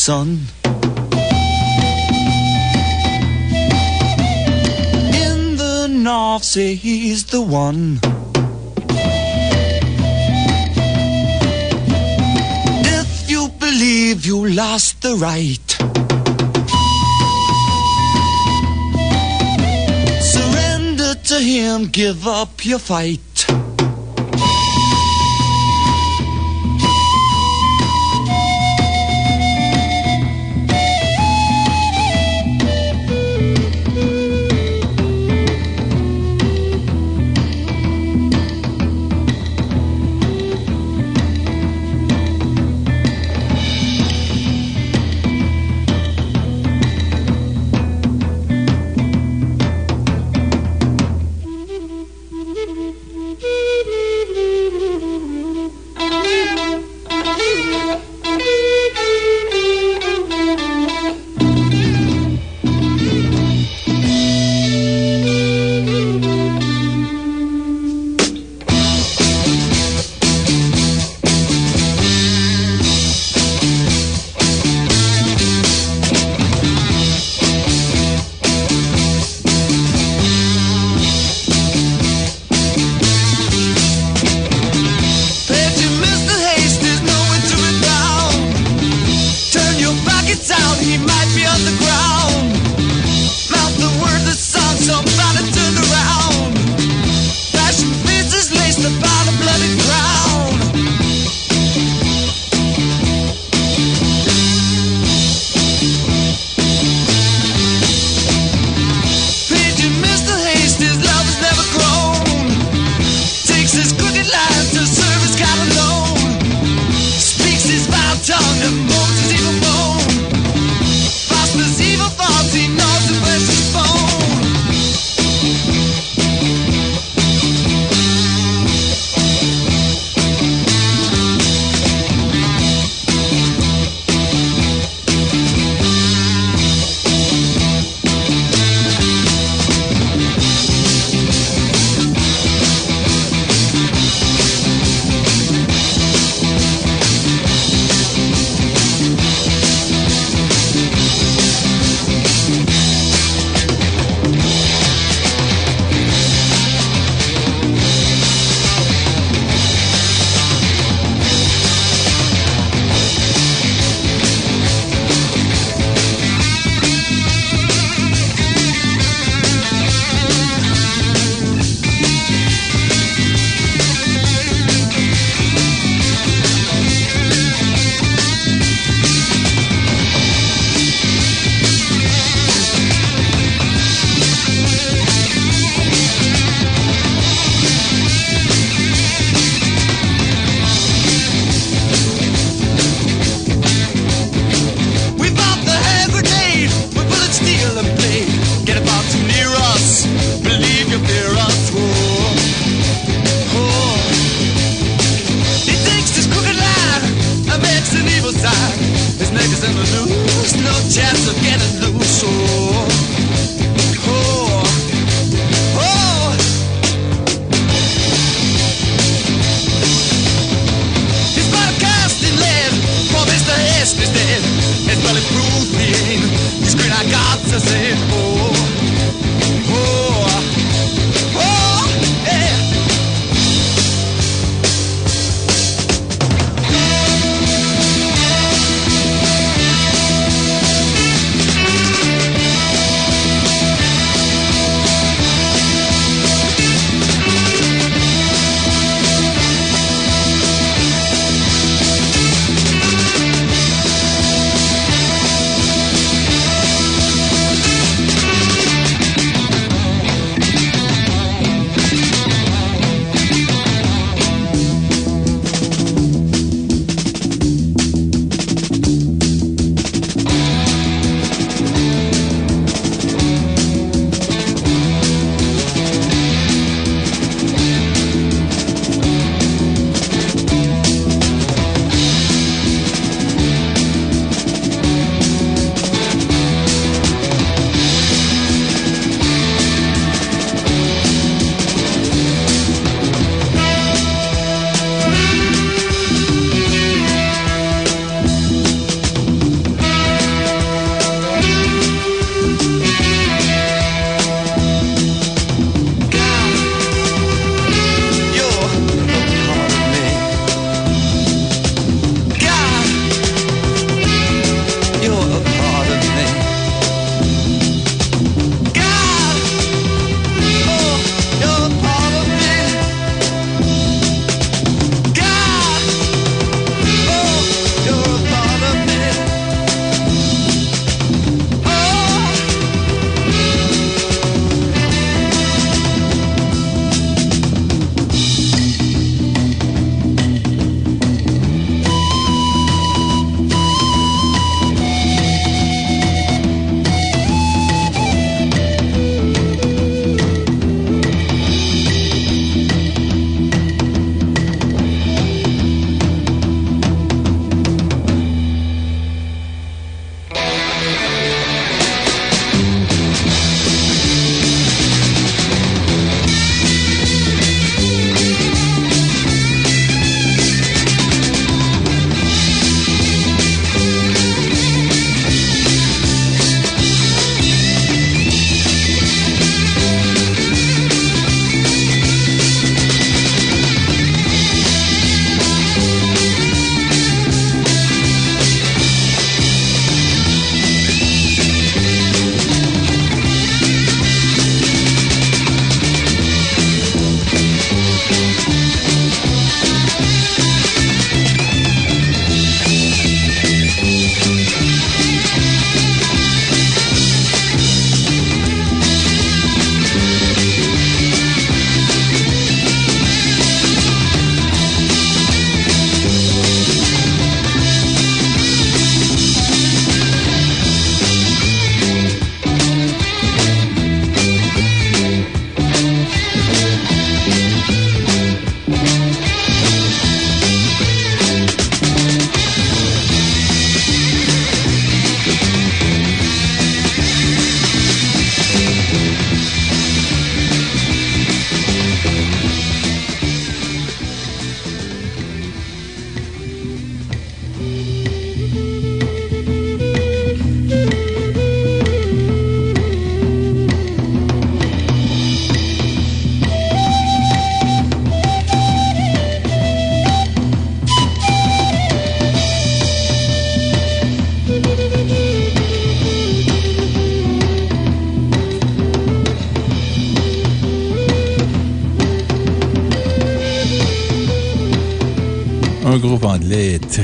sun. In the north, say he's the one. If you believe you lost the right, surrender to him, give up your fight.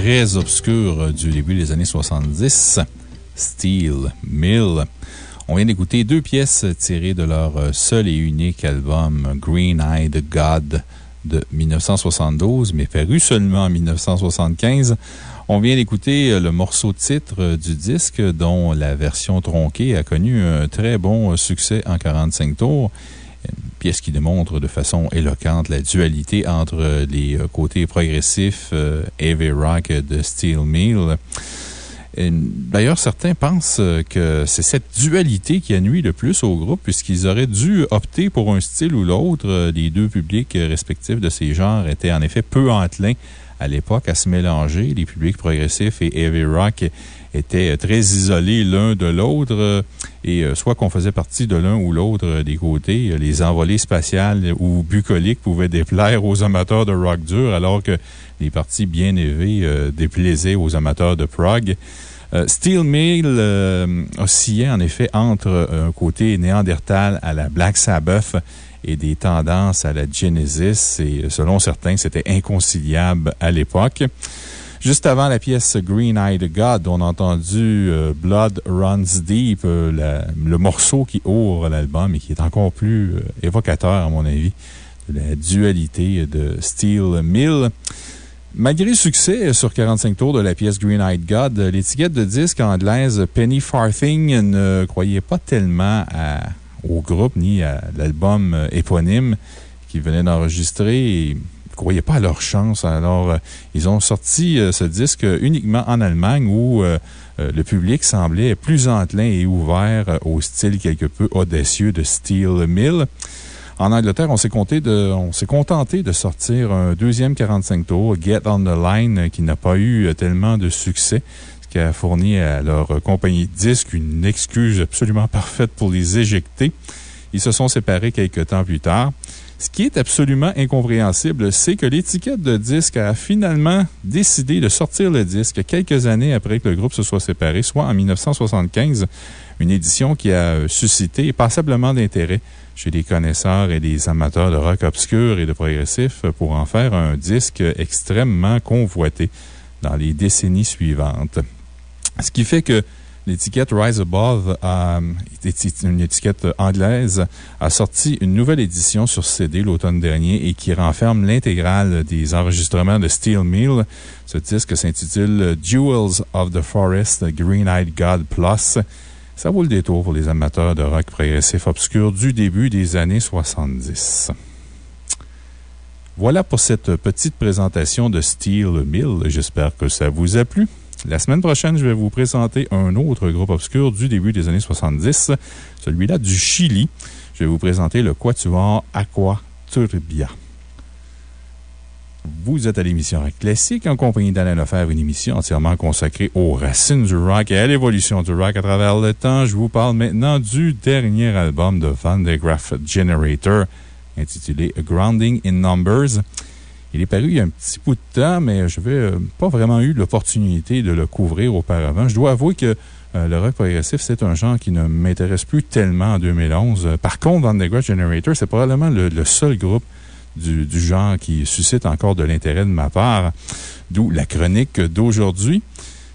Très obscur du début des années 70, Steel Mill. On vient d'écouter deux pièces tirées de leur seul et unique album Green Eyed God de 1972, mais paru seulement en 1975. On vient d'écouter le morceau titre du disque, dont la version tronquée a connu un très bon succès en 45 tours pièce qui démontre de façon éloquente la dualité entre les côtés progressifs heavy rock de Steel Mill. D'ailleurs, certains pensent que c'est cette dualité qui a nuit le plus au groupe, puisqu'ils auraient dû opter pour un style ou l'autre. Les deux publics respectifs de ces genres étaient en effet peu enclins à l'époque à se mélanger. Les publics progressifs et heavy rock étaient très isolés l'un de l'autre euh, et euh, soit qu'on faisait partie de l'un ou l'autre euh, des côtés. Les envolées spatiales ou bucoliques pouvaient déplaire aux amateurs de rock dur alors que les parties bien élevées déplaisaient aux amateurs de prog. Steel Mill oscillait en effet entre un côté néandertal à la Black Sabbath et des tendances à la Genesis, et selon certains, c'était inconciliable à l'époque. Juste avant la pièce Green Eyed God, on a entendu euh, Blood Runs Deep, euh, le morceau qui ouvre l'album et qui est encore plus euh, évocateur, à mon avis, de la dualité de Steel Mill. Malgré le succès sur 45 tours de la pièce Green Eyed God, l'étiquette de disque anglaise Penny Farthing ne croyait pas tellement au groupe ni à l'album éponyme qu'ils venaient d'enregistrer ne croyaient pas à leur chance. Alors, euh, ils ont sorti euh, ce disque uniquement en Allemagne où euh, le public semblait plus enclin et ouvert au style quelque peu audacieux de Steel Mill. En Angleterre, on s'est contenté de sortir un deuxième 45 tours, Get on the Line, qui n'a pas eu tellement de succès, ce qui a fourni à leur compagnie de disques une excuse absolument parfaite pour les éjecter. Ils se sont séparés quelques temps plus tard. Ce qui est absolument incompréhensible, c'est que l'étiquette de disque a finalement décidé de sortir le disque quelques années après que le groupe se soit séparé, soit en 1975, une édition qui a suscité passablement d'intérêt chez les connaisseurs et les amateurs de rock obscur et de progressif pour en faire un disque extrêmement convoité dans les décennies suivantes. Ce qui fait que L'étiquette Rise Above, euh, une étiquette anglaise, a sorti une nouvelle édition sur CD l'automne dernier et qui renferme l'intégrale des enregistrements de Steel Mill. Ce disque s'intitule Jewels of the Forest Green Eyed God Plus. Ça vaut le détour pour les amateurs de rock progressif obscur du début des années 70. Voilà pour cette petite présentation de Steel Mill. J'espère que ça vous a plu. La semaine prochaine, je vais vous présenter un autre groupe obscur du début des années 70, celui-là du Chili. Je vais vous présenter le Quatuor Aqua Turbia. Vous êtes à l'émission Classique en compagnie d'Alain Lefebvre, une émission entièrement consacrée aux racines du rock et à l'évolution du rock à travers le temps. Je vous parle maintenant du dernier album de Van de Graaff Generator intitulé Grounding in Numbers. Il est paru il y a un petit bout de temps, mais je n'avais euh, pas vraiment eu l'opportunité de le couvrir auparavant. Je dois avouer que euh, le rock progressif, c'est un genre qui ne m'intéresse plus tellement en 2011. Euh, par contre, Underground Generator, c'est probablement le, seul groupe du, du, genre qui suscite encore de l'intérêt de ma part, d'où la chronique d'aujourd'hui.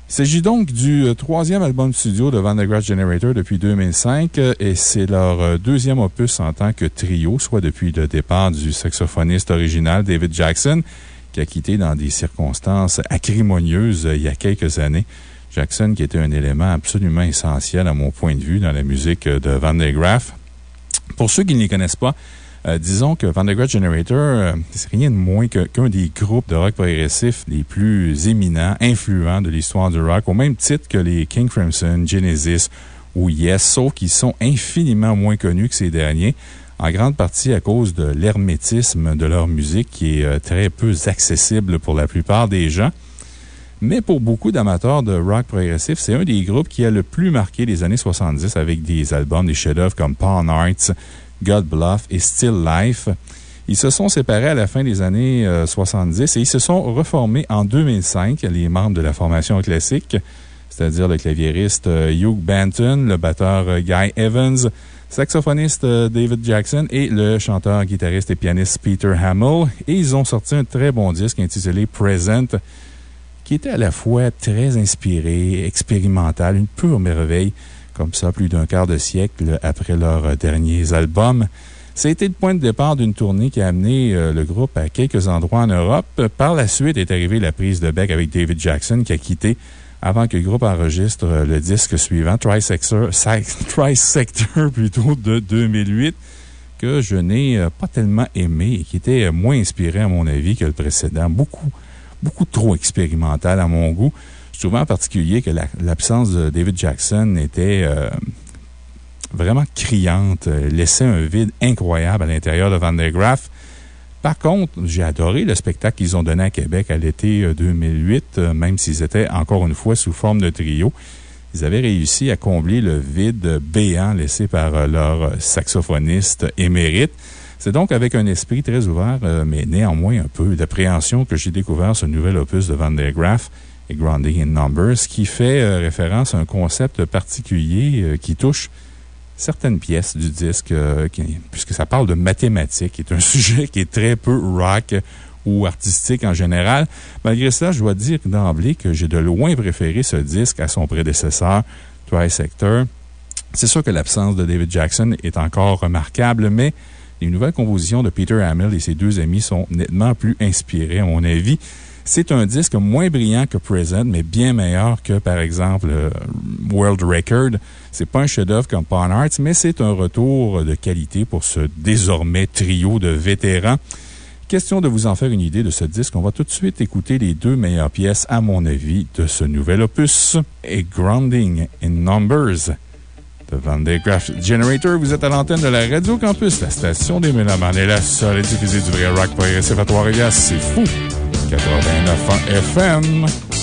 Il s'agit donc du euh, troisième album studio de Van Generator depuis 2005 euh, et c'est leur euh, deuxième opus en tant que trio, soit depuis le départ du saxophoniste original David Jackson, qui a quitté dans des circonstances acrimonieuses il y a quelques années. Jackson, qui était un élément absolument essentiel à mon point de vue dans la musique de Van de Pour ceux qui ne les connaissent pas, euh, disons que Van Generator, euh, c'est rien de moins qu'un des groupes de rock progressif les plus éminents, influents de l'histoire du rock, au même titre que les King Crimson, Genesis ou Yes, sauf qu'ils sont infiniment moins connus que ces derniers, en grande partie à cause de l'hermétisme de leur musique qui est euh, très peu accessible pour la plupart des gens. Mais pour beaucoup d'amateurs de rock progressif, c'est un des groupes qui a le plus marqué les années 70 avec des albums, des chefs-d'œuvre comme Pawn Arts, God Bluff et Still Life. Ils se sont séparés à la fin des années 70 euh, et ils se sont reformés en 2005, les membres de la formation classique, c'est-à-dire le claviériste euh, Hugh Banton, le batteur euh, Guy Evans, saxophoniste David Jackson et le chanteur, guitariste et pianiste Peter Hamill. Et ils ont sorti un très bon disque intitulé Present, qui était à la fois très inspiré, expérimental, une pure merveille comme ça plus d'un quart de siècle après leurs derniers albums. Été le point de départ d'une tournée qui a amené euh, le groupe à quelques endroits en Europe. Par la suite est arrivée la prise de bec avec David Jackson qui a quitté avant que le groupe enregistre le disque suivant, Trisector, <laughs> plutôt de 2008, que je n'ai euh, pas tellement aimé et qui était moins inspiré, à mon avis, que le précédent. Beaucoup trop expérimental à mon goût. Trouvais en particulier que l'absence de David Jackson était euh, vraiment criante, euh, laissait un vide incroyable à l'intérieur de Van der Graaf. Par contre, j'ai adoré le spectacle qu'ils ont donné à Québec à l'été euh, 2008, euh, même s'ils étaient encore une fois sous forme de trio. Ils avaient réussi à combler le vide béant laissé par leur saxophoniste émérite. C'est donc avec un esprit très ouvert, mais néanmoins un peu d'appréhension que j'ai découvert ce nouvel opus de Van der Graaf et Grounding in Numbers, qui fait euh, référence à un concept particulier euh, qui touche certaines pièces du disque, euh, puisque ça parle de mathématiques, qui est un <laughs> sujet qui est très peu rock ou artistique en général. Malgré cela, je dois dire d'emblée que j'ai de loin préféré ce disque à son prédécesseur, Trisector. C'est sûr que l'absence de David Jackson est encore remarquable, mais les nouvelles compositions de Peter Hamill et ses deux amis sont nettement plus inspirées, à mon avis. C'est un disque moins brillant que Present, mais bien meilleur que, par exemple, euh, World Record. C'est pas un chef-d'œuvre comme Pawn Arts, mais c'est un retour de qualité pour ce désormais trio de vétérans. Question de vous en faire une idée de ce disque, on va tout de suite écouter les deux meilleures pièces, à mon avis, de ce nouvel opus. Et Grounding in Numbers de Van der Graaf Generator. Vous êtes à l'antenne de la Radio Campus, la station des Mélomanes et la seule à diffuser du vrai rock progressif à Trois-Rivières. C'est fou! 89 ans FM.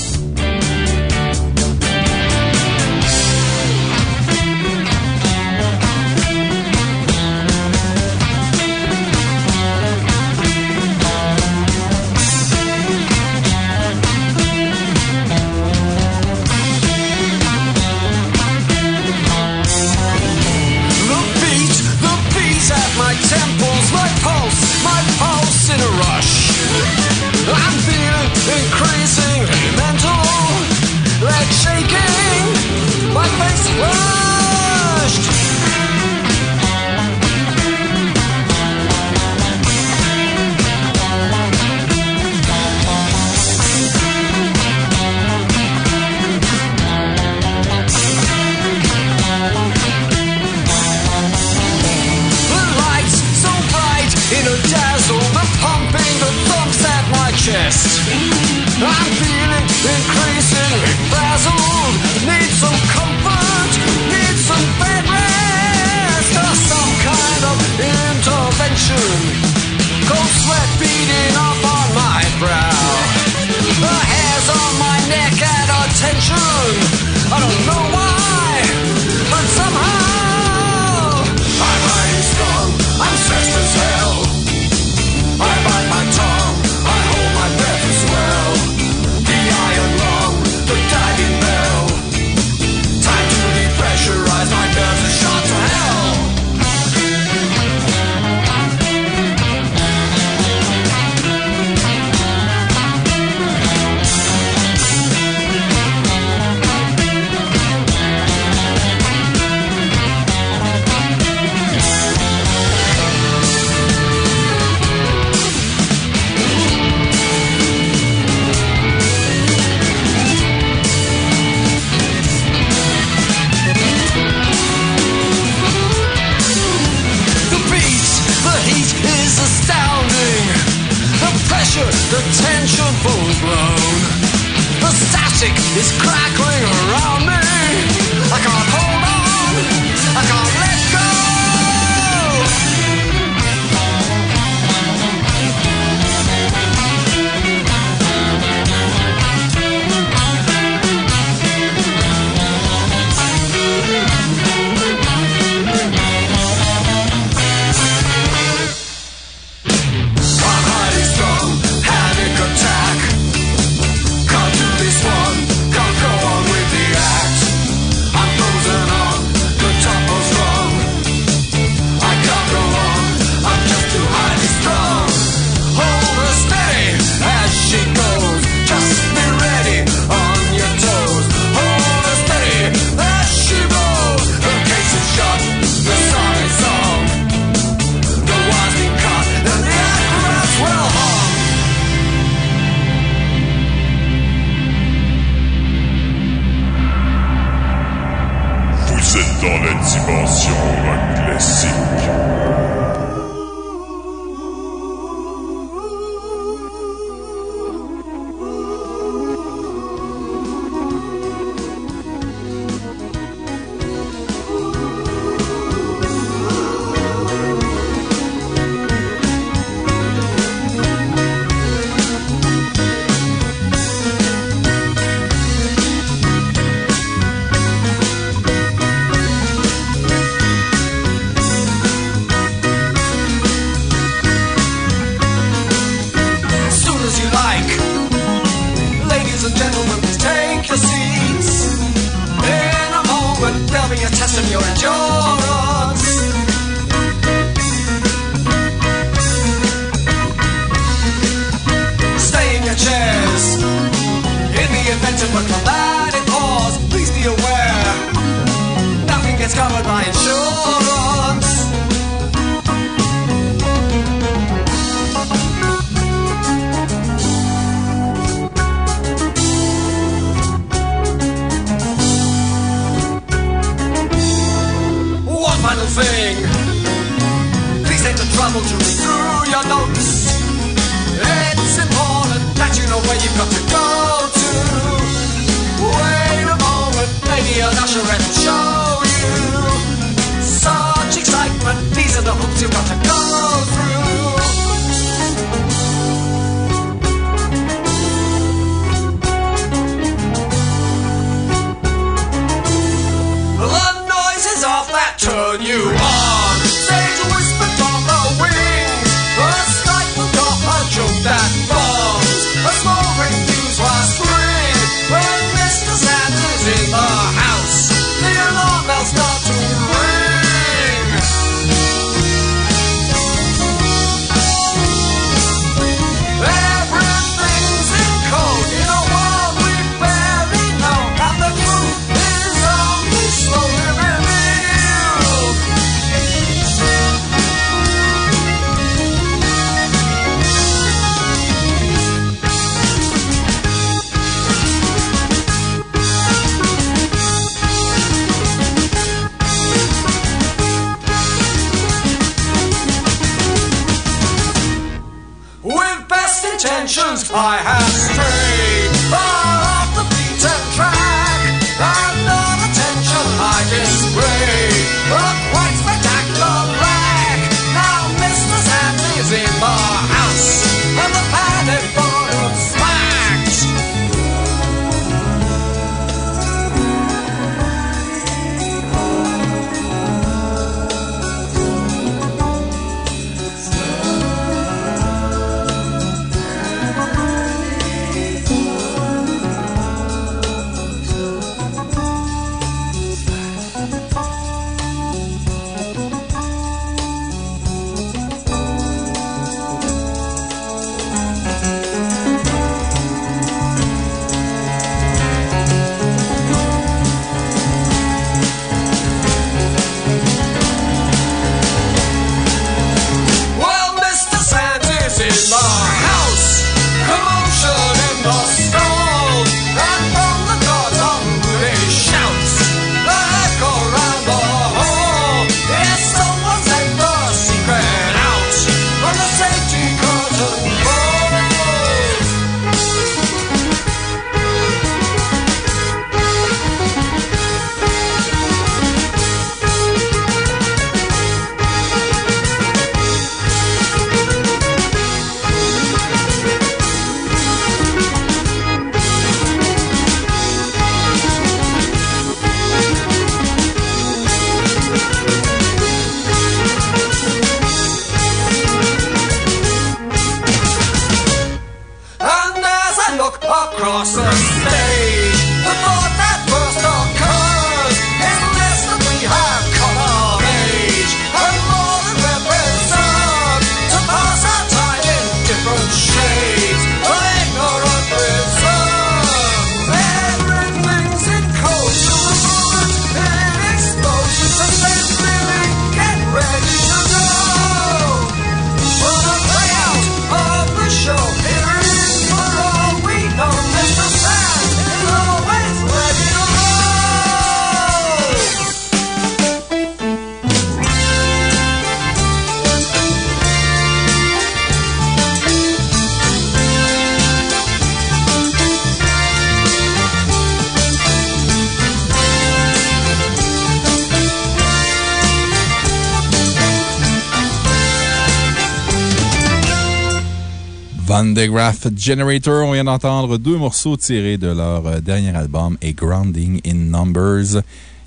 Graph Generator. On vient d'entendre deux morceaux tirés de leur euh, dernier album, A Grounding in Numbers,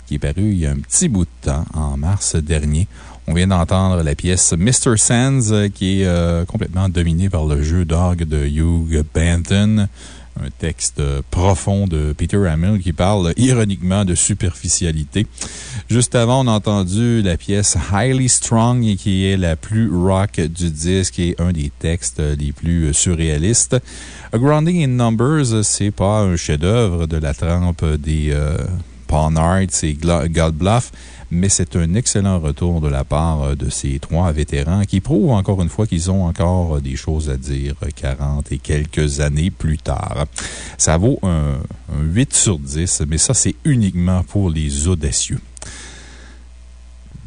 qui est paru il y a un petit bout de temps, en mars dernier. On vient d'entendre la pièce Mr. Sands, euh, qui est euh, complètement dominée par le jeu d'orgue de Hugh Banton. Un texte euh, profond de Peter Hamill qui parle ironiquement de superficialité. Juste avant, on a entendu la pièce Highly Strong, qui est la plus rock du disque et un des textes les plus surréalistes. A Grounding in Numbers, c'est pas un chef-d'œuvre de la trempe des euh, Pawn et God Bluff, mais c'est un excellent retour de la part de ces trois vétérans qui prouvent encore une fois qu'ils ont encore des choses à dire 40 et quelques années plus tard. Ça vaut un, un 8 sur 10, mais ça, c'est uniquement pour les audacieux.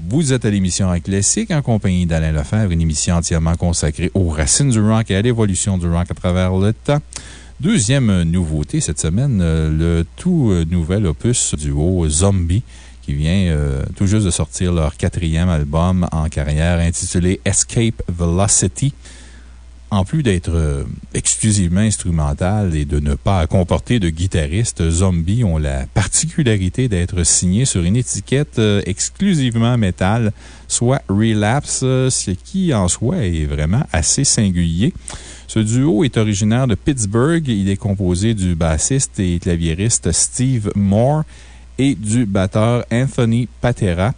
Vous êtes à l'émission Rock Classique en compagnie d'Alain Lefebvre, une émission entièrement consacrée aux racines du rock et à l'évolution du rock à travers le temps. Deuxième nouveauté cette semaine, le tout nouvel opus duo Zombie qui vient euh, tout juste de sortir leur quatrième album en carrière intitulé Escape Velocity. En plus d'être euh, exclusivement instrumental et de ne pas comporter de guitariste, Zombie ont la particularité d'être signés sur une étiquette euh, exclusivement métal, soit Relapse, ce qui en soi est vraiment assez singulier. Ce duo est originaire de Pittsburgh. Il est composé du bassiste et claviériste Steve Moore et du batteur Anthony Patera.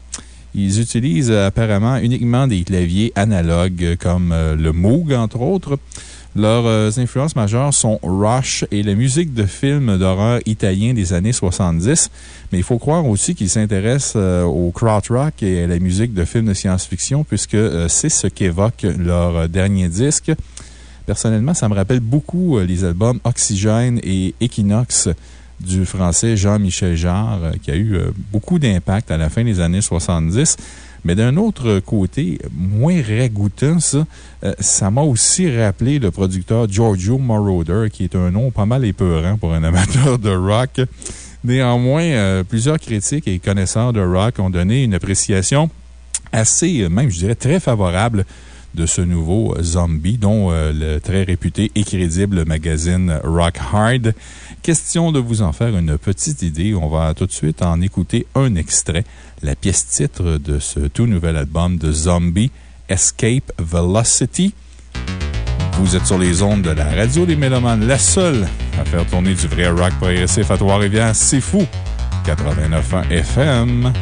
Ils utilisent apparemment uniquement des claviers analogues comme le Moog, entre autres. Leurs influences majeures sont Rush et la musique de films d'horreur italiens des années 70. Mais il faut croire aussi qu'ils s'intéressent au krautrock et à la musique de films de science-fiction, puisque c'est ce qu'évoque leur dernier disque. Personnellement, ça me rappelle beaucoup les albums Oxygène et Equinox du français Jean-Michel Jarre, qui a eu beaucoup d'impact à la fin des années 70. Mais d'un autre côté, moins ragoûtant, ça, ça m'a aussi rappelé le producteur Giorgio Moroder, qui est un nom pas mal épeurant pour un amateur de rock. Néanmoins, plusieurs critiques et connaisseurs de rock ont donné une appréciation assez, même je dirais très favorable de ce nouveau zombie, dont le très réputé et crédible magazine Rock Hard. Question de vous en faire une petite idée. On va tout de suite en écouter un extrait, la pièce titre de ce tout nouvel album de Zombie, Escape Velocity. Vous êtes sur les ondes de la radio des Mélomanes, la seule à faire tourner du vrai rock progressif à Trois-Rivières. C'est fou! 89.1 FM.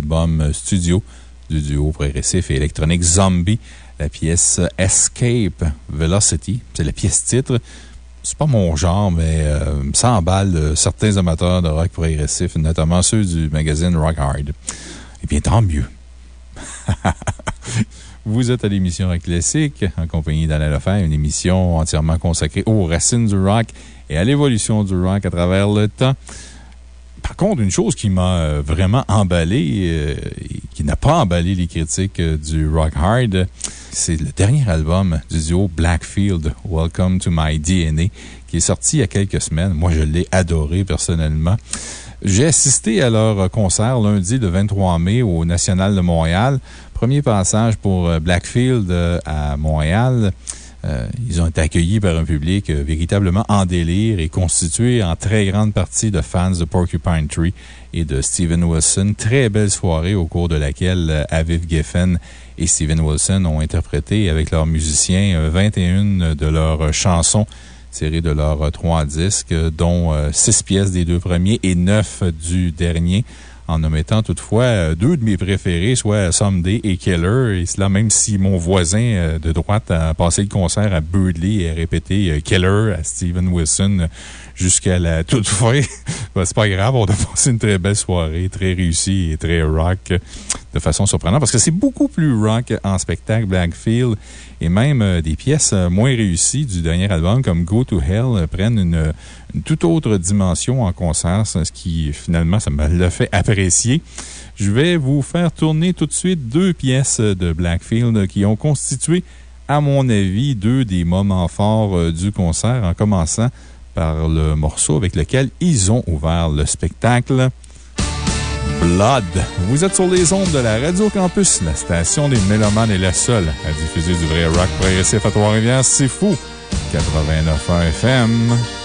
Tout nouvel album studio du duo progressif et électronique Zombie, la pièce Escape Velocity. C'est la pièce titre. C'est pas mon genre, mais ça emballe euh, certains amateurs de rock progressif, notamment ceux du magazine Rock Hard. Eh bien, tant mieux. <laughs> Vous êtes à l'émission Rock Classique, en compagnie d'Alain Lefebvre, une émission entièrement consacrée aux racines du rock et à l'évolution du rock à travers le temps. Contre, une chose qui m'a euh, vraiment emballé, euh, qui n'a pas emballé les critiques euh, du rock hard, c'est le dernier album du duo Blackfield, Welcome to My DNA, qui est sorti il y a quelques semaines. Moi, je l'ai adoré personnellement. J'ai assisté à leur concert lundi le 23 mai au National de Montréal. Premier passage pour Blackfield à Montréal. Euh, accueillis par un public euh, véritablement en délire et constitué en très grande partie de fans de Porcupine Tree et de Steven Wilson. Très belle soirée au cours de laquelle euh, Aviv Geffen et Steven Wilson ont interprété avec leurs musiciens euh, 21 de leurs chansons tirées de leurs euh, trois disques, euh, dont euh, six pièces des deux premiers et neuf du dernier en omettant toutefois euh, deux de mes préférés, soit Someday et Keller. Et cela, même si mon voisin euh, de droite a passé le concert à Birdley et a répété euh, Keller à Steven Wilson jusqu'à la toute fin. <laughs> Ben, c'est pas grave, on a passé une très belle soirée, très réussie et très rock de façon surprenante parce que c'est beaucoup plus rock en spectacle, Blackfield, et même euh, des pièces euh, moins réussies du dernier album comme Go to Hell euh, prennent une, toute autre dimension en concert, ce qui finalement, ça me l'a fait apprécier. Je vais vous faire tourner tout de suite deux pièces de Blackfield qui ont constitué, à mon avis, deux des moments forts du concert, en commençant par le morceau avec lequel ils ont ouvert le spectacle. Blood. Vous êtes sur les ondes de la Radio Campus. La station des Mélomanes est la seule à diffuser du vrai rock progressif à Trois-Rivières. C'est fou. 89.1 FM.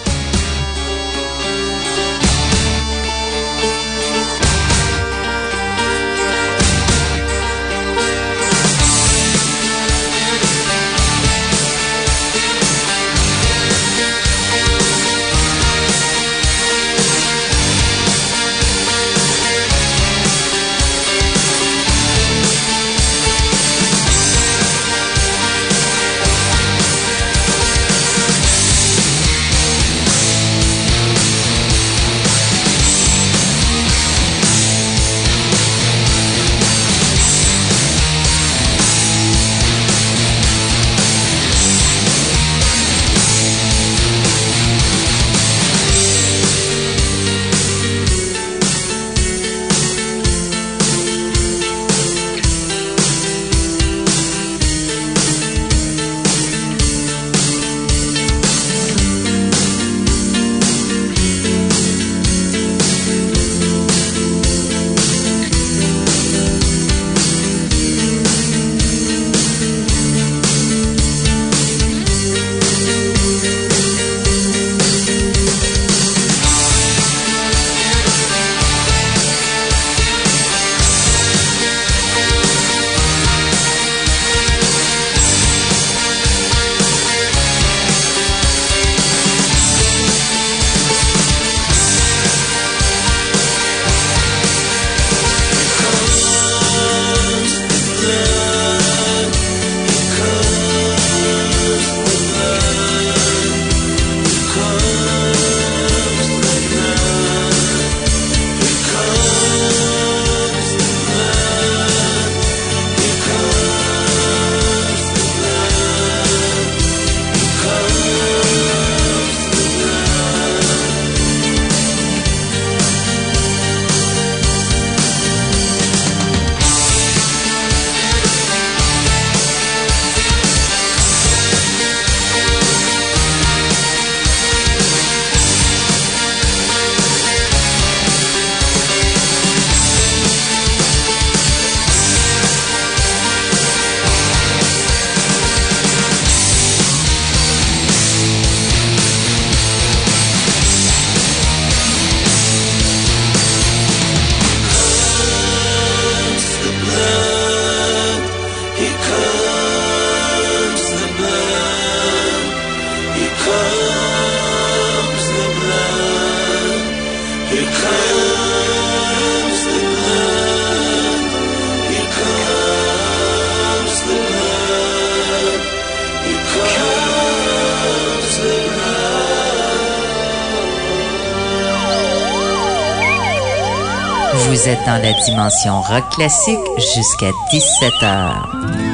Dans la dimension rock classique jusqu'à 17h.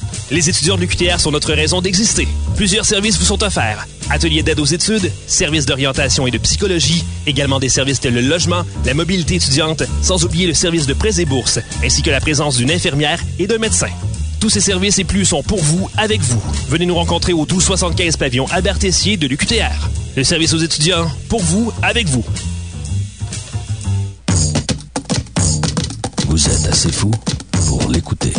Les étudiants de l'UQTR sont notre raison d'exister. Plusieurs services vous sont offerts. Ateliers d'aide aux études, services d'orientation et de psychologie, également des services tels le logement, la mobilité étudiante, sans oublier le service de prêts et bourses, ainsi que la présence d'une infirmière et d'un médecin. Tous ces services et plus sont pour vous, avec vous. Venez nous rencontrer au 1275 pavillon Albert Tessier de l'UQTR. Le service aux étudiants, pour vous, avec vous. Vous êtes assez fou pour l'écouter.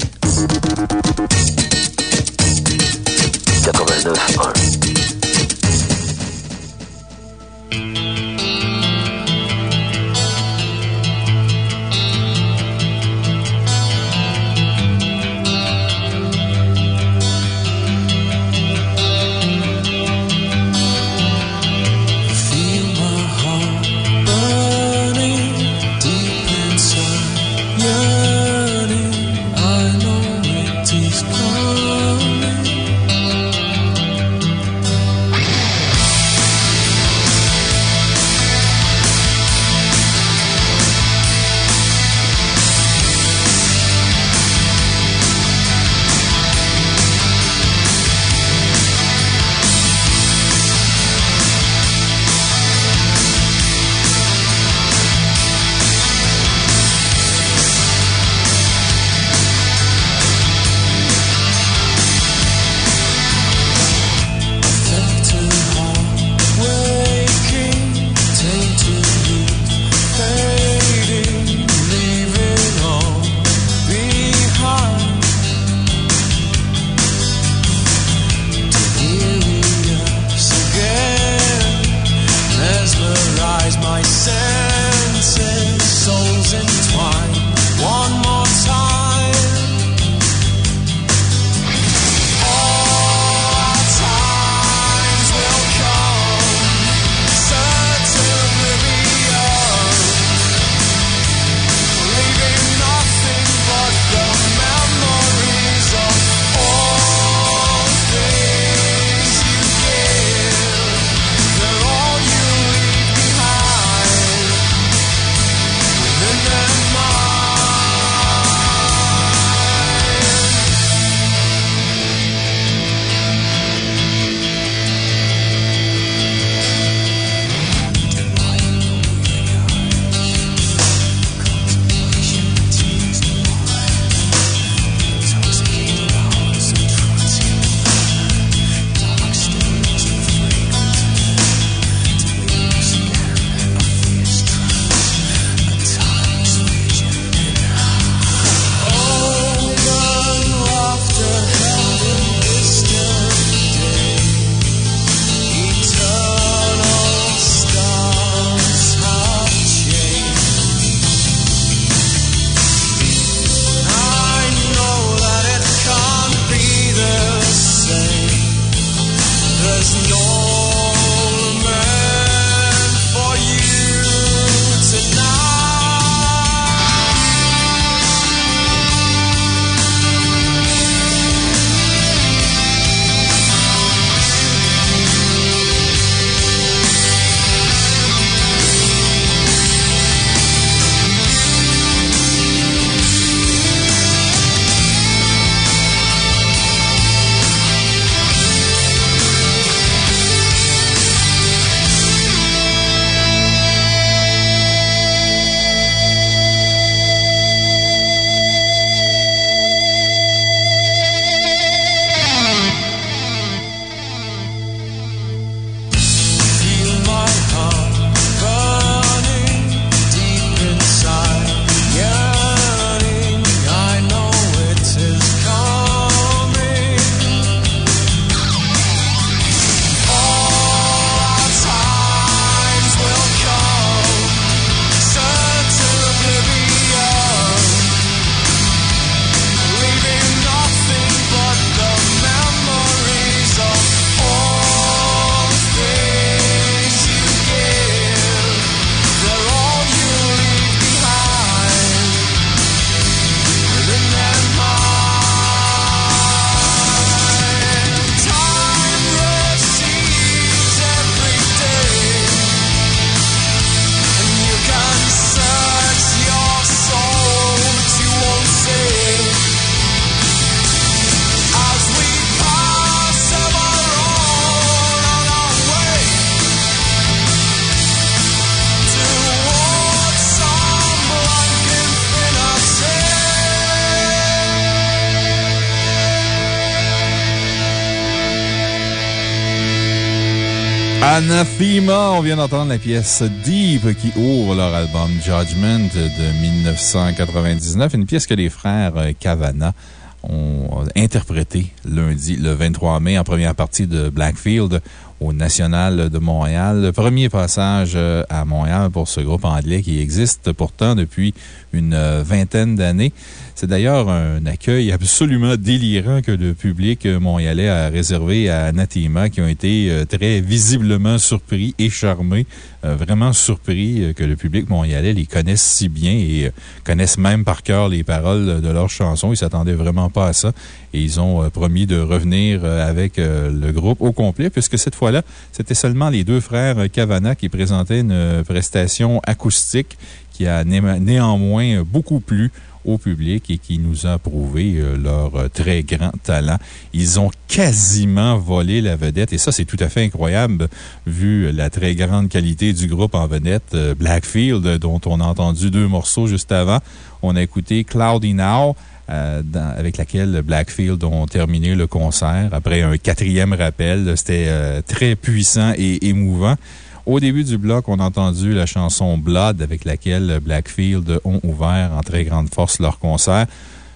Anathema, on vient d'entendre la pièce Deep qui ouvre leur album Judgment de 1999, une pièce que les frères Cavana ont interprétée lundi, le 23 mai, en première partie de Blackfield au National de Montréal. Le premier passage à Montréal pour ce groupe anglais qui existe pourtant depuis une vingtaine d'années. C'est d'ailleurs un accueil absolument délirant que le public montréalais a réservé à Anathema, qui ont été euh, très visiblement surpris et charmés, euh, vraiment surpris euh, que le public montréalais les connaisse si bien et connaisse même par cœur les paroles de leurs chansons. Ils s'attendaient vraiment pas à ça et ils ont promis de revenir avec le groupe au complet, puisque cette fois-là, c'était seulement les deux frères Cavana qui présentaient une prestation acoustique qui a néanmoins beaucoup plu au public et qui nous a prouvé euh, leur euh, très grand talent. Ils ont quasiment volé la vedette et ça, c'est tout à fait incroyable vu la très grande qualité du groupe en vedette euh, Blackfield, dont on a entendu deux morceaux juste avant. On a écouté Cloudy Now. avec laquelle Blackfield ont terminé le concert après un quatrième rappel. C'était très puissant et émouvant. Au début du bloc, on a entendu la chanson Blood avec laquelle Blackfield ont ouvert en très grande force leur concert.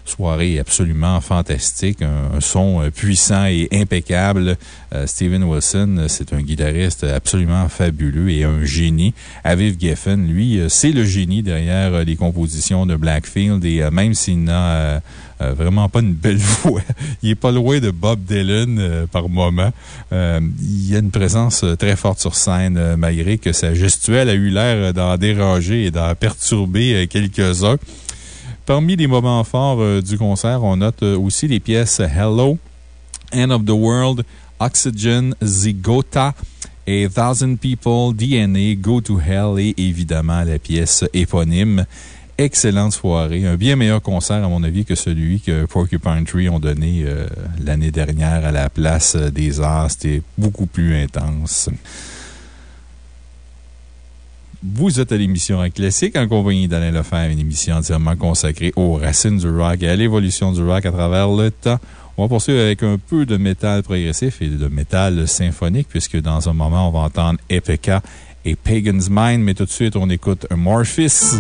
Soirée absolument fantastique, un, son euh, puissant et impeccable. Euh, Steven Wilson, c'est un guitariste absolument fabuleux et un génie. Aviv Geffen, lui, euh, c'est le génie derrière les compositions de Blackfield et même s'il n'a vraiment pas une belle <laughs> voix. Il est pas loin de Bob Dylan par moment. il y a une présence très forte sur scène, malgré que sa gestuelle a eu l'air d'en déranger et d'en perturber quelques-uns. Parmi les moments forts euh, du concert, on note euh, aussi les pièces Hello, End of the World, Oxygen, Zigota et Thousand People, DNA, Go to Hell et évidemment la pièce éponyme. Excellente soirée. Un bien meilleur concert, à mon avis, que celui que Porcupine Tree ont donné euh, l'année dernière à la place des Arts. C'était beaucoup plus intense. Vous êtes à l'émission Rock Classique en compagnie d'Alain Lefebvre, une émission entièrement consacrée aux racines du rock et à l'évolution du rock à travers le temps. On va poursuivre avec un peu de métal progressif et de métal symphonique, puisque dans un moment, on va entendre Epica et Pagan's Mind, mais tout de suite, on écoute Morphis.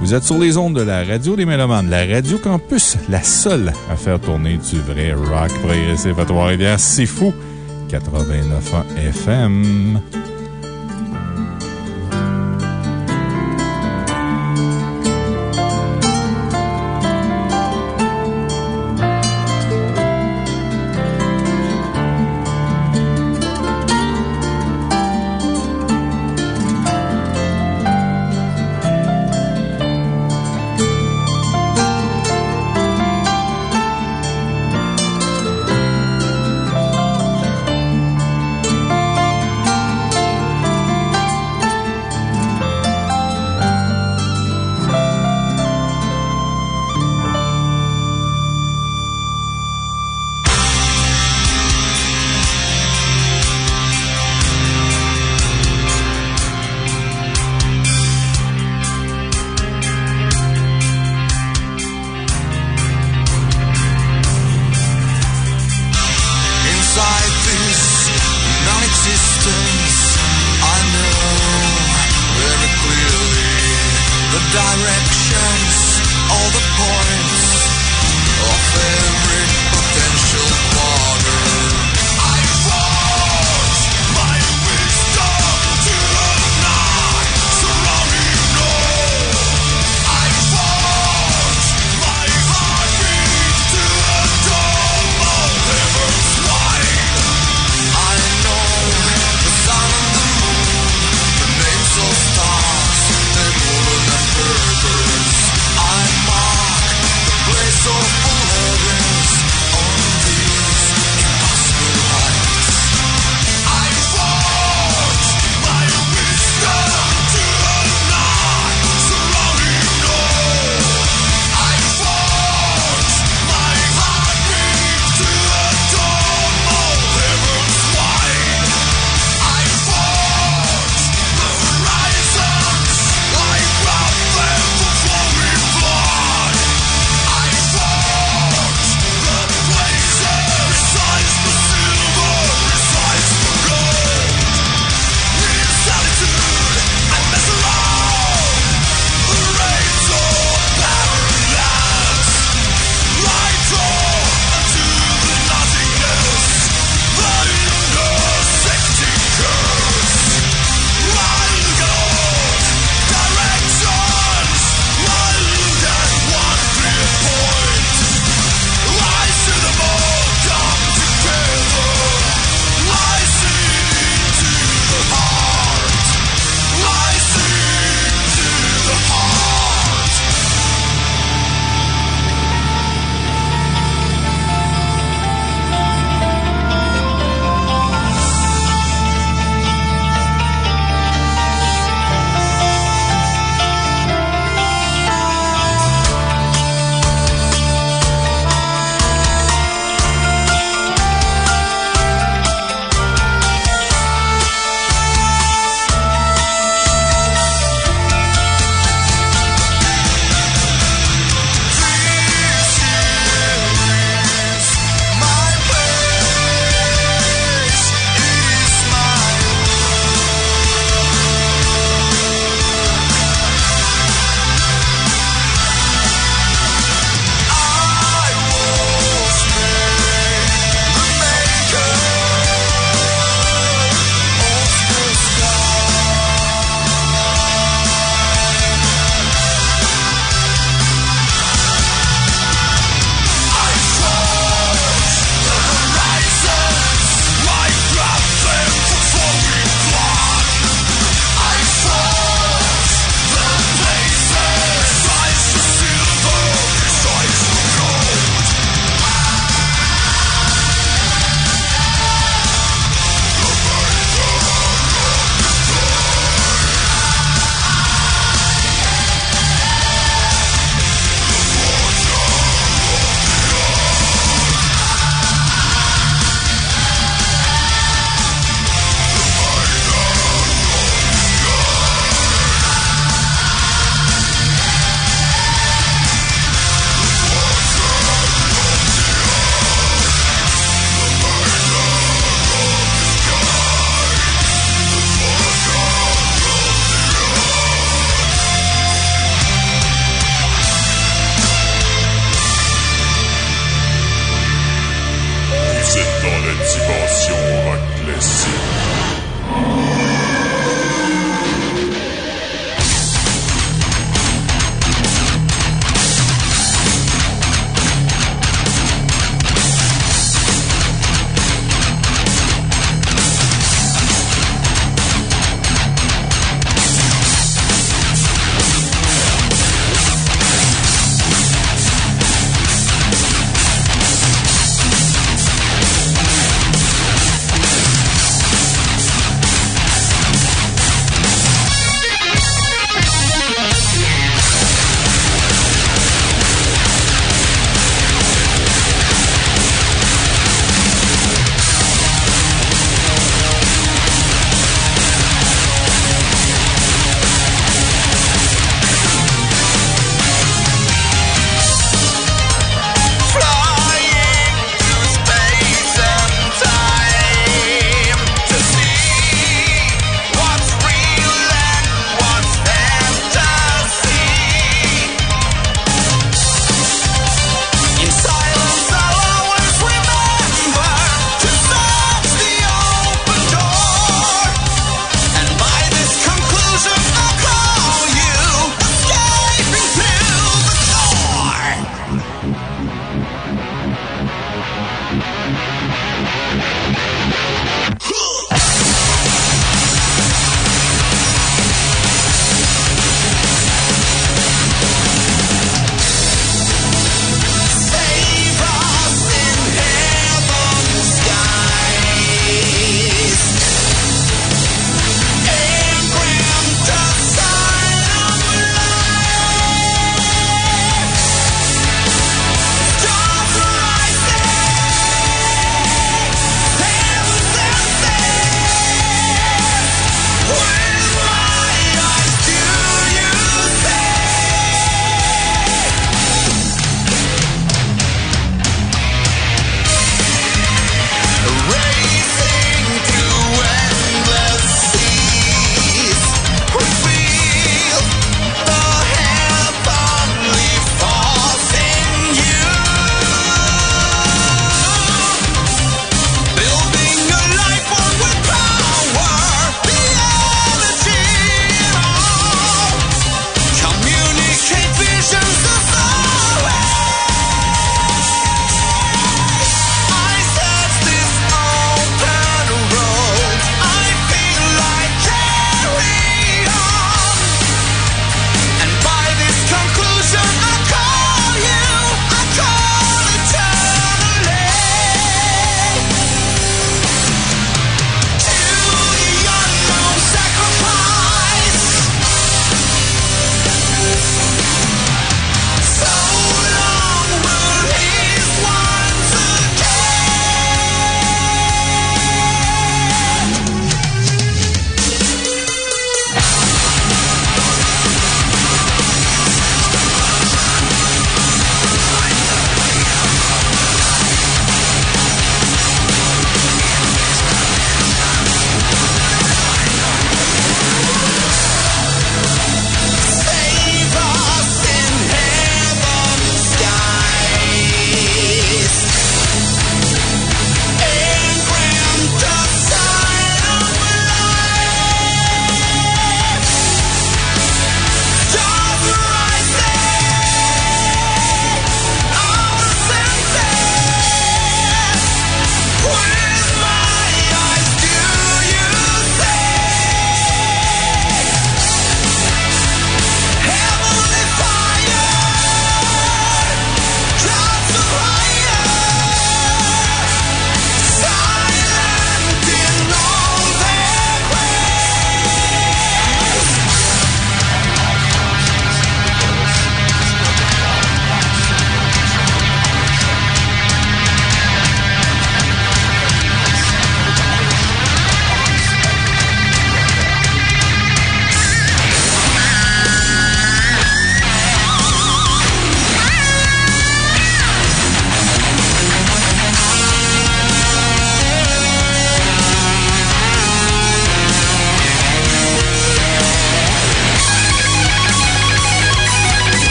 Vous êtes sur les ondes de la radio des Mélomanes, la Radio Campus, la seule à faire tourner du vrai rock progressif à Trois-Rivières. C'est fou! 89 FM.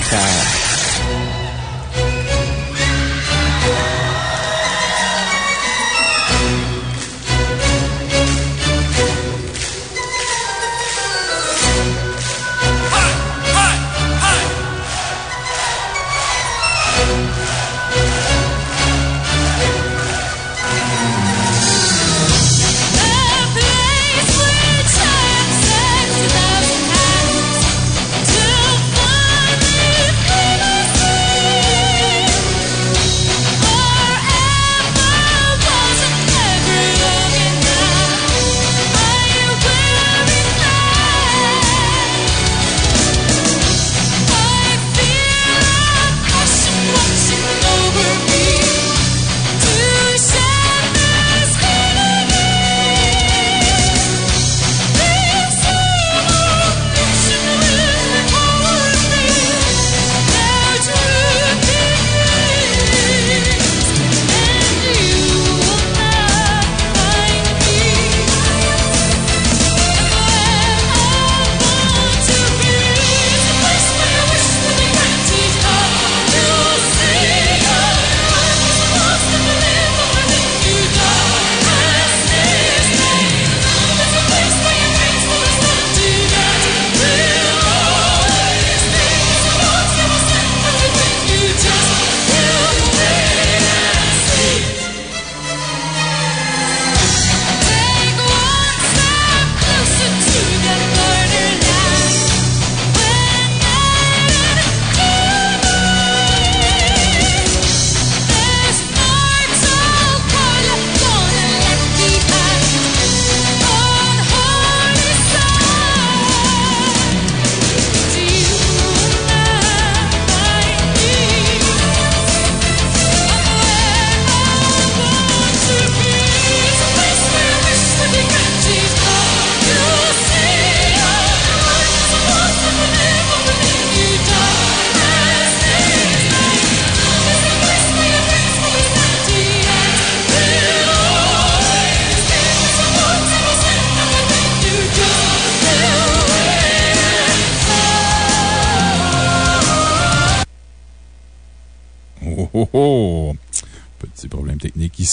Jusqu'à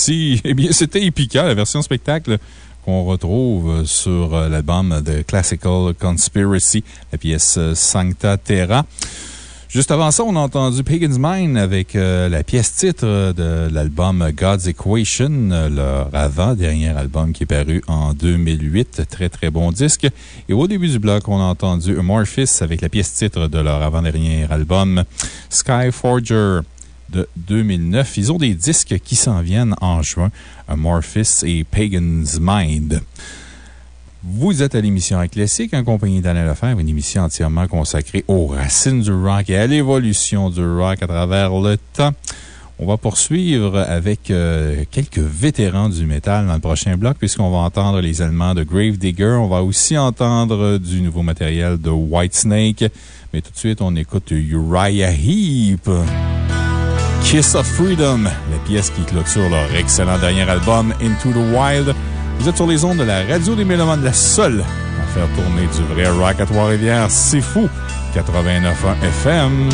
<laughs> Eh bien, c'était Epica, la version spectacle qu'on retrouve sur euh, l'album de Classical Conspiracy, la pièce euh, Sancta Terra. Juste avant ça, on a entendu Pagan's Mind avec euh, la pièce titre de l'album God's Equation, leur avant-dernier album qui est paru en 2008. Très, très bon disque. Et au début du bloc, on a entendu Amorphis avec la pièce titre de leur avant-dernier album Skyforger de 2009. Ils ont des disques qui s'en viennent en juin, Amorphis et Pagan's Mind. Vous êtes à l'émission Classique en compagnie d'Alain Lefebvre, une émission entièrement consacrée aux racines du rock et à l'évolution du rock à travers le temps. On va poursuivre avec euh, quelques vétérans du métal dans le prochain bloc, puisqu'on va entendre les Allemands de Gravedigger. On va aussi entendre du nouveau matériel de Whitesnake. Mais tout de suite, on écoute Uriah Heep. Kiss of Freedom, la pièce qui clôture leur excellent dernier album, Into the Wild. Vous êtes sur les ondes de la radio des Mélomanes, la seule à faire tourner du vrai rock à Trois-Rivières. C'est fou! 89.1 FM.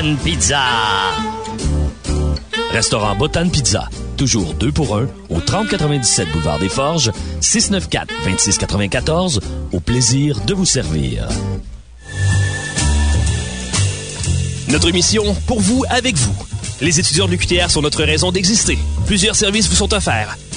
Bonne pizza! Restaurant Botan Pizza. Toujours 2 pour 1 au 3097 Boulevard des Forges, 694-2694. Au plaisir de vous servir. Notre mission, pour vous, avec vous. Les étudiants de l'UQTR sont notre raison d'exister. Plusieurs services vous sont offerts.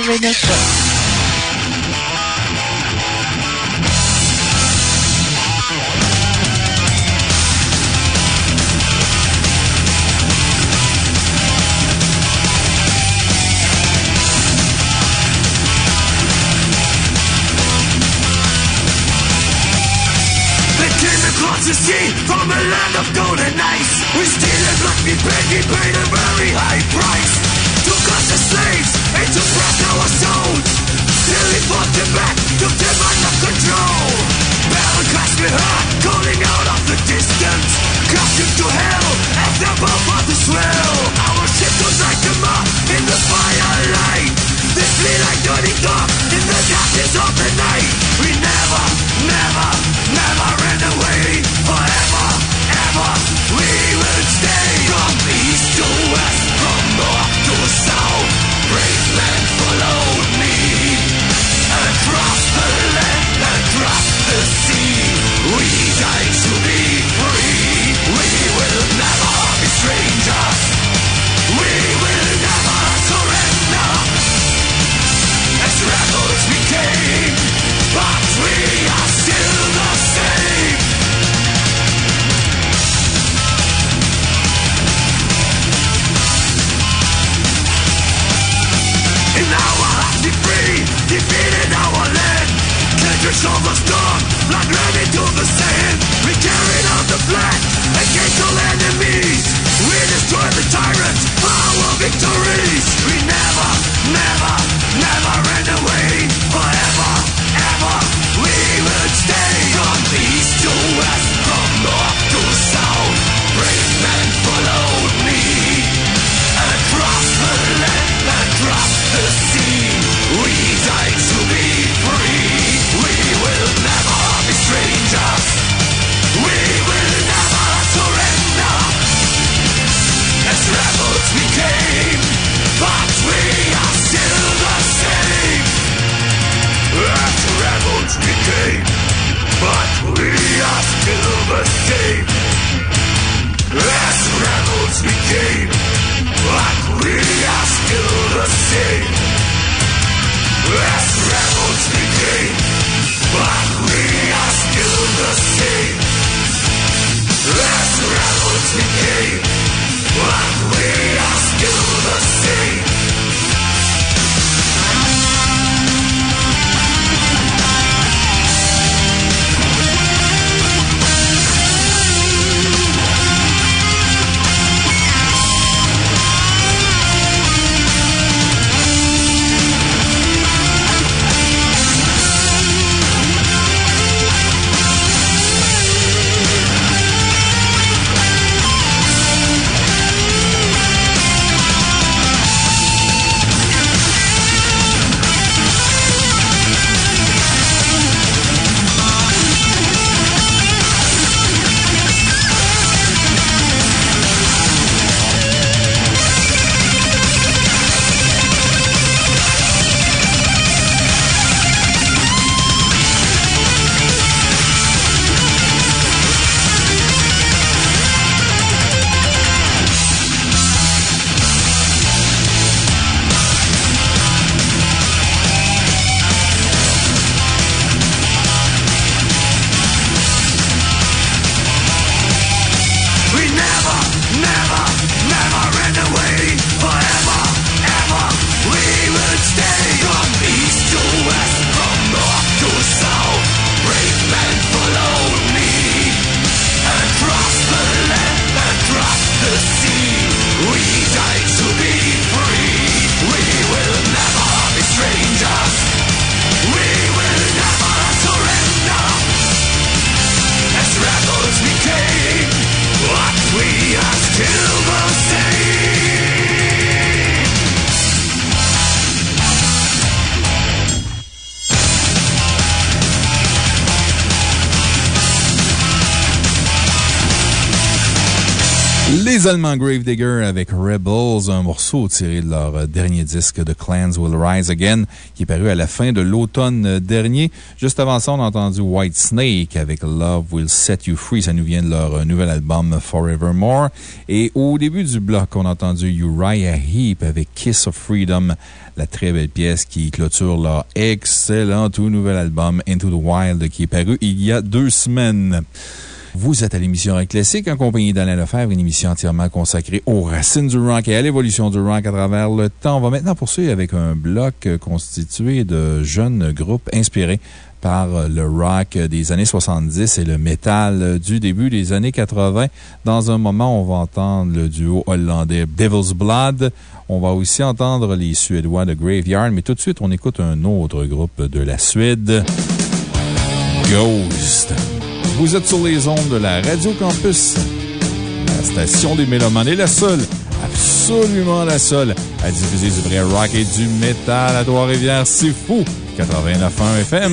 89 Allemands Gravedigger avec Rebels, un morceau tiré de leur euh, dernier disque de Clans Will Rise Again, qui est paru à la fin de l'automne euh, dernier. Juste avant ça, on a entendu White Snake avec Love Will Set You Free. Ça nous vient de leur euh, nouvel album Forevermore. Et au début du bloc, on a entendu Uriah Heep avec Kiss of Freedom, la très belle pièce qui clôture leur excellent tout nouvel album Into the Wild qui est paru il y a deux semaines. Vous êtes à l'émission Rock Classique en compagnie d'Alain Lefebvre, une émission entièrement consacrée aux racines du rock et à l'évolution du rock à travers le temps. On va maintenant poursuivre avec un bloc constitué de jeunes groupes inspirés par le rock des années 70 et le métal du début des années 80. Dans un moment, on va entendre le duo hollandais Devil's Blood. On va aussi entendre les Suédois de Graveyard, mais tout de suite, on écoute un autre groupe de la Suède, Ghost. Vous êtes sur les ondes de la Radio Campus, la station des Mélomanes est la seule, absolument la seule, à diffuser du vrai rock et du métal à Trois-Rivières. C'est fou! 89.1 FM.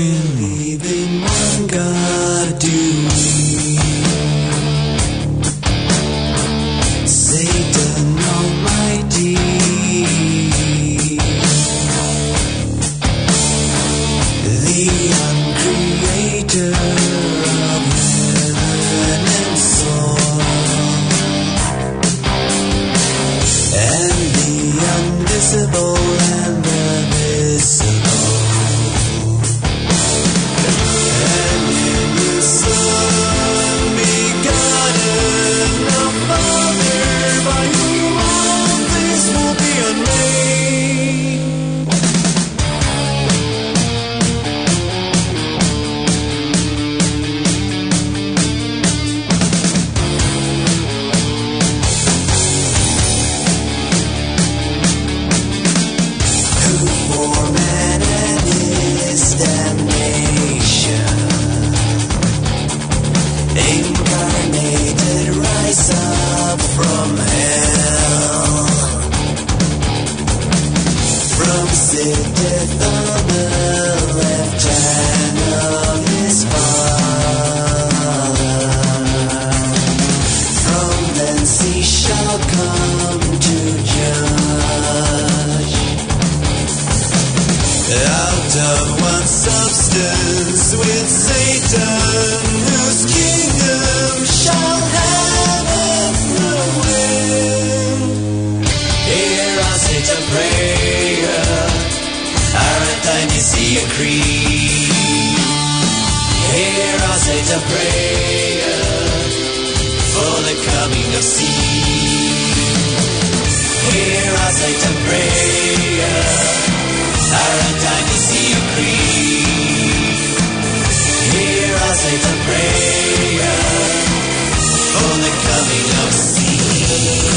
Substance with Satan, whose kingdom shall have no end. Hear us say a prayer, our time to see a creed. Hear us say a prayer for the coming of seed. Hear us say a prayer. Our say a prayer for the coming of seed.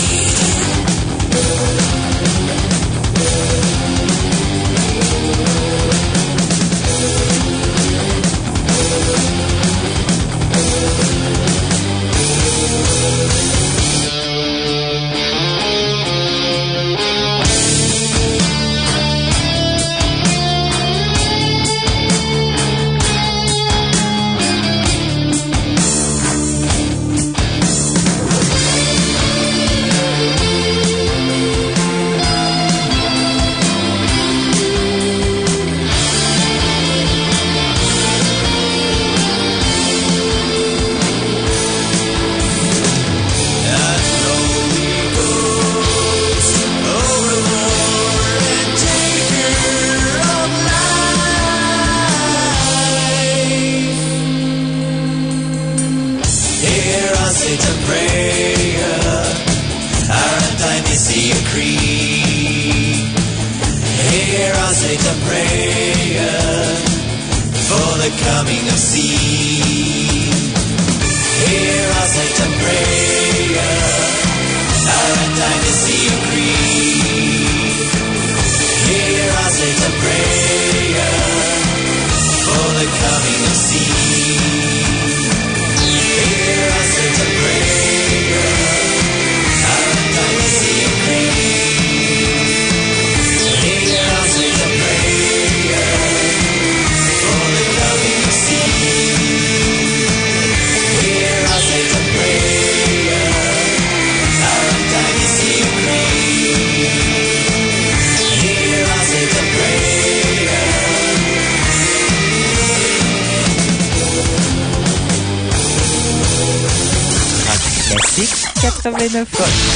89.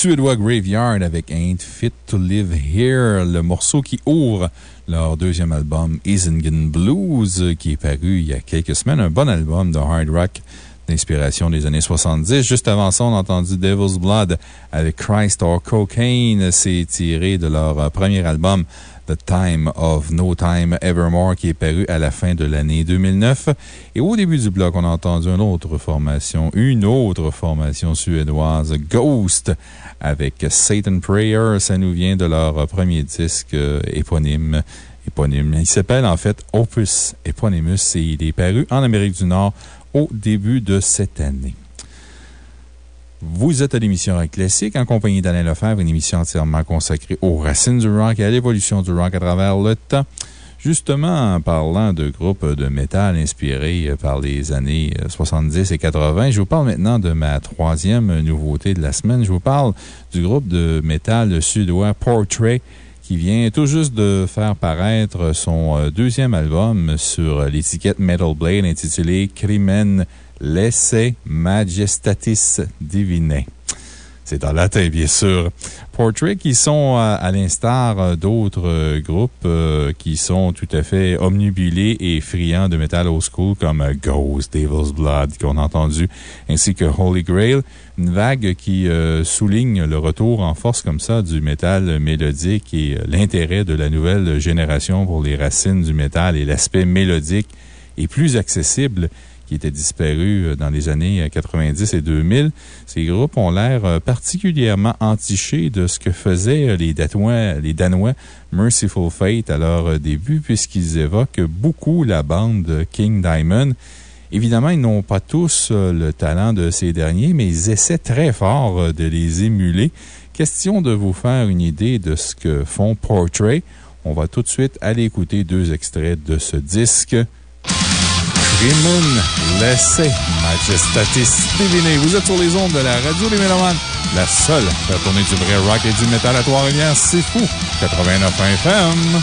Suédois Graveyard avec Ain't Fit to Live Here, le morceau qui ouvre leur deuxième album Isingen Blues, qui est paru il y a quelques semaines. Un bon album de hard rock d'inspiration des années 70. Juste avant ça, on a entendu Devil's Blood avec Christ or Cocaine. C'est tiré de leur euh, premier album The Time of No Time Evermore qui est paru à la fin de l'année 2009. Et au début du bloc, on a entendu une autre formation, une autre formation suédoise, Ghost, avec Satan Prayer. Ça nous vient de leur premier disque euh, éponyme. éponyme. Il s'appelle en fait Opus Eponymus et il est paru en Amérique du Nord au début de cette année. Vous êtes à l'émission Rock Classique en compagnie d'Alain Lefebvre, une émission entièrement consacrée aux racines du rock et à l'évolution du rock à travers le temps. Justement, en parlant de groupes de métal inspirés par les années 70 et 80, je vous parle maintenant de ma troisième nouveauté de la semaine. Je vous parle du groupe de métal suédois Portrait qui vient tout juste de faire paraître son euh, deuxième album sur l'étiquette Metal Blade intitulé Crimen Laissez Majestatis Divine. C'est dans la tête, bien sûr. Portrait, qui sont, euh, à l'instar euh, d'autres euh, groupes qui sont tout à fait omnubilés et friands de métal old school comme Ghost, Devil's Blood, qu'on a entendu, ainsi que Holy Grail. Une vague qui souligne le retour en force comme ça du métal mélodique et l'intérêt de la nouvelle génération pour les racines du métal et l'aspect mélodique et plus accessible qui étaient disparus euh, dans les années 90 euh, et 2000. Ces groupes ont l'air euh, particulièrement entichés de ce que faisaient les Danois, les Danois Merciful Fate à leur début, puisqu'ils évoquent beaucoup la bande King Diamond. Évidemment, ils n'ont pas tous le talent de ces derniers, mais ils essaient très fort de les émuler. Question de vous faire une idée de ce que font Portrait. On va tout de suite aller écouter deux extraits de ce disque. Rimun, laissez Majestatis Divine. Vous êtes sur les ondes de la radio des Mélomanes, la seule à tourner du vrai rock et du métal à Trois-Rivières. C'est fou! 89 FM.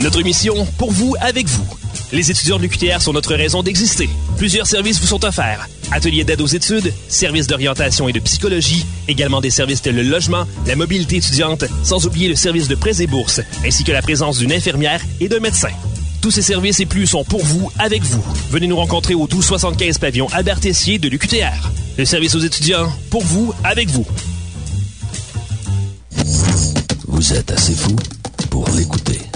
Notre mission, pour vous, avec vous. Les étudiants de l'UQTR sont notre raison d'exister. Plusieurs services vous sont offerts. Ateliers d'aide aux études, services d'orientation et de psychologie, également des services tels le logement, la mobilité étudiante, sans oublier le service de prêts et bourses, ainsi que la présence d'une infirmière et d'un médecin. Tous ces services et plus sont pour vous, avec vous. Venez nous rencontrer au 1275 pavillon Albert Tessier de l'UQTR. Le service aux étudiants, pour vous, avec vous. Vous êtes assez fou pour l'écouter.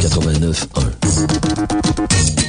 89.1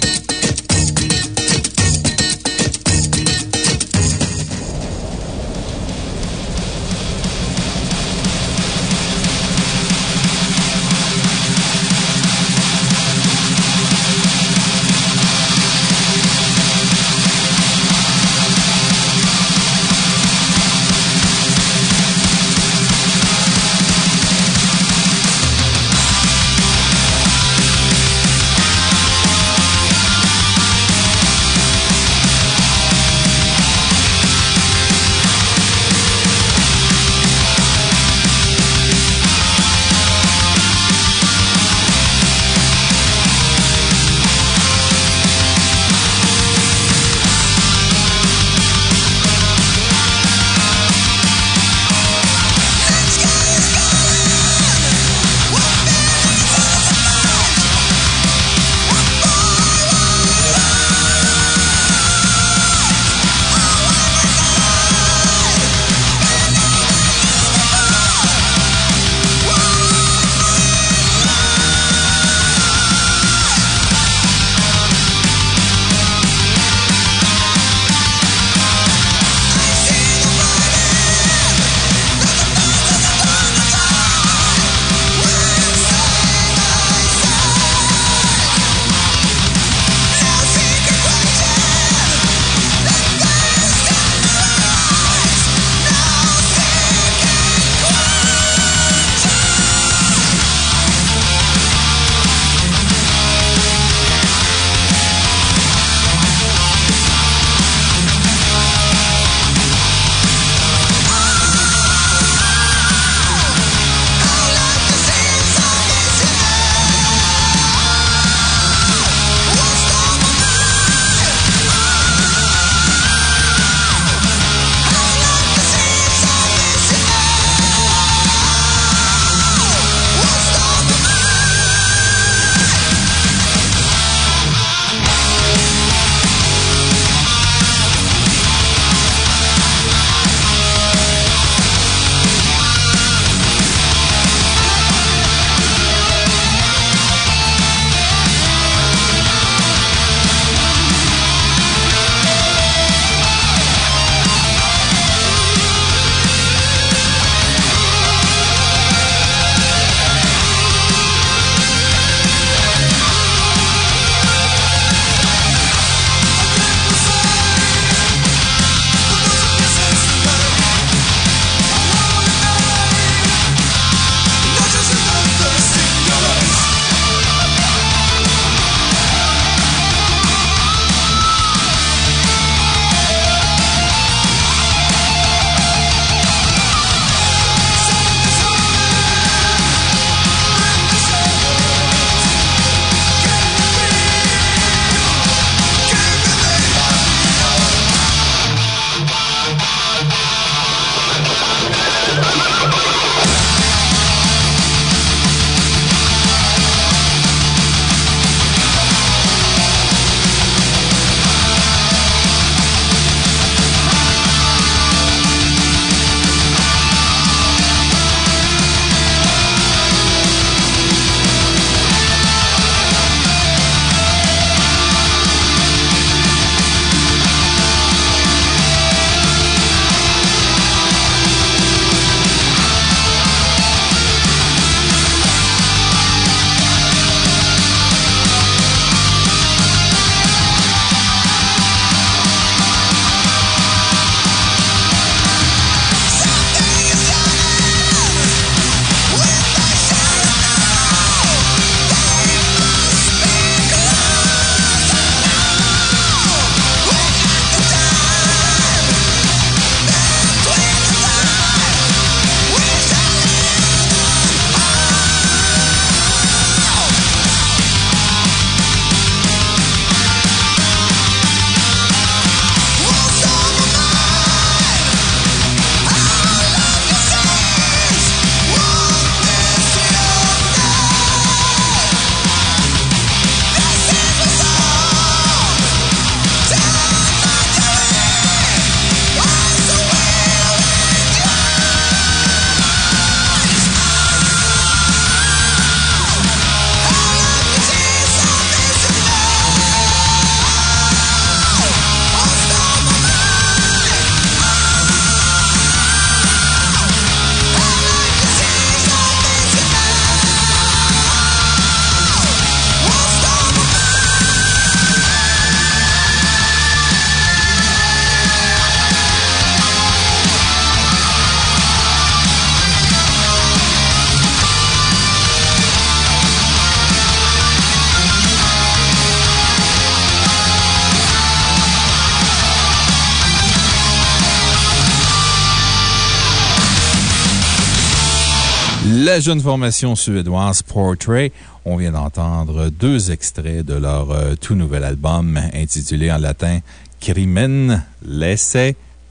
La jeune formation suédoise Portrait. On vient d'entendre deux extraits de leur euh, tout nouvel album intitulé en latin Crimen Lesse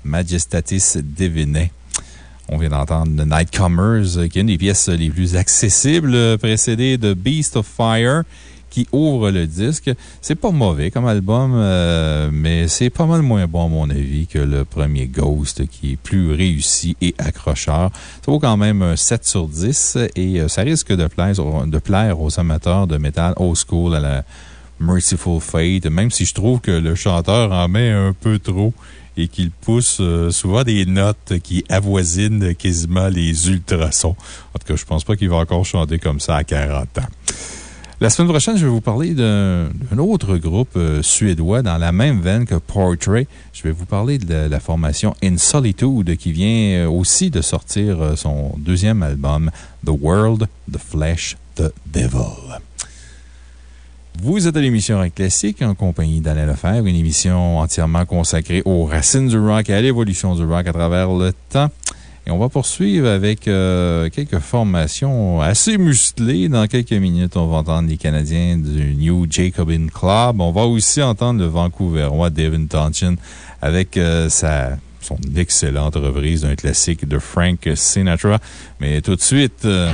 Majestatis Divine. On vient d'entendre The Nightcomers, qui est une des pièces les plus accessibles, euh, précédée de Beast of Fire, qui ouvre le disque. C'est pas mauvais comme album, euh, mais c'est pas mal moins bon, à mon avis, que le premier Ghost, qui est plus réussi et accrocheur. Ça vaut quand même un 7 sur 10 et euh, ça risque de plaire, de plaire aux amateurs de métal old school à la Merciful Fate, même si je trouve que le chanteur en met un peu trop et qu'il pousse euh, souvent des notes qui avoisinent quasiment les ultrasons. En tout cas, je pense pas qu'il va encore chanter comme ça à 40 ans. La semaine prochaine, je vais vous parler d'un autre groupe euh, suédois dans la même veine que Portrait. Je vais vous parler de la, la formation In Solitude qui vient euh, aussi de sortir euh, son deuxième album, The World, The Flesh, The Devil. Vous êtes à l'émission Rock Classique en compagnie d'Alain Lefebvre, une émission entièrement consacrée aux racines du rock et à l'évolution du rock à travers le temps. On va poursuivre avec euh, quelques formations assez musclées. Dans quelques minutes, on va entendre les Canadiens du New Jacobin Club. On va aussi entendre le Vancouverois Devin Tonchin avec euh, sa, son excellente reprise d'un classique de Frank Sinatra. Mais tout de suite, euh,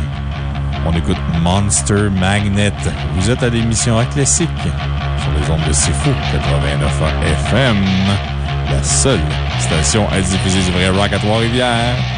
on écoute Monster Magnet. Vous êtes à l'émission Rock Classique sur les ondes de Sifu 89 FM, la seule station à diffuser du vrai rock à Trois-Rivières.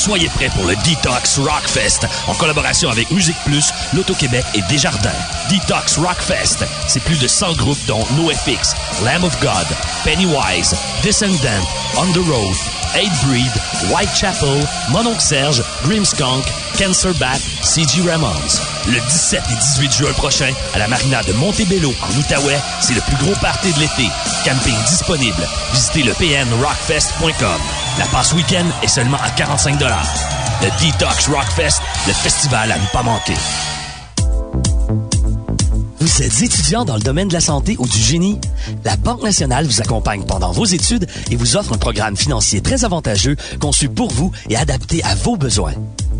Soyez prêts pour le Detox Rockfest en collaboration avec Musique Plus, L'Auto-Québec et Desjardins. Detox Rockfest, c'est plus de 100 groupes dont NoFX, Lamb of God, Pennywise, Descendant, On the Road, Eight Breed, Whitechapel, Mononc Serge, Grimskunk, Cancer Bat, C.G. Ramones. Le 17 et 18 juin prochain, à la marina de Montebello, en Outaouais, c'est le plus gros party de l'été. Camping disponible. Visitez le pnrockfest.com. La passe week-end est seulement à 45 Le Detox Rockfest, le festival à ne pas manquer. Vous êtes étudiant dans le domaine de la santé ou du génie? La Banque nationale vous accompagne pendant vos études et vous offre un programme financier très avantageux conçu pour vous et adapté à vos besoins.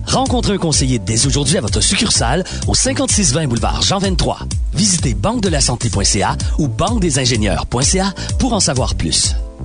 Rencontrez un conseiller dès aujourd'hui à votre succursale au 5620 boulevard Jean 23. Visitez banque-de-la-santé.ca ou banque-des-ingénieurs.ca pour en savoir plus.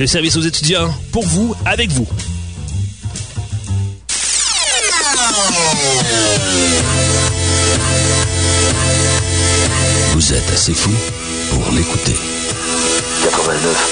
Le service aux étudiants, pour vous, avec vous. Vous êtes assez fou pour l'écouter. 89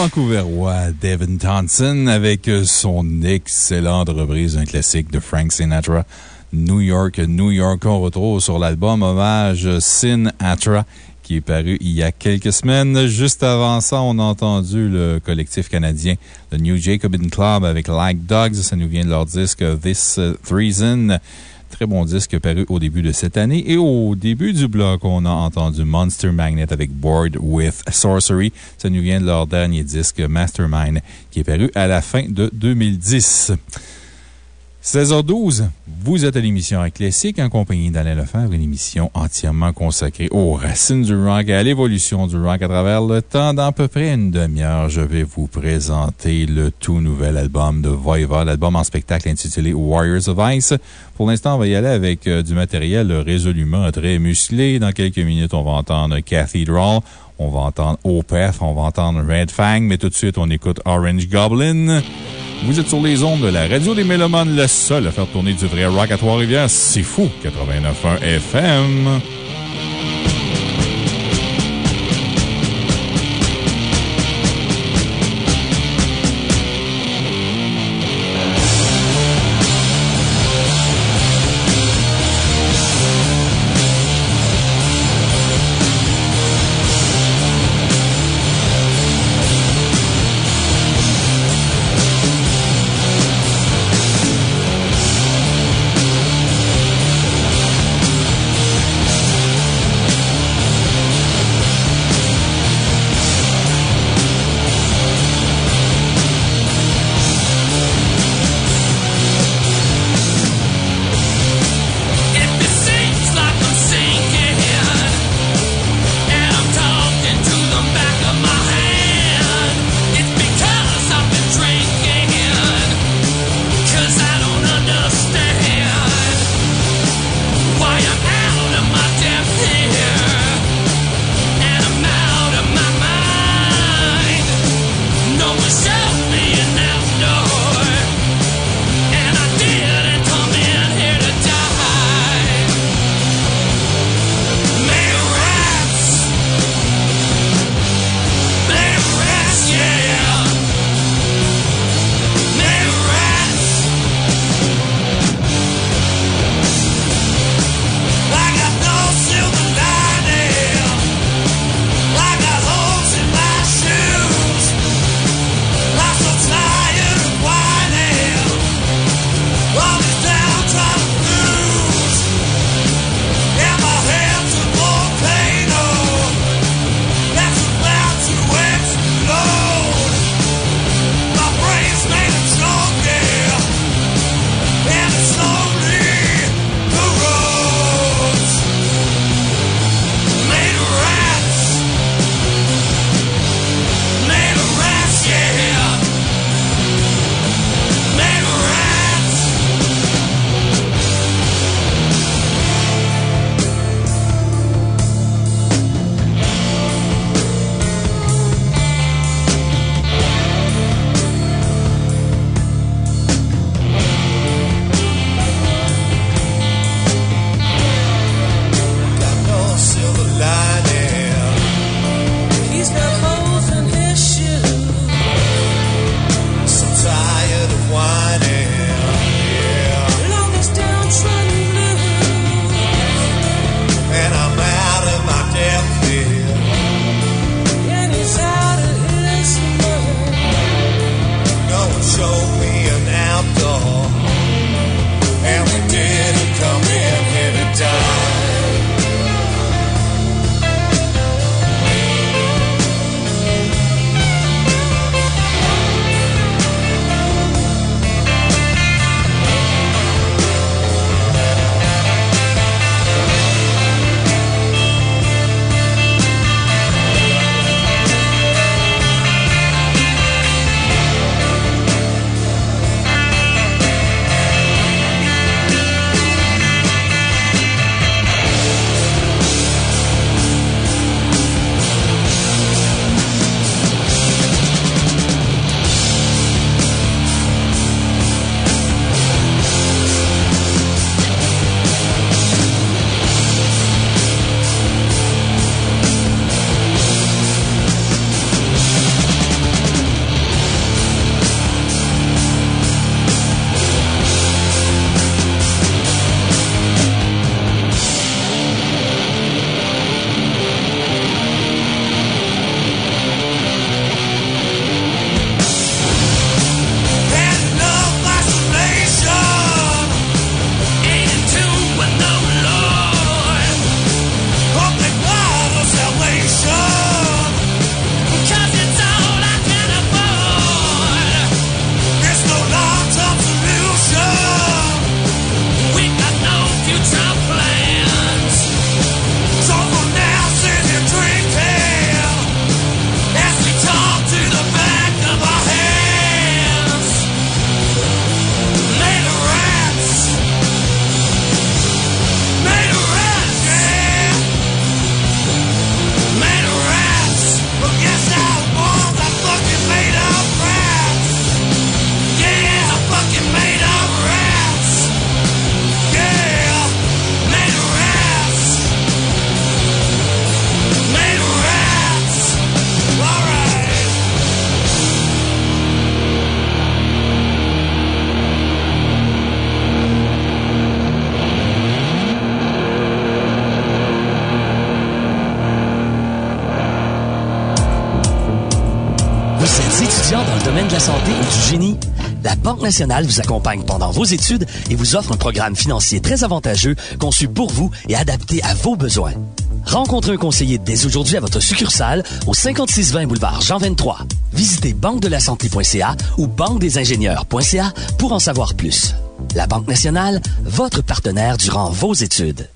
Vancouverois Devin Townsend avec son excellente reprise d'un classique de Frank Sinatra, New York, New York. On retrouve sur l'album hommage Sinatra qui est paru il y a quelques semaines. Juste avant ça, on a entendu le collectif canadien, le New Jacobin Club avec Like Dogs. Ça nous vient de leur disque This Treason. Très bon disque paru au début de cette année. Et au début du bloc, on a entendu Monster Magnet avec Board with Sorcery. Ça nous vient de leur dernier disque Mastermind qui est paru à la fin de 2010. 16h12, vous êtes à l'émission Classique en compagnie d'Alain Lefebvre, une émission entièrement consacrée aux racines du rock et à l'évolution du rock à travers le temps. Dans à peu près une demi-heure, je vais vous présenter le tout nouvel album de Voivod, l'album en spectacle intitulé Warriors of Ice. Pour l'instant, on va y aller avec euh, du matériel résolument très musclé. Dans quelques minutes, on va entendre Cathedral. On va entendre Opeth, on va entendre Red Fang, mais tout de suite, on écoute Orange Goblin. Vous êtes sur les ondes de la radio des Mélomanes, le seul à faire tourner du vrai rock à Trois-Rivières. C'est fou! 89.1 FM. Nationale vous accompagne pendant vos études et vous offre un programme financier très avantageux conçu pour vous et adapté à vos besoins. Rencontrez un conseiller dès aujourd'hui à votre succursale au 5620 boulevard Jean 23. Visitez banque-de-la-santé.ca ou banque-des-ingénieurs.ca pour en savoir plus. La Banque nationale, votre partenaire durant vos études.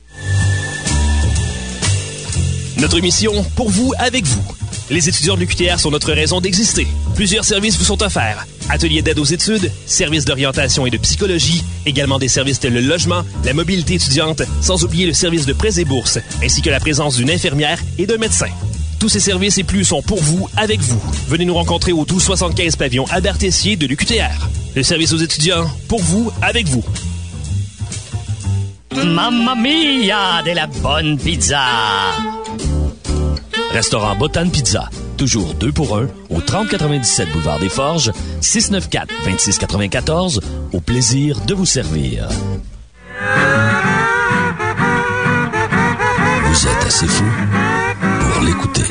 Notre mission, pour vous, avec vous. Les étudiants de l'UQTR sont notre raison d'exister. Plusieurs services vous sont offerts. Ateliers d'aide aux études, services d'orientation et de psychologie, également des services tels le logement, la mobilité étudiante, sans oublier le service de prêts et bourses, ainsi que la présence d'une infirmière et d'un médecin. Tous ces services et plus sont pour vous, avec vous. Venez nous rencontrer au tout 75 pavillon Albert Tessier de l'UQTR. Le service aux étudiants, pour vous, avec vous. Mamma mia, de la bonne pizza! Restaurant Botan Pizza. Toujours 2 pour 1 au 3097 Boulevard des Forges, 694-2694. Au plaisir de vous servir. Vous êtes assez fou pour l'écouter.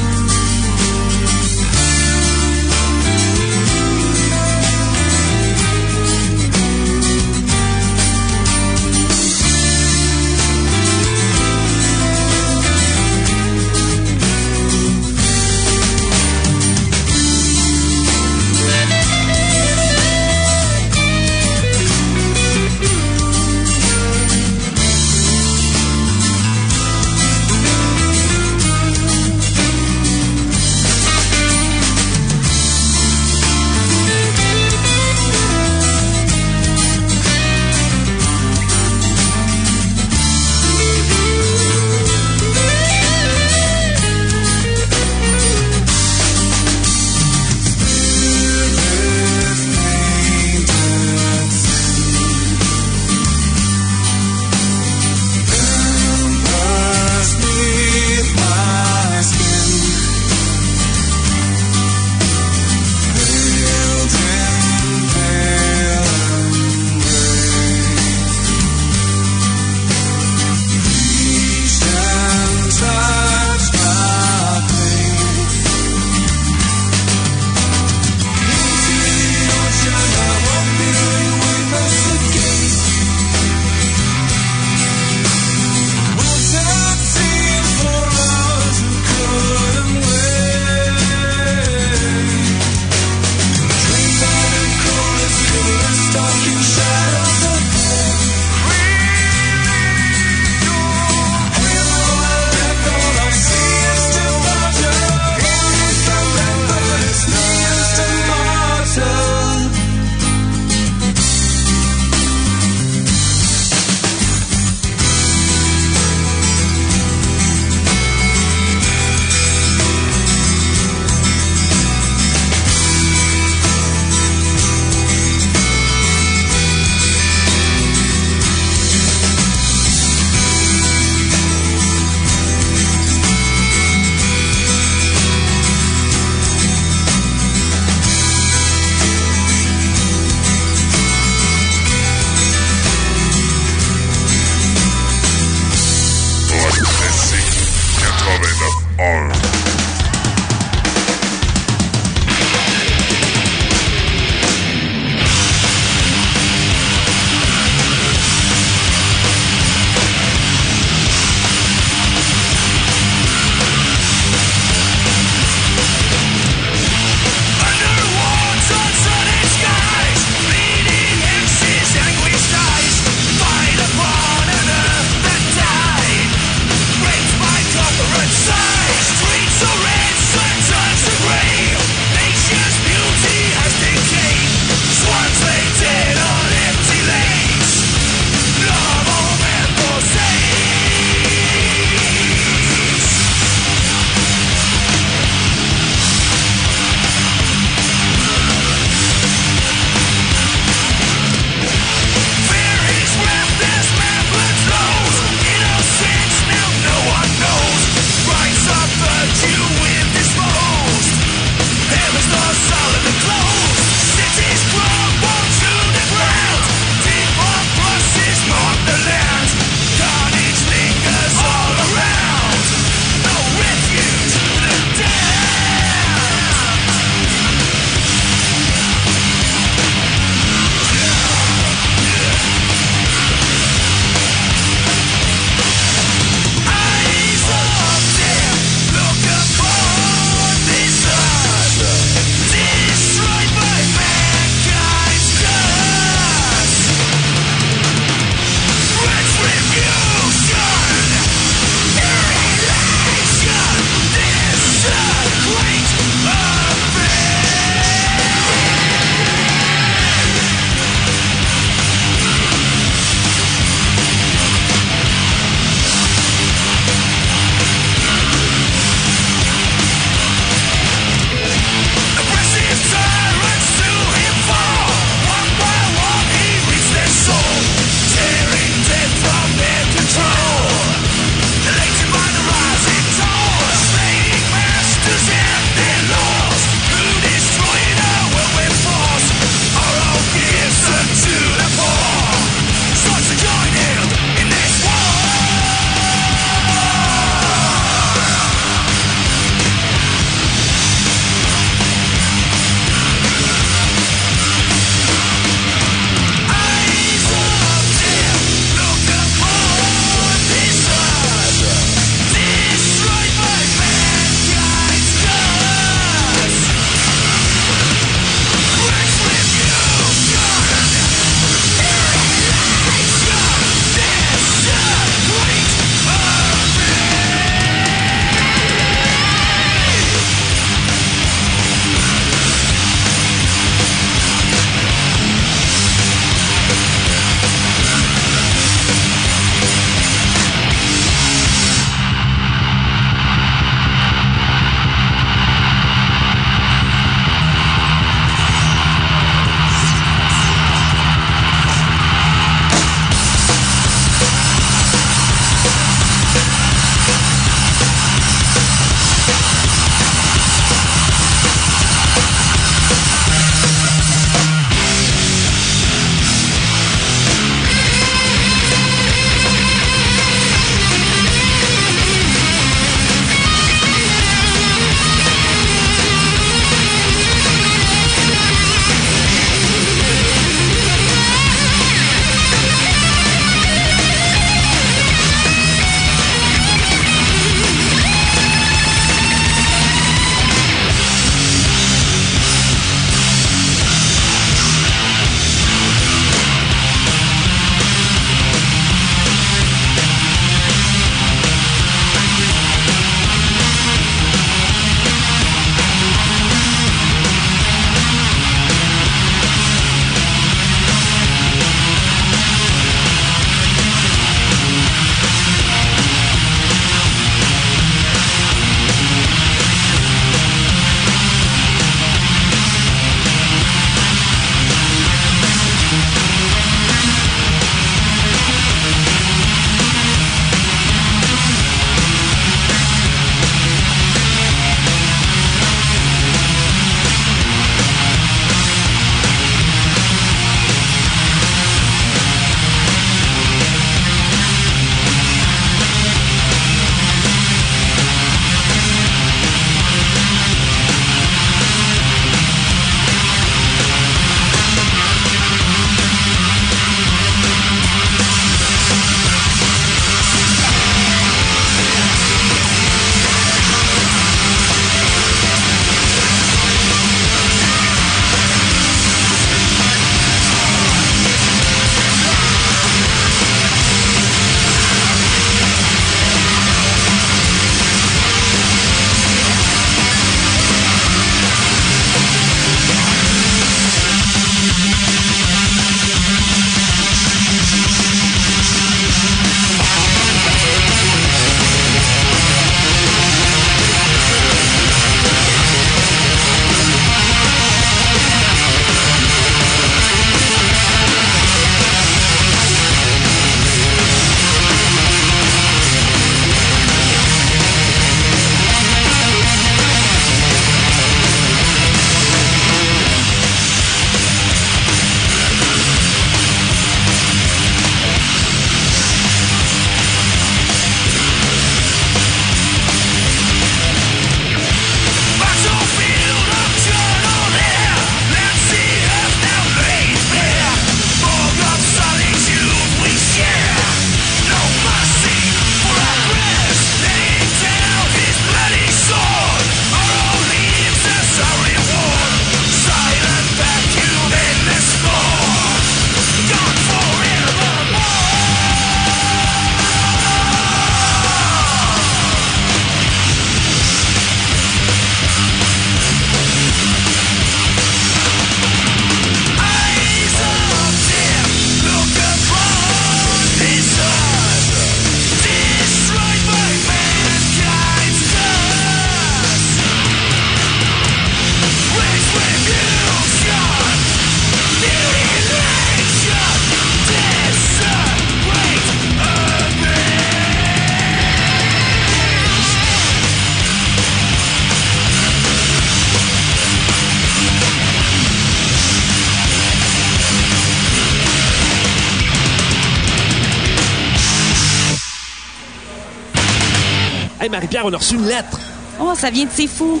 On a reçu une lettre. Oh, ça vient de Sifu.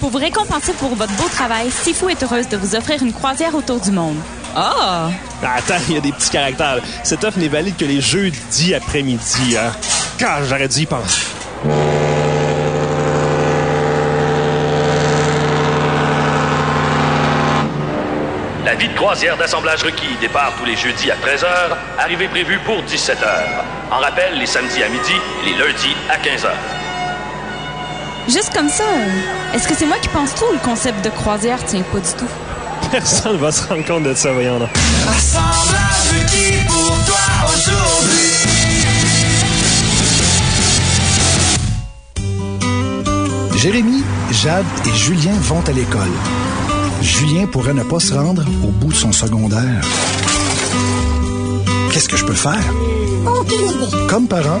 Pour vous récompenser pour votre beau travail, Sifu est heureuse de vous offrir une croisière autour du monde. Ah! Attends, il y a des petits caractères. Cette offre n'est valide que les jeudis après-midi. Hein. Quand j'aurais dû y penser. La vie de croisière d'assemblage requis départ tous les jeudis à 13h, arrivée prévue pour 17h. En rappel, les samedis à midi et les lundis à 15h. Juste comme ça, est-ce que c'est moi qui pense tout ou le concept de croisière? Tient pas du tout? Personne va se rendre compte de ça, voyons là. Assemblage requis pour toi aujourd'hui. Jérémy, Jade et Julien vont à l'école. Julien pourrait ne pas se rendre au bout de son secondaire. Qu'est-ce que je peux faire? Comme parent,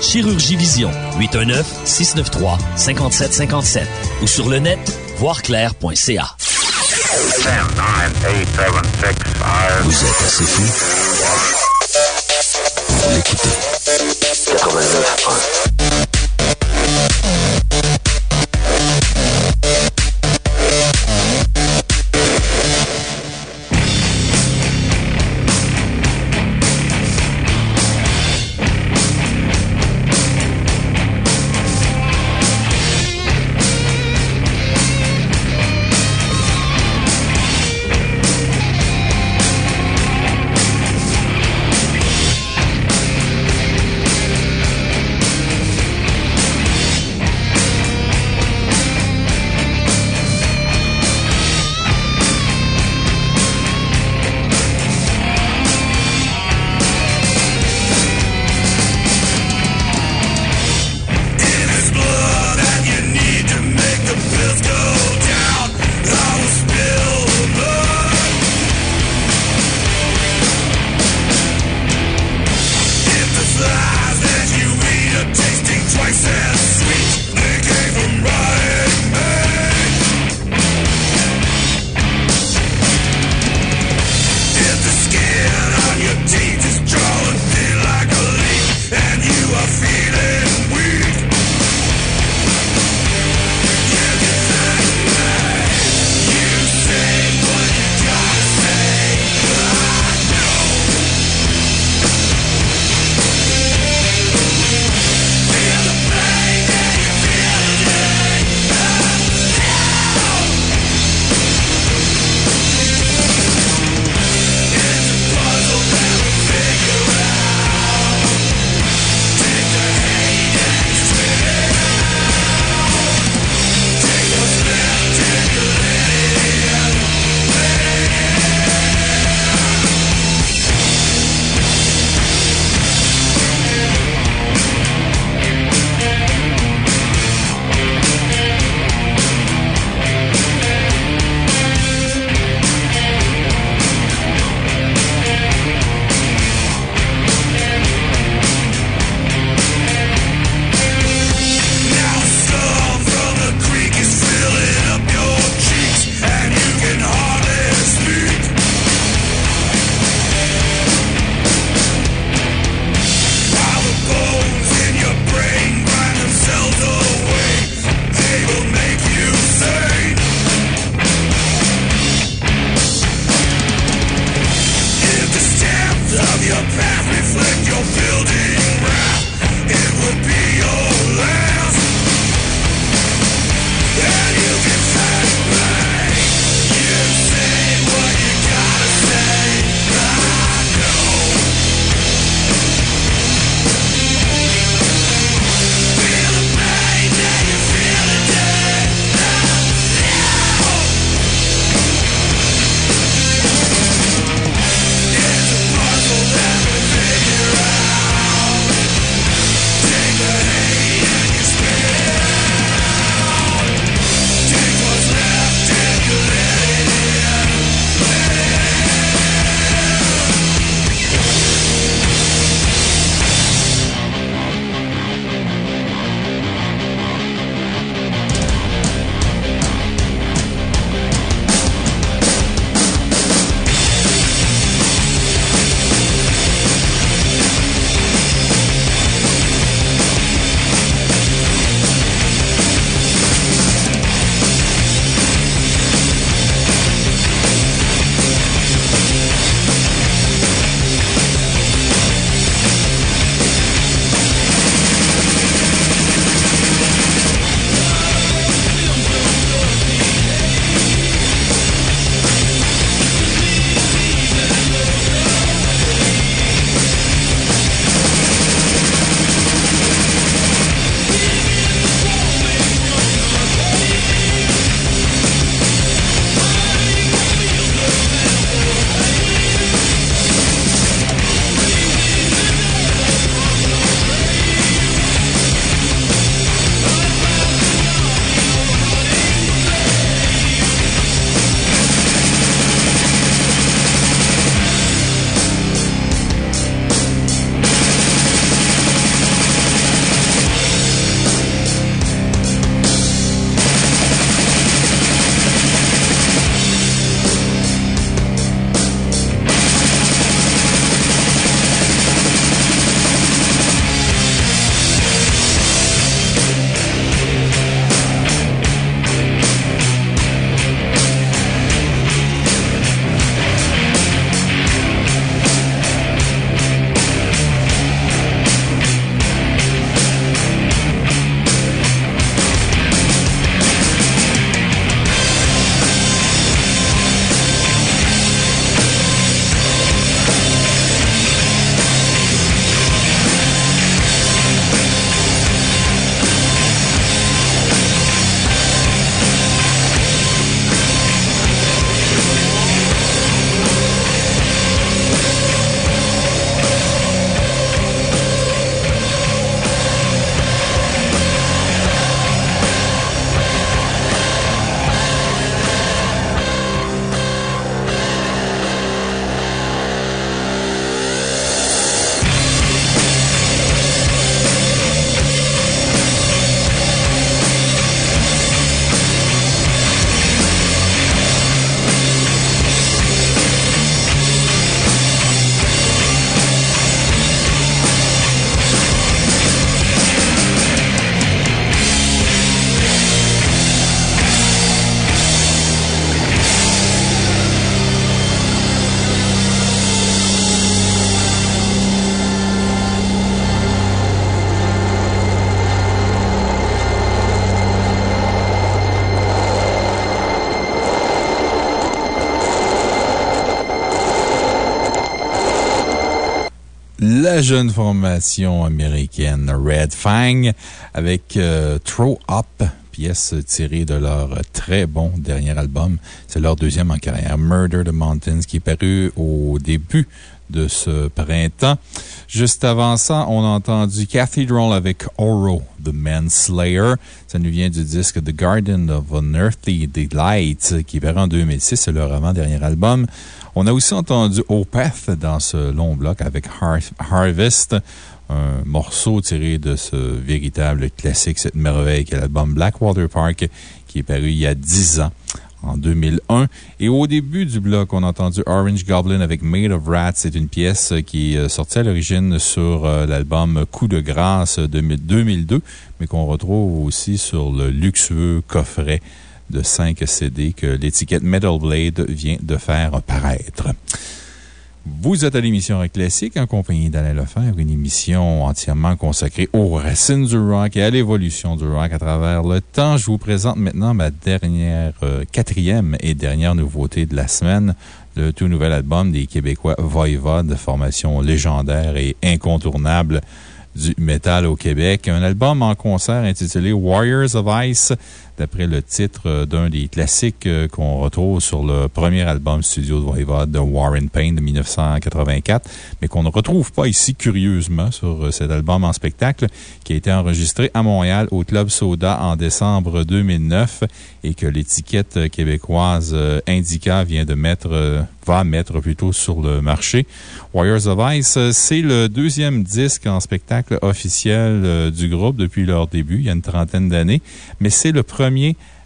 Chirurgie Vision, 819-693-5757 ou sur le net, voirclair.ca. Vous êtes assez fou pour l'écouter. 89.1 jeune formation américaine Red Fang avec euh, Throw Up, pièce tirée de leur très bon dernier album. C'est leur deuxième en carrière, Murder the Mountains, qui est paru au début de ce printemps. Juste avant ça, on a entendu Cathedral avec Oro, The Manslayer. Ça nous vient du disque The Garden of Unearthly Delight, qui est paru en 2006. C'est leur avant-dernier album. On a aussi entendu Opeth dans ce long bloc avec Har- Harvest, un morceau tiré de ce véritable classique, cette merveille qu'est l'album Blackwater Park, qui est paru il y a 10 ans en 2001. Et au début du bloc, on a entendu Orange Goblin avec Made of Rats. C'est une pièce qui est sortie à l'origine sur euh, l'album Coup de grâce de 2002, mais qu'on retrouve aussi sur le luxueux coffret de 5 CD que l'étiquette Metal Blade vient de faire paraître. Vous êtes à l'émission Rock Classique en compagnie d'Alain Lefebvre, une émission entièrement consacrée aux racines du rock et à l'évolution du rock à travers le temps. Je vous présente maintenant ma dernière, euh, quatrième et dernière nouveauté de la semaine, le tout nouvel album des Québécois Voivode, formation légendaire et incontournable du métal au Québec. Un album en concert intitulé Warriors of Ice, d'après le titre d'un des classiques euh, qu'on retrouve sur le premier album studio de de Warren Payne de 1984, mais qu'on ne retrouve pas ici curieusement sur euh, cet album en spectacle qui a été enregistré à Montréal au Club Soda en décembre 2009 et que l'étiquette québécoise euh, Indica vient de mettre, va mettre plutôt sur le marché. Warriors of Ice, c'est le deuxième disque en spectacle officiel du groupe depuis leur début, il y a une trentaine d'années, mais c'est le premier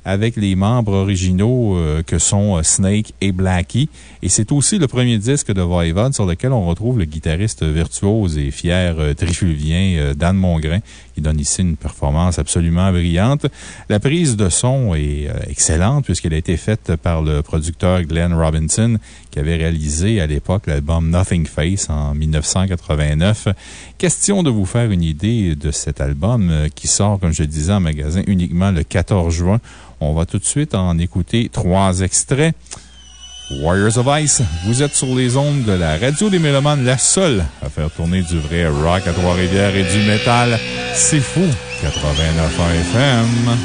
avec les membres originaux euh, que sont euh, Snake et Blackie. Et c'est aussi le premier disque de Voivode sur lequel on retrouve le guitariste virtuose et fier euh, trifluvien Dan Mongrain, qui donne ici une performance absolument brillante. La prise de son est euh, excellente puisqu'elle a été faite par le producteur Glenn Robinson, qui avait réalisé à l'époque l'album Nothing Face en 1989. Question de vous faire une idée de cet album euh, qui sort, comme je le disais, en magasin uniquement le 14 juin. On va tout de suite en écouter trois extraits. Warriors of Ice, vous êtes sur les ondes de la radio des Mélomanes, la seule à faire tourner du vrai rock à Trois-Rivières et du métal. C'est fou! 89 FM.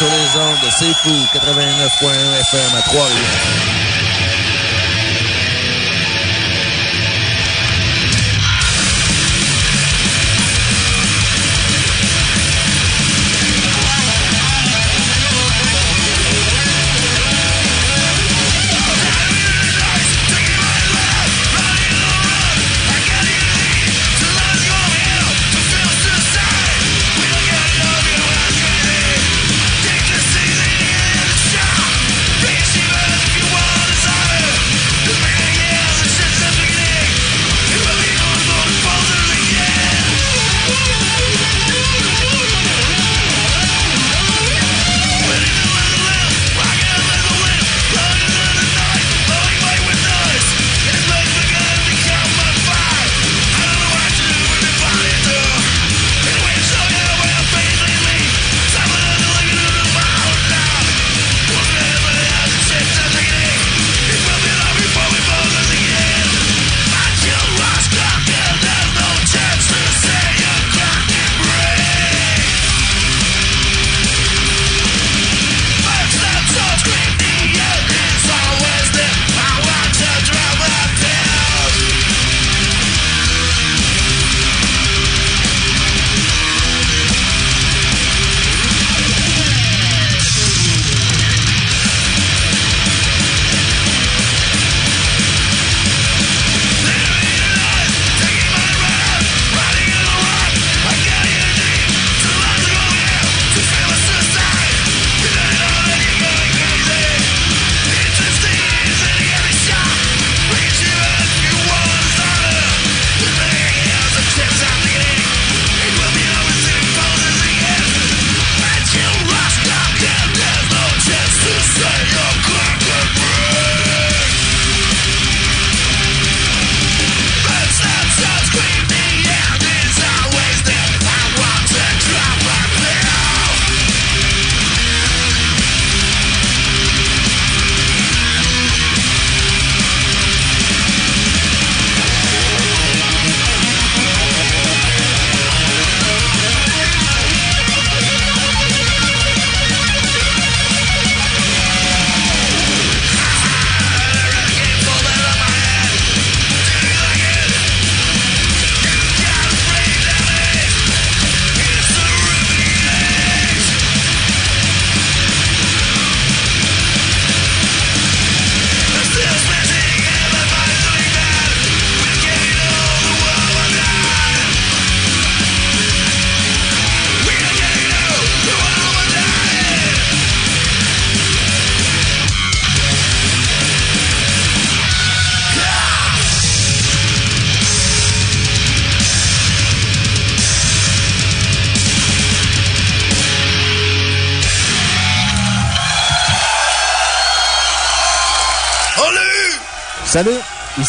Sur les ondes de C'est Fou, 89.1 FM à Trois-Rivières.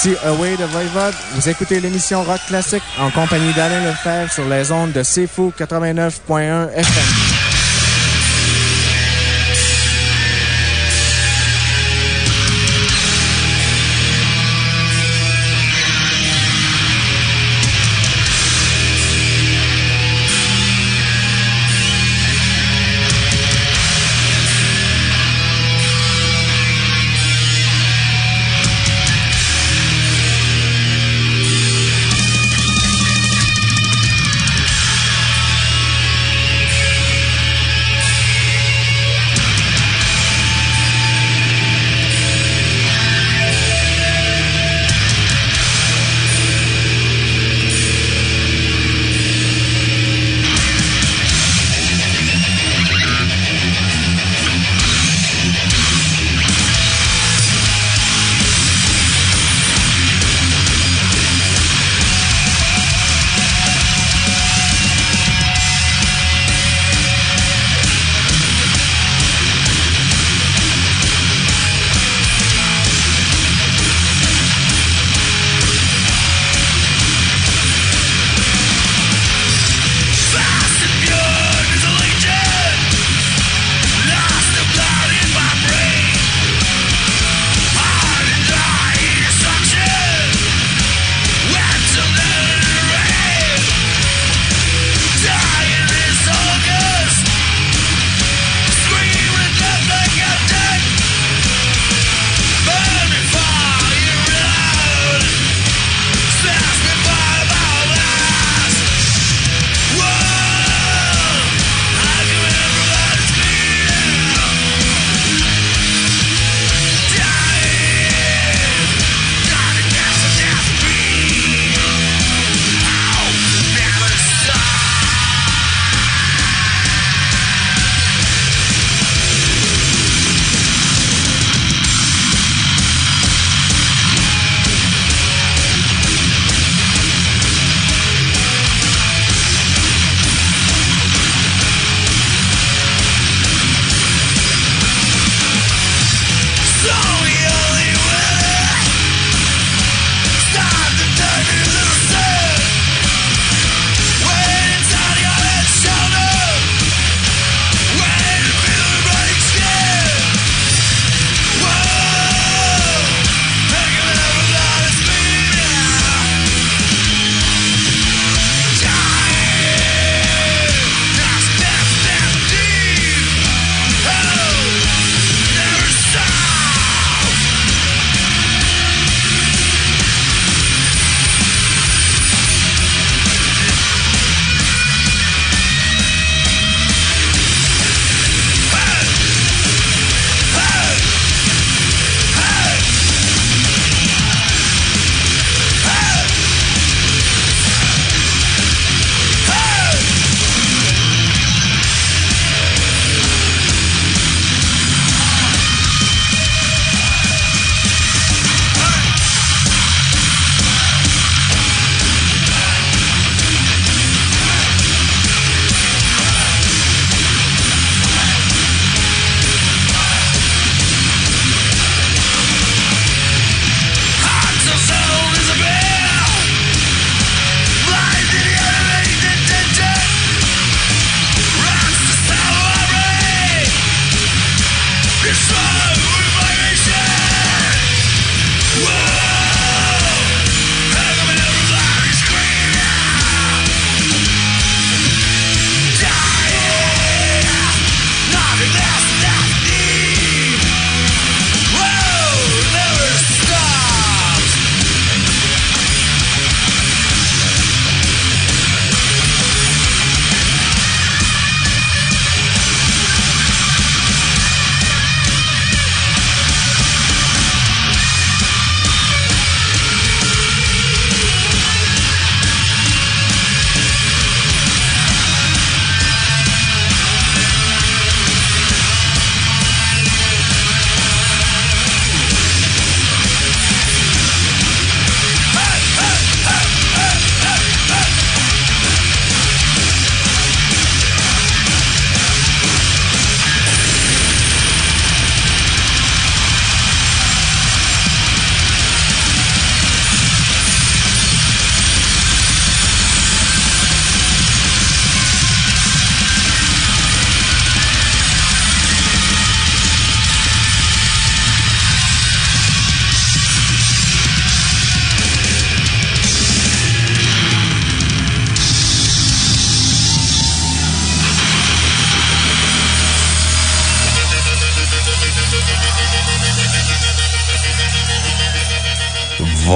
Ici Away de Voivode. Vous écoutez l'émission Rock Classique en compagnie d'Alain Lefebvre sur les ondes de Fou 89.1 FM.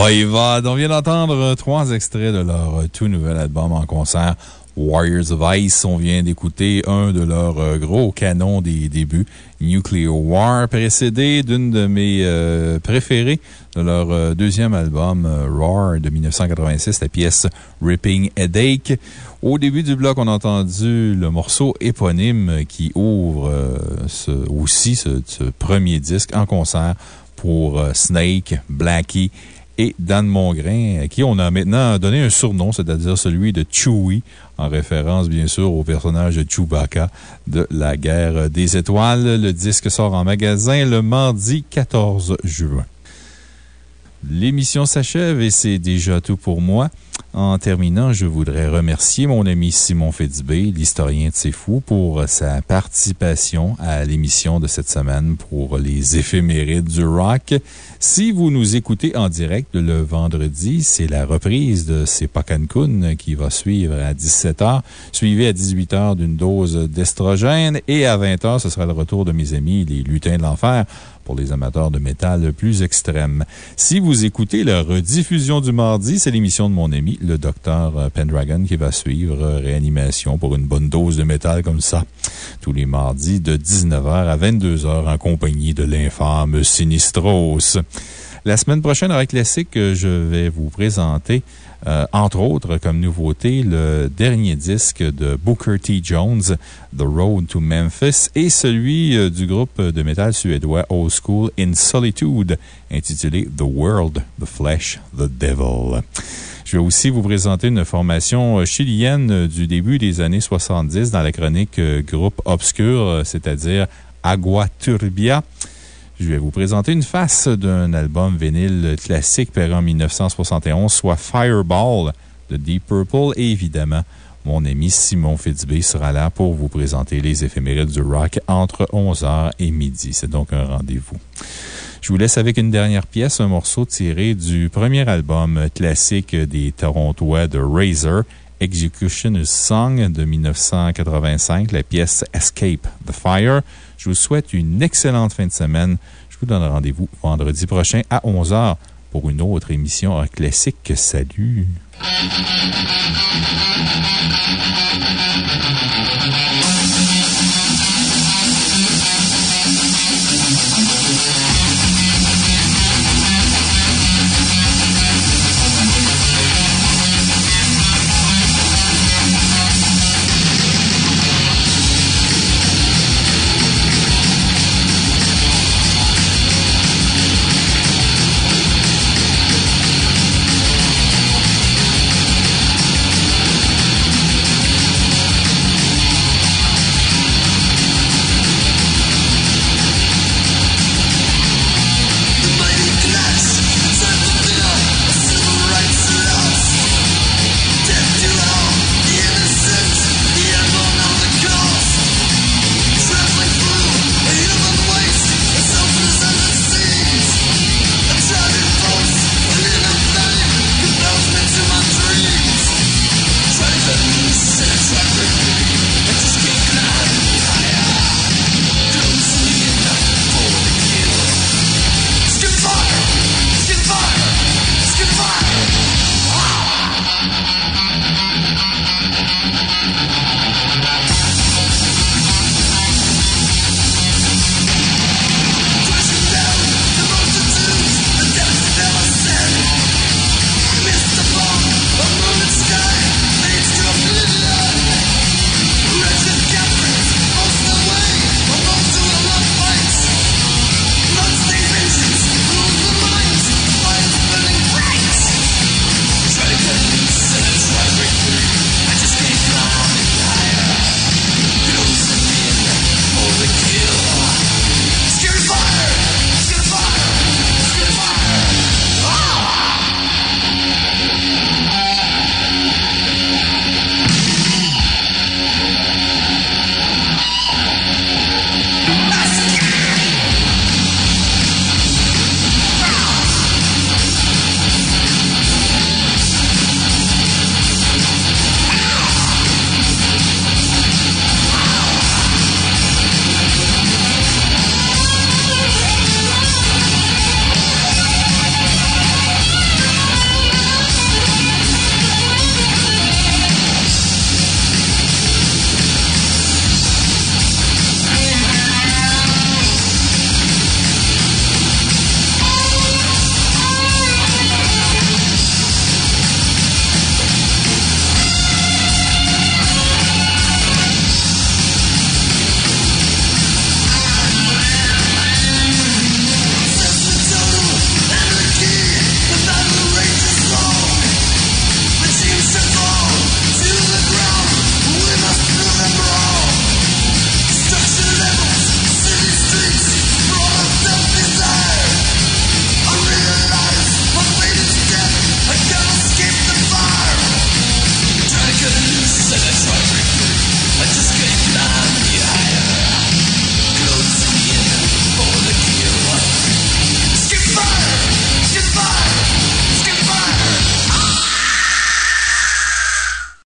On vient d'entendre trois extraits de leur tout nouvel album en concert. Warriors of Ice. On vient d'écouter un de leurs euh, gros canons des débuts, Nuclear War, précédé d'une de mes euh, préférées de leur euh, deuxième album, Roar, de 1986, la pièce Ripping Headache. Au début du bloc, on a entendu le morceau éponyme qui ouvre aussi ce, ce, premier disque en concert pour Snake, Blackie et Dan Mongrain, à qui on a maintenant donné un surnom, c'est-à-dire celui de Chewie, en référence bien sûr au personnage de Chewbacca de la guerre des étoiles. Le disque sort en magasin le mardi 14 juin. L'émission s'achève et c'est déjà tout pour moi. En terminant, je voudrais remercier mon ami Simon Fitzbé, l'historien de C'est Fou, pour sa participation à l'émission de cette semaine pour les éphémérides du rock. Si vous nous écoutez en direct le vendredi, c'est la reprise de C'est pas Cancun qui va suivre à 17h, suivi à 18h d'une dose d'estrogène et à 20h, ce sera le retour de mes amis, les lutins de l'enfer pour les amateurs de métal plus extrêmes. Si vous écoutez la rediffusion du mardi, c'est l'émission de mon ami, le docteur Pendragon, qui va suivre réanimation pour une bonne dose de métal comme ça. Tous les mardis de 19h à 22h en compagnie de l'infâme Sinistros. La semaine prochaine, avec Classique, je vais vous présenter euh, entre autres, comme nouveauté, le dernier disque de Booker T. Jones, The Road to Memphis, et celui euh, du groupe de métal suédois Old School in Solitude, intitulé The World, The Flesh, The Devil. Je vais aussi vous présenter une formation euh, chilienne du début des années 70 dans la chronique Groupe Obscur, c'est-à-dire Agua Turbia. Je vais vous présenter une face d'un album vinyle classique paru en 1971, soit Fireball de Deep Purple. Et évidemment, mon ami Simon Fitzbé sera là pour vous présenter les éphémérides du rock entre 11h et midi. C'est donc un rendez-vous. Je vous laisse avec une dernière pièce, un morceau tiré du premier album classique des Torontois de Razor, Executioner's Song de 1985, la pièce Escape the Fire. Je vous souhaite une excellente fin de semaine. Je vous donne rendez-vous vendredi prochain à 11h pour une autre émission classique. Salut!